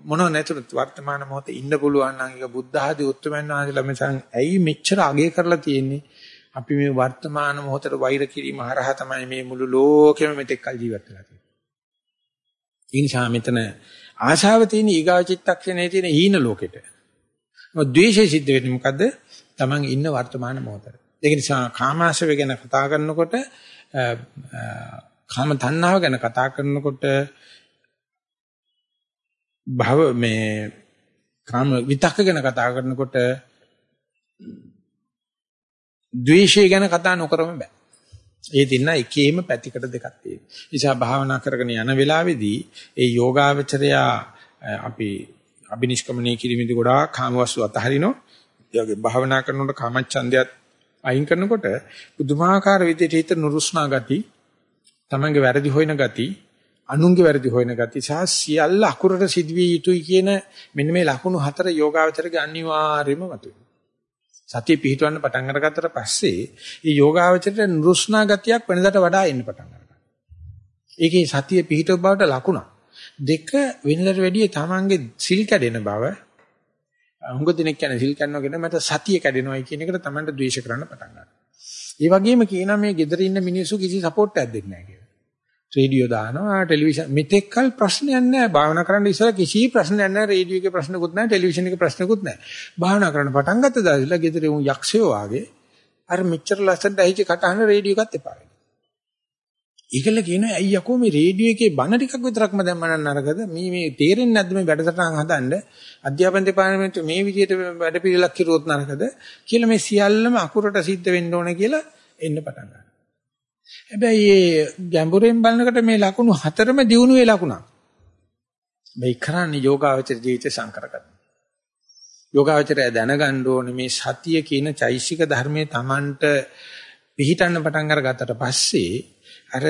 මොනව නැතුනත් වර්තමාන මොහොතේ ඉන්න පුළුවන් නම් ඒක බුද්ධ ආදී උත්තරමයන් වහන්සේලා මෙසන් ඇයි මෙච්චර අගය කරලා තියෙන්නේ අපි මේ වර්තමාන මොහොතට වෛර කිරීම හරහා තමයි මේ මුළු ලෝකෙම මෙතෙක් කල් ජීවත් වෙලා තියෙන්නේ. ඒ නිසා මෙතන ආශාව තියෙන ඊගාව චිත්තක්ෂණයේ තියෙන හීන ලෝකෙට. මොකද ද්වේෂය සිද්ධ වෙන්නේ මොකද්ද? Taman ඉන්න වර්තමාන මොහොතේ. ඒක නිසා කාමාශය ගැන කතා කරනකොට කාම තණ්හාව ගැන කතා කරනකොට භව මේ කාම විතක්ක ගැන කතා කරනකොට ද්වේෂය ගැන කතා නොකරම බෑ. ඒ දින්න එකේම පැතිකඩ දෙකක් තියෙනවා. නිසා භාවනා කරගෙන යන වෙලාවේදී ඒ යෝගාවචරයා අපි අබිනිෂ්ක්‍මණය කිරීමේදී ගොඩාක් කාමවස්තු අතහරිනවා. ඒ වගේ භාවනා කරනකොට කාමච්ඡන්දයත් අයින් කරනකොට පුදුමාකාර විදිහට හිත නුරුස්නා ගති, තමන්ගේ වැරදි හොයන ගති, අනුන්ගේ වැරදි හොයන ගති සහ සියල්ල අකුරට සිදුවිය යුතුයි කියන මෙන්න මේ ලකුණු හතර යෝගාවචරගේ අනිවාර්යම මතුවේ. සතිය පිහිටවන්න පටන් අරගත්තට පස්සේ මේ යෝගාවචරයට නුරුස්නා ගතියක් වෙනදාට වඩා එන්න පටන් ගන්නවා. ඒකේ සතිය පිහිටව බවට ලකුණක්. දෙක වෙනදාට වැඩිය තමන්ගේ සිල් කැඩෙන බව හුඟ දිනෙක කියන්නේ සිල් කන්නවා කියන මට සතිය කැඩෙනවායි කියන එකට Tamanට ද්වේෂ කරන්න පටන් ගන්නවා. ඒ වගේම කියනවා මේ ගෙදර ඉන්න මිනිස්සු කිසි සපෝට් එකක් දෙන්නේ නැහැ කියලා. රේඩියෝ දානවා ටෙලිවිෂන් මෙතෙක්කල් ප්‍රශ්නයක් නැහැ. භාවනා කරන්න ඉස්සර කිසි ප්‍රශ්නයක් නැහැ. රේඩියෝ එකේ ප්‍රශ්නකුත් නැහැ. ටෙලිවිෂන් එකේ ප්‍රශ්නකුත් නැහැ. භාවනා කරන්න පටන් ගත්ත දාලා ගෙදර උන් යක්ෂයෝ වාගේ අර මෙච්චර ලස්සනට ඇහිච්ච කටහඬ රේඩියෝ එකත් එපා වෙනවා. ඒකල කියනවා ඇයි යකෝ මේ රේඩියෝ එකේ බණ ටිකක් විතරක්ම දැම්මනම් නරකද මේ මේ තේරෙන්නේ නැද්ද මේ වැඩසටහන් හදන්න අධ්‍යාපන දෙපාර්තමේන්තුව මේ විදිහට වැඩ පිළිලක් කිරුවොත් නරකද කියලා මේ සියල්ලම අකුරට සිද්ධ වෙන්න ඕන කියලා එන්න පටන් ගන්නවා. හැබැයි මේ ගැඹුරෙන් බලනකොට මේ ලකුණු හතරම දිනුවේ ලකුණක්. මේ කරන්නේ යෝගාවචර ජීවිත සංකරකත්. යෝගාවචරය දැනගන්න ඕනේ මේ සතිය කියන චෛසික ධර්මයේ Tamanට පිහිටන්න පටන් අරගත්තට පස්සේ අර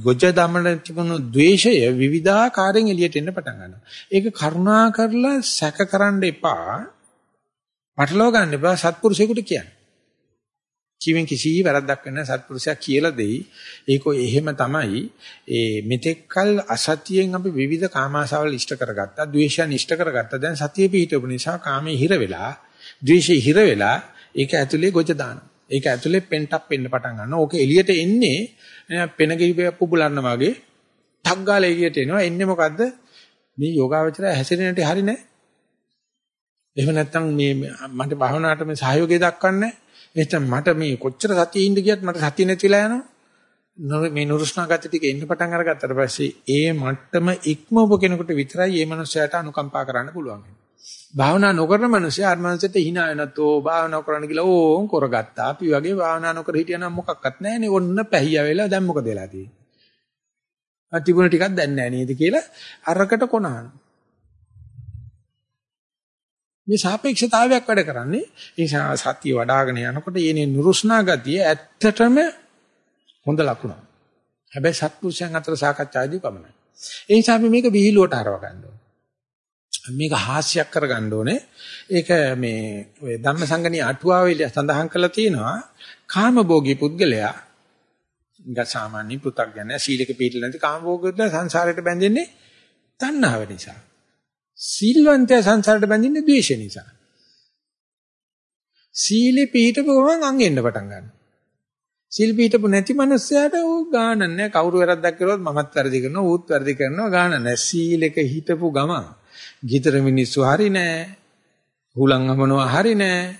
ගොජ දමන තිබුණු द्वේෂය විවිධාකාරයෙන් එළියට එන්න පටන් ගන්නවා. ඒක කරුණා කරලා සැකකරන්න එපා. පටලවා ගන්න එපා සත්පුරුෂයෙකුට කියන්න. ජීවෙන් කිසි වැරද්දක් වෙන්නේ සත්පුරුෂයා කියලා දෙයි. ඒක එහෙම තමයි. ඒ මෙතෙක්කල් අසතියෙන් අපි විවිධ කාමාශාවල් ඉෂ්ට කරගත්තා. ද්වේෂයන් ඉෂ්ට කරගත්තා. දැන් සතිය පිහිටවපු නිසා කාමයේ හිර වෙලා, ද්වේෂයේ හිර වෙලා ඒක ඇතුලේ ගොජ දානවා. ඒක ඇතුලේ පෙන්ටප් වෙන්න පටන් ගන්නවා. ඕක එළියට එන්නේ පෙන ගිහිපයක් පුබුලන්න වගේ ටක් ගාලා එළියට එනවා. එන්නේ මොකද්ද? මේ යෝගාවචරය හැසිරෙන්නට හරි නෑ. එහෙම නැත්නම් මේ මට භාවනාවට මේ සහයෝගය දක්වන්නේ නැත්නම් මට මේ කොච්චර සතියේ ඉඳ ගියත් මට සතිය නැතිලා යනවා. මේ නුරුස්නා ගති ටික එන්න පටන් අරගත්තට පස්සේ ඒ මට්ටම ඉක්මවපු කෙනෙකුට විතරයි මේ මනුස්සයාට අනුකම්පා කරන්න පුළුවන්. භාවනා නොකරන මිනිස්සු අර මනසට hina වෙනත් ඕ භාවනා කරන්න කියලා ඕන් කරගත්තා. අපි වගේ භාවනා නොකර හිටියනම් මොකක්වත් නැහැනේ. ඔන්න පැහිය වෙලා දැන් මොකද වෙලා තියෙන්නේ? අතිබුණ ටිකක් දැන් නැහැ නේද කියලා අරකට කොනහන. මේ සාපේක්ෂතාවයක් වැඩ කරන්නේ ඒ සතිය වඩ아가න යනකොට යන්නේ නුරුස්නා ගතිය ඇත්තටම හොඳ ලකුණක්. හැබැයි සත්පුරුෂයන් අතර සාකච්ඡාදී පමණයි. ඒ නිසා අපි මේක විහිළුවට හරව ගන්න ඕනේ. මේක හාස්‍යයක් කරගන්න ඕනේ. ඒක මේ ඔය ධම්මසංගණී අටුවාවේ සඳහන් කරලා තියෙනවා කාමභෝගී පුද්ගලයා නිකන් සාමාන්‍ය පෘථග්ජන සීලක පිළිල නැති කාමභෝගීත්ව සංසාරයට බැඳෙන්නේ තණ්හාව නිසා. සීලවන්තයා සංසාරයට බැඳෙන්නේ ද්වේෂ නිසා. සීලේ පිහිටපු ගමන් අංගෙන්න පටන් ගන්නවා. සීල් පිහිටපු නැති මනුස්සයාට ඌ ගාන නැහැ. කවුරු වැරද්දක් කළොත් මමත් වැරදි කරනවා, ඌත් වැරදි කරනවා ගාන නැහැ. සීලෙක හිටපු ගමන් ගිතර මිනිස්සු හරි නැහැ. හුලං හමනවා හරි නැහැ.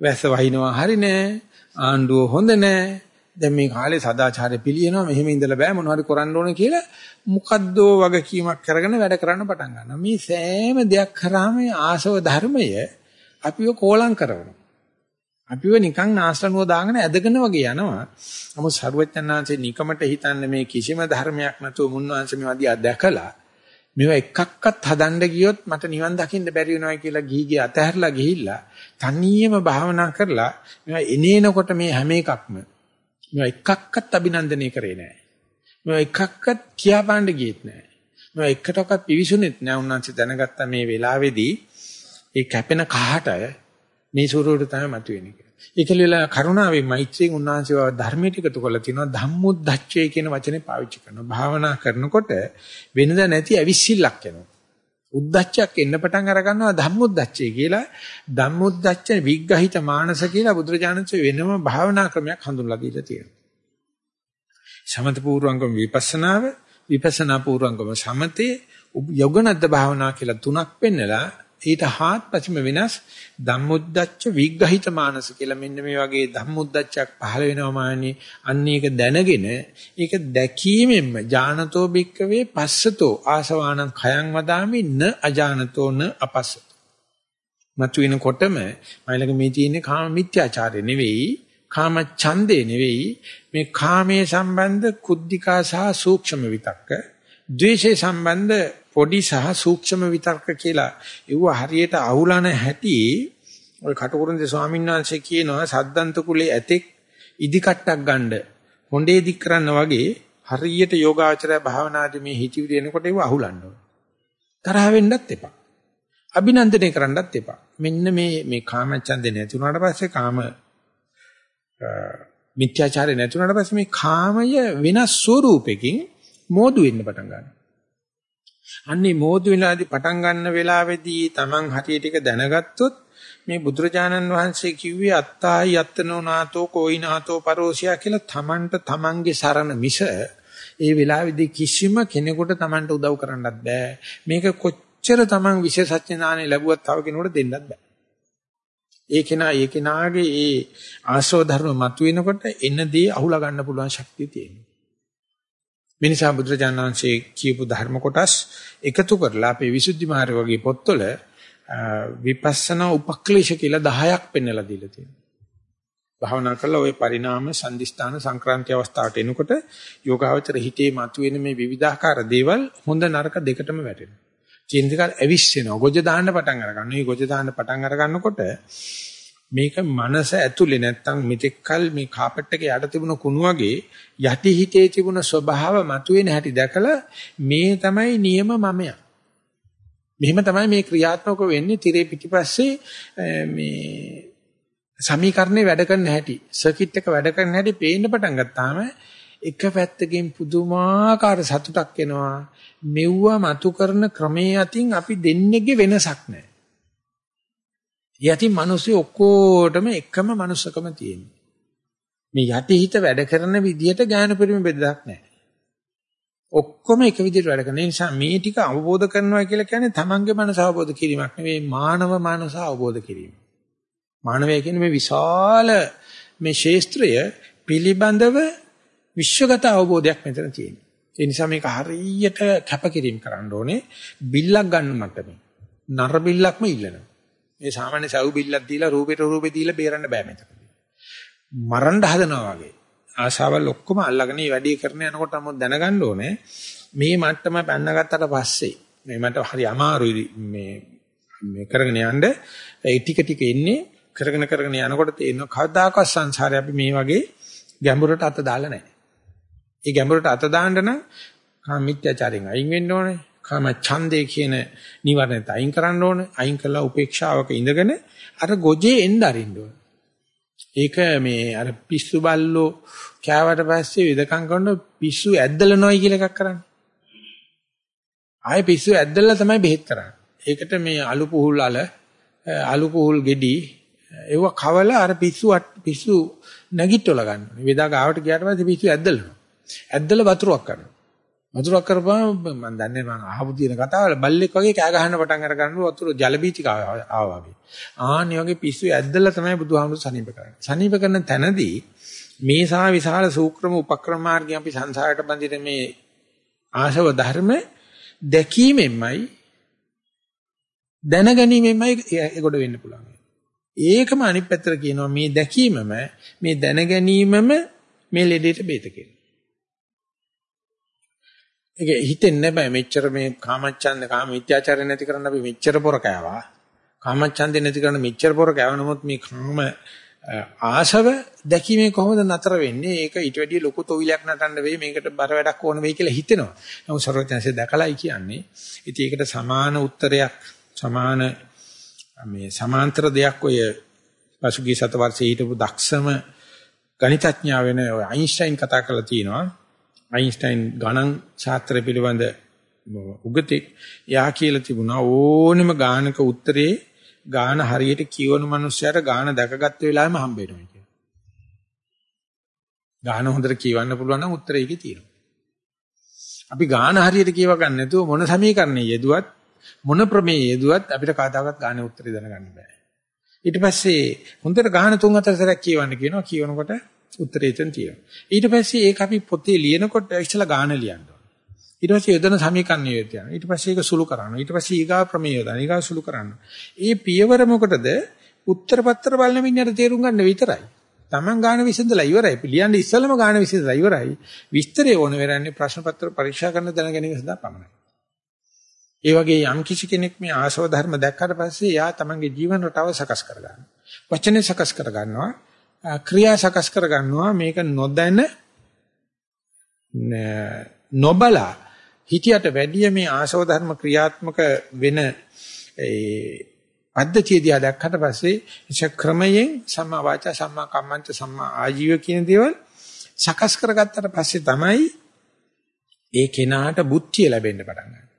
වැස්ස වහිනවා හරි නැහැ. ආණ්ඩුව හොඳ නැහැ. දැන් මේ කාලේ සදාචාරය පිළියනවා මෙහෙම ඉඳලා බෑ මොනවද කරන්න ඕන කියලා මොකද්දෝ වගකීමක් කරගෙන වැඩ කරන්න පටන් ගන්නවා. මේ සෑම දෙයක් කරාම ආසව ධර්මය අපිව කෝලම් කරනවා. අපිව නිකන් නාස්තනුව දාගෙන ඇදගෙන වගේ යනවා. නමුත් සරුවචනාංශේ නිකමට හිතන්නේ මේ කිසිම ධර්මයක් නැතුව මුන්වංශ මේවා දිහා දැකලා මේවා එකක්වත් හදන්න ගියොත් මට නිවන් දකින්න බැරි වෙනවා කියලා ගිහිගේ අතහැරලා ගිහිල්ලා තනියම භාවනා කරලා මේවා එනේනකොට මේ හැම එකක්ම මේවා එකක්වත් අභිනන්දනය කරේ නැහැ. මේවා එකක්වත් කියාපාන්න ගියෙත් නැහැ. මේවා එකටවත් පිවිසුනෙත් නැහැ. උන්වන්සේ දැනගත්ත මේ වෙලාවේදී ඒ කැපෙන කහට මේ ස්වරූපයට තමයි මතුවෙන්නේ කියලා. ඒකල වෙලා කරුණාවේ මෛත්‍රියෙන් උන්වහන්සේ ධර්මයට එකතු කරලා තිනවා ධම්මුද්දච්චය කියන වචනේ පාවිච්චි කරනවා. භාවනා කරනකොට වෙනද නැති ඇවිස්සිල්ලක් එනවා. උද්දච්චයක් එන්න පටන් අර ගන්නවා ධම්මුද්දච්චය කියලා. ධම්මුද්දච්ච විග්‍රහිත මානස කියලා බුදුරජාණන්සේ වෙනම භාවනා ක්‍රමයක් හඳුන්ලා දීලා තියෙනවා. සමත පූර්වංගම විපස්සනාව, විපස්සනා පූර්වංගම සමතේ, යෝගනද්ද භාවනා කියලා තුනක් පෙන්නලා ඊට හාත්පසම වෙනස් ධම්මුද්දච්ච විග්‍රහිත මානස කියලා මෙන්න මේ වගේ ධම්මුද්දච්චක් පහළ වෙනවා මාන්නේ අන්න ඒක දැනගෙන ඒක දැකීමෙන්ම ඥානතෝ භික්කවේ පස්සතෝ ආසවානං khයං වදාමි න අජානතෝ න අපස්සතෝ. මතු වෙනකොටම මයිලක මේ තියෙන්නේ කාම මිත්‍යාචාරය නෙවෙයි කාම ඡන්දේ නෙවෙයි. මේ කාමයේ සම්බන්ධ කුද්ධිකා සහ සූක්ෂම විතක්ක ද්වේෂයේ සම්බන්ධ පොඩි සහ සූක්ෂම විතර්ක කියලා ඒව හරියට අහුලන හැටි ඔය කටුකුරුන්දේ ස්වාමීන් වහන්සේ කියනවා සද්දන්ත කුලේ ඇතෙක් ඉදි කට්ටක් ගන්න හොඬේ දික් කරන්න වගේ හරියට යෝගාචරය භාවනාදී මේ හිතවිලි එනකොට ඒව අහුලන්න ඕන. තරහ වෙන්නත් එපා. අභිනන්දනය කරන්නත් එපා. මෙන්න මේ මේ කාමච්ඡන්දේ නැති වුණාට පස්සේ කාම මිත්‍යාචාරය නැති වුණාට පස්සේ මේ කාමය වෙනස් ස්වරූපකින් මෝදු වෙන්න පටන් ගන්නවා. අන්නේ මෝදු වෙලාදී පටන් ගන්න වෙලාවේදී Taman හරියට ටික දැනගත්තොත් මේ බුදුරජාණන් වහන්සේ කිව්වේ අත්තායි යත්තනෝ නාතෝ කොයිනාතෝ පරෝසියා කියලා Tamanට Tamanගේ සරණ මිස ඒ වෙලාවේදී කිසිම කෙනෙකුට Tamanට උදව් කරන්නත් බෑ. මේක කොච්චර Taman විශේෂඥ ඥානෙ ලැබුවත් තව කෙනෙකුට දෙන්නත් බෑ. ඒ කෙනා ඒ කෙනාගේ ඒ ආශ්‍රව ධර්ම මතුවෙනකොට එනදී අහුලා ගන්න පුළුවන් ශක්තිය තියෙනවා. මේ නිසා බුදුරජාණන් වහන්සේ කියපු ධර්ම කොටස් එකතු කරලා අපේ විසුද්ධි මාර්ග වගේ පොත්වල විපස්සනා උපක්ලේශ කියලා 10ක් පෙන්වලා දීලා තියෙනවා. භාවනා කරලා ওই පරිණාම සංදිස්ථාන සංක්‍රාන්ති අවස්ථාවට එනකොට යෝගාවචර හිතේ මතුවෙන මේ විවිධාකාර දේවල් හොඳ නරක දෙකටම වැටෙනවා. චින්තිකල් ඇවිස්සෙනවා. ගොජ දාන්න පටන් අර ගන්නවා. මේ ගොජ දාන්න පටන් අර ගන්නකොට මේක මනස ඇතුලේ නැත්තම් මෙතෙක්කල් මේ කාපට් එකේ යට තිබුණ කුණු වගේ යටි හිතේ තිබුණ ස්වභාව මතුවෙන හැටි දැකලා මේ තමයි නියම මමයා. මෙහෙම තමයි මේ ක්‍රියාත්මක වෙන්නේ tire පිටිපස්සේ මේ සමීකරණේ වැඩ කරන හැටි සර්කිට් එක වැඩ කරන හැටි පේන්න පටන් ගත්තාම එක පැත්තකින් පුදුමාකාර සතුටක් එනවා මෙව්වා මතු කරන ක්‍රමයේ අතින් අපි දෙන්නේගේ වෙනසක් නැහැ යටි මිනිස්සු ඔක්කොටම එකම මනුස්සකම තියෙනවා. මේ යටි හිත වැඩ කරන විදියට ඥාන පරිම බෙදයක් නැහැ. ඔක්කොම එක විදිහට වැඩ කරන නිසා මේ ටික අවබෝධ කරනවා කියලා කියන්නේ තමන්ගේ මනස අවබෝධ කිරීමක් නෙවෙයි මානව මනස අවබෝධ කිරීම. මානවය කියන්නේ මේ විශාල මේ ශේස්ත්‍රය පිළිබඳව විශ්වගත අවබෝධයක් මෙතන තියෙනවා. ඒ නිසා මේක හරියට කැපකිරීම කරන්න ඕනේ. බිල්ලක් ගන්න මට්ටමේ. නර බිල්ලක්ම ඉල්ලනවා. මේ සාමාන්‍ය සව් බිල්ලක් දීලා රූපෙට රූපේ දීලා බේරන්න බෑ මෙතන. මරන්න හදනවා වගේ. ආශාවල් ඔක්කොම අල්ලගෙන මේ වැඩේ කරන යනකොට නම් දැනගන්න ඕනේ මේ මට්ටම පැන්නගත්තට පස්සේ මේ මට හරි අමාරුයි මේ මේ කරගෙන යන්න ඒ ටික ටික එන්නේ කරගෙන කරගෙන යනකොට තේරෙනවා කවදාකවත් සංසාරේ අපි මේ වගේ ගැඹුරට අත දාලා නැහැ. ඒ ගැඹුරට අත දාන්න නම් කාම මිත්‍යාචාරයෙන් අයින් වෙන්න ඕනේ. කාම ඡන්දේ කියන නිවර්ණයට අයින් කරන්න ඕනේ. අයින් කළා උපේක්ෂාවක ඉඳගෙන අර ගොජේ එන්න අරින්න ඕනේ. ඒක මේ අර පිස්සු බල්ලෝ කෑවට පස්සේ විදකම් කරන පිස්සු ඇද්දල නොයි කියලා එකක් කරන්නේ. ආයේ පිස්සු ඇද්දලා තමයි බෙහෙත් කරන්නේ. ඒකට මේ අලු පුහුල් අල අලු පුහුල් ගෙඩි ඒව කවල අර පිස්සු පිස්සු නැගිටවල ගන්න. වේදා ගාවට ගියාට පස්සේ පිස්සු ඇද්දලනවා. ඇද්දලා වතුරක් කරනවා. වතුරක් කරපුවම මම දන්නේ මම අහපු තියෙන කතාවල බල්ලෙක් වගේ කෑ ගහන්න පටන් අර ගන්නවා වතුර ජල බීචික ආවා වගේ. ආන්නේ වගේ පිස්සු ඇද්දලා තමයි බුදුහාමුදුරු සනීප කරන්නේ. සනීප කරන තැනදී මේ සා විශාල සූක්‍රම උපක්‍රම මාර්ගයෙන් අපි සංසාරයට බඳින මේ ආශව ධර්ම දැකීමෙන්මයි දැනගැනීමෙන්මයි ඒකට වෙන්න පුළුවන්. ඒකම අනිත් පැත්තට කියනවා මේ දැකීමම මේ දැනගැනීමම මේ ලෙඩේට බේත කියලා. ඒක හිතෙන්නේ නැහැ මෙච්චර මේ කාමච්ඡන්ද කාම විත්‍යාචාරය නැති කරන්න අපි මෙච්චර පොර කෑවා. කාමච්ඡන්දේ නැති කරන්න මෙච්චර පොර කෑව නමුත් මේ කාම ආශව දැකීමේ කොහොමද නතර වෙන්නේ? ඒක ඊට වැඩිය ලොකු තොවිලයක් නටන්න වෙයි මේකට බර වැඩක් ඕන වෙයි කියලා හිතෙනවා. නමුත් සර්වඥාන්සේ දැකලායි කියන්නේ. ඉතින් ඒකට සමාන උත්තරයක් සමාන මේ සමාන්තර දෙයක් ඔය පසුගිය සතවර්ෂයේ හිටපු දක්ෂම ගණිතඥයා වෙන ඔය අයින්ස්ටයින් කතා කරලා තියෙනවා. අයින්ස්ටයින් ගණන් ශාස්ත්‍රය පිළිබඳ උගතෙක් එයා කියලා තිබුණා ඕනෙම ගානක උත්තරේ ගාන හරියට කියවන මනුස්සයාට ගාන දැකගත්ත වෙලාවෙම හම්බ වෙනවා කියලා. ගාන හොඳට කියවන්න පුළුවන් නම් උත්තරේ ඒකේ තියෙනවා. අපි ගාන හරියට කියව ගන්න නැතුව මොන සමීකරණය යෙදුවත් මොන ප්‍රමේය යෙදුවත් අපිට කවදාකවත් ගානේ උත්තරේ දැනගන්න බෑ. ඊට පස්සේ හොඳට ගාන තුන් හතර සැරයක් කියවන්න කියනවා කියවනකොට උත්තරේ එතන තියෙනවා. ඊට පස්සේ ඒක අපි පොතේ ලියනකොට ඉස්සලා ගාන ලියන්න ඕන. ඊට පස්සේ යොදන සමීකරණය යොදනවා. ඊට පස්සේ ඒක සුළු කරනවා. ඊට පස්සේ ඊගා ප්‍රමේය යොදනවා. ඊගා සුළු කරනවා. මේ පියවර මොකටද? උත්තර පත්‍ර බලන මිනිහට තේරුම් ගන්න විතරයි. Taman ගාන විසඳලා ඉවරයි. ලියන්න ඉස්සෙල්ලම ගාන විසඳලා ඉවරයි. විස්තරය ඕන වෙරන්නේ ප්‍රශ්න පත්‍ර පරීක්ෂා කරන දැන ගැනීම සඳහා පමණයි. ඒ වගේ යම් කිසි කෙනෙක් මේ ආශව ධර්ම දැක්කට පස්සේ එයා තමන්ගේ ජීවන රටාව සකස් කරගන්නවා. වචනේ සකස් කරගන්නවා. ක්‍රියා සකස් කරගන්නවා. මේක නොදැන නොබලා හිතියට වැඩිය මේ ආශව ධර්ම ක්‍රියාත්මක වෙන ඒ පද්ධතිය දිහා දැක්කට පස්සේ ඒ ක්‍රමයෙන් සම්මා වාචා සම්මා කම්මන්ත සම්මා ආජීව කියන දේවල් සකස් කරගත්තට පස්සේ තමයි ඒ කෙනාට බුද්ධිය ලැබෙන්න පටන් ගන්නේ.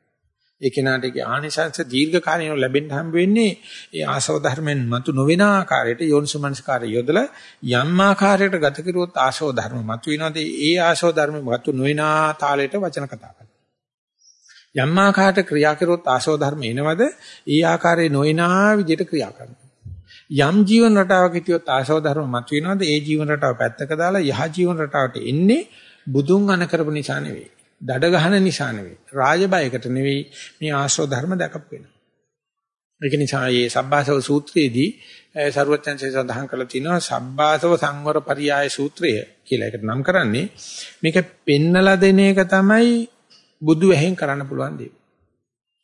ඒ කෙනාට ඒකේ ආනිසංස දීර්ඝ කාලීනව ලැබෙන්න හම්බ වෙන්නේ ඒ ආසව ධර්මෙන් මතු නොවන ආකාරයට යෝනිසමනස්කාරය යොදලා යම් ආකාරයකට ගත කිරුවොත් ආසව ධර්ම මතු වෙනවාද? ඒ ආසව ධර්ම මතු නොවන තාලයට වචන කතා කරනවා. යම් ආකාරයකට ක්‍රියා කරුවොත් ආසව ධර්ම එනවද? ඒ ආකාරයේ නොවනා විදිහට ක්‍රියා කරනවා. යම් ජීවන රටාවක හිටියොත් ආසව ධර්ම මතු වෙනවද? ඒ ජීවන රටාව පැත්තක දාලා යහ ජීවන රටාවට එන්නේ බුදුන් අන කරපු නිසා නෙවෙයි. දඩ ගහන නිසා නෙවෙයි. රාජබයකට නෙවෙයි මේ ආශ්‍රව ධර්ම දැකපු වෙන. ඒක නිසා මේ සබ්බාසව සූත්‍රයේදී සරුවචන්සේ සඳහන් කරලා තිනවා සබ්බාසව සංවර පරියාය සූත්‍රය කියලා එකට නම් කරන්නේ. මේක පෙන්නලා දෙන එක තමයි බුදු වැහෙන් කරන්න පුළුවන් දේ.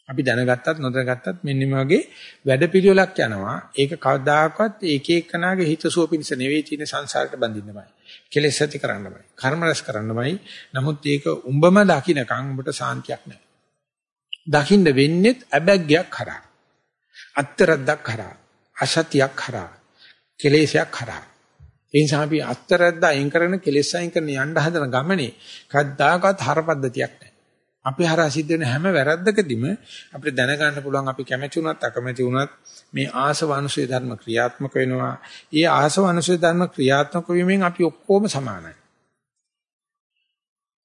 අපි දැනගත්තත් නොදැනගත්තත් මෙන්න මේ වගේ වැඩපිළිවෙලක් යනවා. ඒක කවදාකවත් එක එකනාගේ හිතසුව පිණිස නෙවෙයි තියෙන සංසාරයට බඳින්නමයි. කෙලෙස් ඇති කරන්නමයි. කර්ම රැස් කරන්නමයි. නමුත් ඒක උඹම දකින්නකම් උඹට සාන්තියක් නැහැ. දකින්න වෙන්නේත් අබැග්ගයක් කරා. අත්තරද්දක් කරා. අසතියක් කරා. කෙලෙසයක් කරා. ඒ නිසා අපි අත්තරද්ද අයින් කරන කෙලෙස් අයින් කරන යන්න හදන ගමනේ කද්දාකවත් හරපද්ධතියක් නැහැ. අපි හරහා සිද්ධ වෙන හැම වැරද්දකදීම අපිට දැනගන්න පුළුවන් අපි කැමැති වුණත් අකමැති වුණත් මේ ආසව අනුසය ධර්ම ක්‍රියාත්මක වෙනවා. ඒ ආසව අනුසය ධර්ම ක්‍රියාත්මක වීමෙන් අපි ඔක්කොම සමානයි.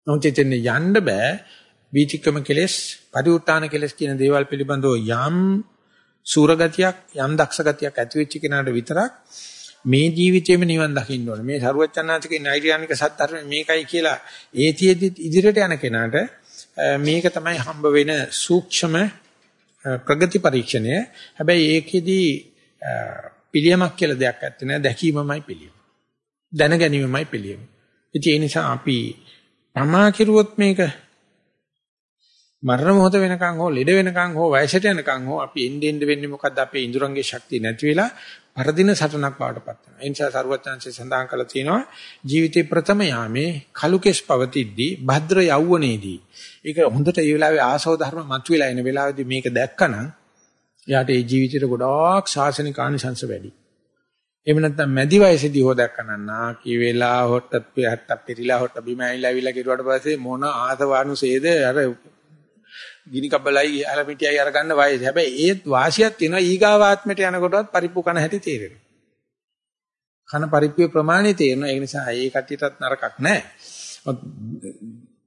නොචෙතෙන්නේ යන්න බෑ. වීතික්‍රම කෙලෙස්, පරිඋත්තාන කෙලෙස් කියන දේවල් පිළිබඳව යම් සූරගතියක්, යම් දක්ෂගතියක් ඇති වෙච්ච කෙනාට විතරක් මේ ජීවිතේම නිවන් දකින්න ඕනේ. මේ සරුවචනාතිකේ නෛර්යානික සත්‍තරම මේකයි කියලා ඒතියෙදි ඉදිරියට යන කෙනාට මේක තමයි හම්බ වෙන සූක්ෂම ප්‍රගති පරීක්ෂණය. හැබැයි ඒකෙදි පිළියමක් කියලා දෙයක් ඇත්තේ නැහැ දැකීමමයි පිළියම. දැන ගැනීමමයි පිළියම. ඉතින් ඒ නිසා අපි ප්‍රමා කිරුවොත් මේක මරණ මොහොත වෙනකන් හෝ ලෙඩ වෙනකන් හෝ වයසට යනකන් හෝ අපි එන්න එන්න වෙන්නේ මොකද්ද අපේ ඉඳුරංගේ ශක්තිය නැති වෙලා පරදින සටනක් බවටපත් වෙනවා. ඒ නිසා සරුවචාන්සේ සඳහන් කළා තියෙනවා ජීවිතේ ප්‍රථම යාමේ කලුකෙස් පවතිද්දී භද්‍ර යෞවනයේදී. ඒක හොඳට ඒ වෙලාවේ ආසව ධර්ම මතුවලා එන වෙලාවේදී මේක දැක්කනම් එයාට ඒ ජීවිතේට ගොඩාක් ශාසනික ආනිසංශ වැඩි. එහෙම නැත්නම් මැදි වයසේදී හො දැක්කනම් නාකි වෙලා හොට්ටත් පිටත් පිරිලා හොට්ට බිම ඇවිල්ලා ඇවිල්ලා කිරුවාට පස්සේ මොන ආසවානුසේද අර ගිනි කබලයි ඇලමිටියයි අරගන්න වයස. හැබැයි ඒත් වාසියක් තියෙනවා ඊගාවාත්මයට යනකොටවත් පරිප්පු කන හැටි තේරෙනවා. කන පරිප්පුවේ ප්‍රමාණය තේරෙනවා. ඒ නිසා ඒ කට්ටියටත් නරකක් නැහැ.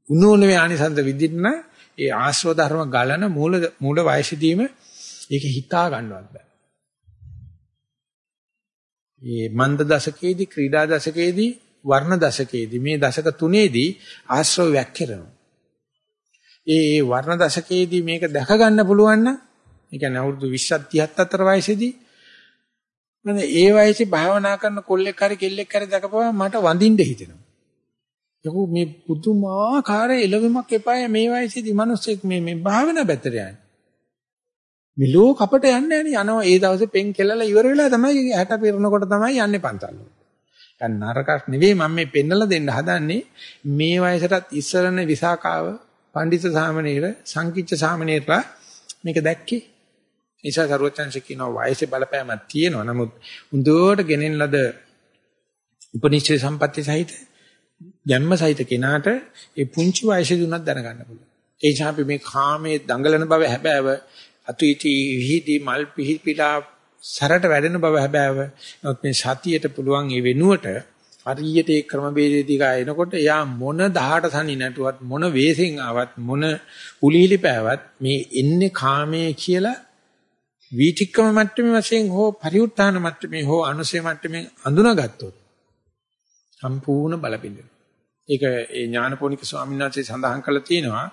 උණුනේ ආනිසන්ත විදින්න ඒ ආශ්‍රව ධර්ම ගලන මූල මූල වයසදීම ඒක හිතා ගන්නවත් බෑ. මේ මන්ද දශකයේදී ක්‍රීඩා දශකයේදී වර්ණ දශකයේදී මේ දශක තුනේදී ආශ්‍රව වැක්කිරෙනවා. ඒ ඒ වර්ණ දශකයේදී මේක දැක ගන්න පුළුවන් නම් ඒ කියන්නේ අවුරුදු 20ක් 30ක් අතර වයසේදී මම ඒ වයසේ භාවනා කරන කොල්ලෙක් හරි කෙල්ලෙක් හරි දැකපුවම මට වඳින්න හිතෙනවා. ඒක මේ පුදුමාකාර එළවෙමක් එපාය මේ වයසේදී මිනිස්සෙක් මේ මේ භාවනා පැත්තට යන්නේ. මිලෝ කපට යන්නේ නැහැ යනවා ඒ දවසේ පෙන් කෙලලා ඉවර වෙලා තමයි 60 පිරනකොට තමයි යන්නේ පන්සල් වලට. දැන් නරකක් නෙවෙයි මම මේ පෙන්නලා දෙන්න හදන්නේ මේ වයසටත් ඉස්සරනේ විසාකාව පඬිත සාමණේර සංකිච්ඡ සාමණේරලා මේක දැක්කේ. නිසා සරුවචන්සේ කියනවා වයසේ බලපෑමක් තියෙනවා. නමුත් හුදුවට ගෙනෙන ලද උපනිෂේ සම්පatti සහිත ජන්ම සහිත කෙනාට ඒ පුංචි වයසේදී උනත් දැනගන්න පුළුවන්. ඒ නිසා අපි මේ කාමයේ දඟලන බව හැබෑව අතු ඉති විහිදී මල් පිහිපිලා සරට වැඩෙන බව හැබෑව. නමුත් මේ සතියට පුළුවන් ඒ වෙනුවට හරියට ඒ ක්‍රම ભેදෙදී ගා එනකොට එයා මොන 18 සනි නැටුවත් මොන වේසෙන් ආවත් මොන උලීලි පෑවත් මේ එන්නේ කාමයේ කියලා වීතික්කම මට්ටමේ වශයෙන් හෝ පරිඋත්ථාන මට්ටමේ හෝ අනුසය මට්ටමේ අඳුනාගත්තොත් සම්පූර්ණ බලපින්න. ඒක ඒ ඥානපෝනික ස්වාමීන් වහන්සේ සඳහන් කළා තියෙනවා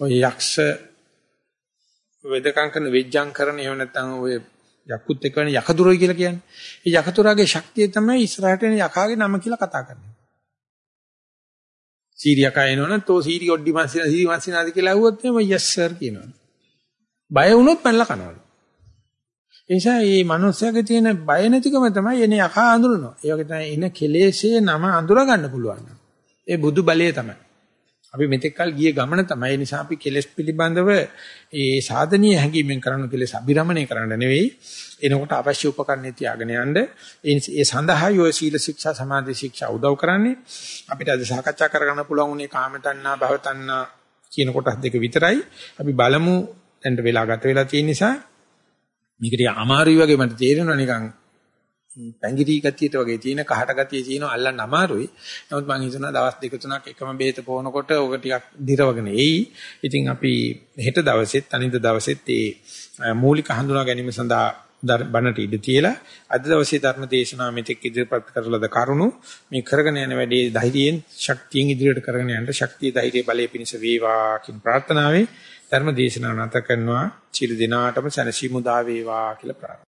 ඔය යක්ෂ වේදකම් කරන වෙජ්ජම් කරන එහෙම නැත්නම් ඔය යකුත් එක්ක වෙන යකදුරයි කියලා කියන්නේ. ඒ යකතුරාගේ ශක්තිය තමයි ඉස්සරහට එන යකාගේ නම කියලා කතා කරන්නේ. සීරියකා එනවනම් තෝ සීරි ඔඩ්ඩි මන්සිනා සීරි මන්සිනාද කියලා අහුවොත් එම යස් සර් කියනවා. බය වුණොත් පැනලා කනවලු. ඒ නිසා මේ මිනිස්සයාගේ තියෙන බය නැතිකම තමයි එනේ යකා අඳුරනවා. ඒ වගේ තමයි එන කෙලෙසේ නම අඳුර ගන්න පුළුවන්. ඒ බුදු බලය තමයි. අපි මෙතෙක් කල් ගිය ගමන තමයි ඒ නිසා අපි කෙලෙස් පිළිබඳව ඒ සාධනීය හැඟීමෙන් කරන කෙලෙස් අභිරමණය කරන්න නෙවෙයි. එනකොට අවශ්‍ය උපකරණ තියාගෙන යන්න. ඒ සඳහා යෝ සීල ශික්ෂා සමාධි ශික්ෂා උදව් කරන්නේ. අපිට අද සාකච්ඡා කරගන්න පුළුවන් උනේ කාම තණ්හා භව තණ්හා කියන කොටස් දෙක විතරයි. අපි බලමු දැන් වෙලා ගත වෙලා තියෙන නිසා. මේකට අමාරුයි වගේ මට තේරෙනවා නිකන් පැංගිරි ගතියට වගේ තියෙන කහට ගතිය තියෙනවා අල්ලන්න අමාරුයි. නමුත් මම හිතනවා දවස් දෙක තුනක් එකම බෙහෙත පොවනකොට ඕක ටිකක් දිරවගෙන එයි. ඉතින් අපි හෙට දවසෙත් අනිත් දවසෙත් මේ මූලික හඳුනා ගැනීම සඳහා බණට ඉඳ තියලා අද දවසේ ධර්ම දේශනාව මෙතෙක් ඉදිරිපත් කරලද කරුණු මේ කරගෙන යන වැඩේ ධෛර්යයෙන් ශක්තියෙන් ඉදිරියට කරගෙන යන්න ශක්තිය ධෛර්ය බලයේ පිණිස වේවා කියන ප්‍රාර්ථනාවෙන් ධර්ම දේශනාව නැත කරනවා චිර දිනාටම සනසි මුදා වේවා කියලා ප්‍රාර්ථනා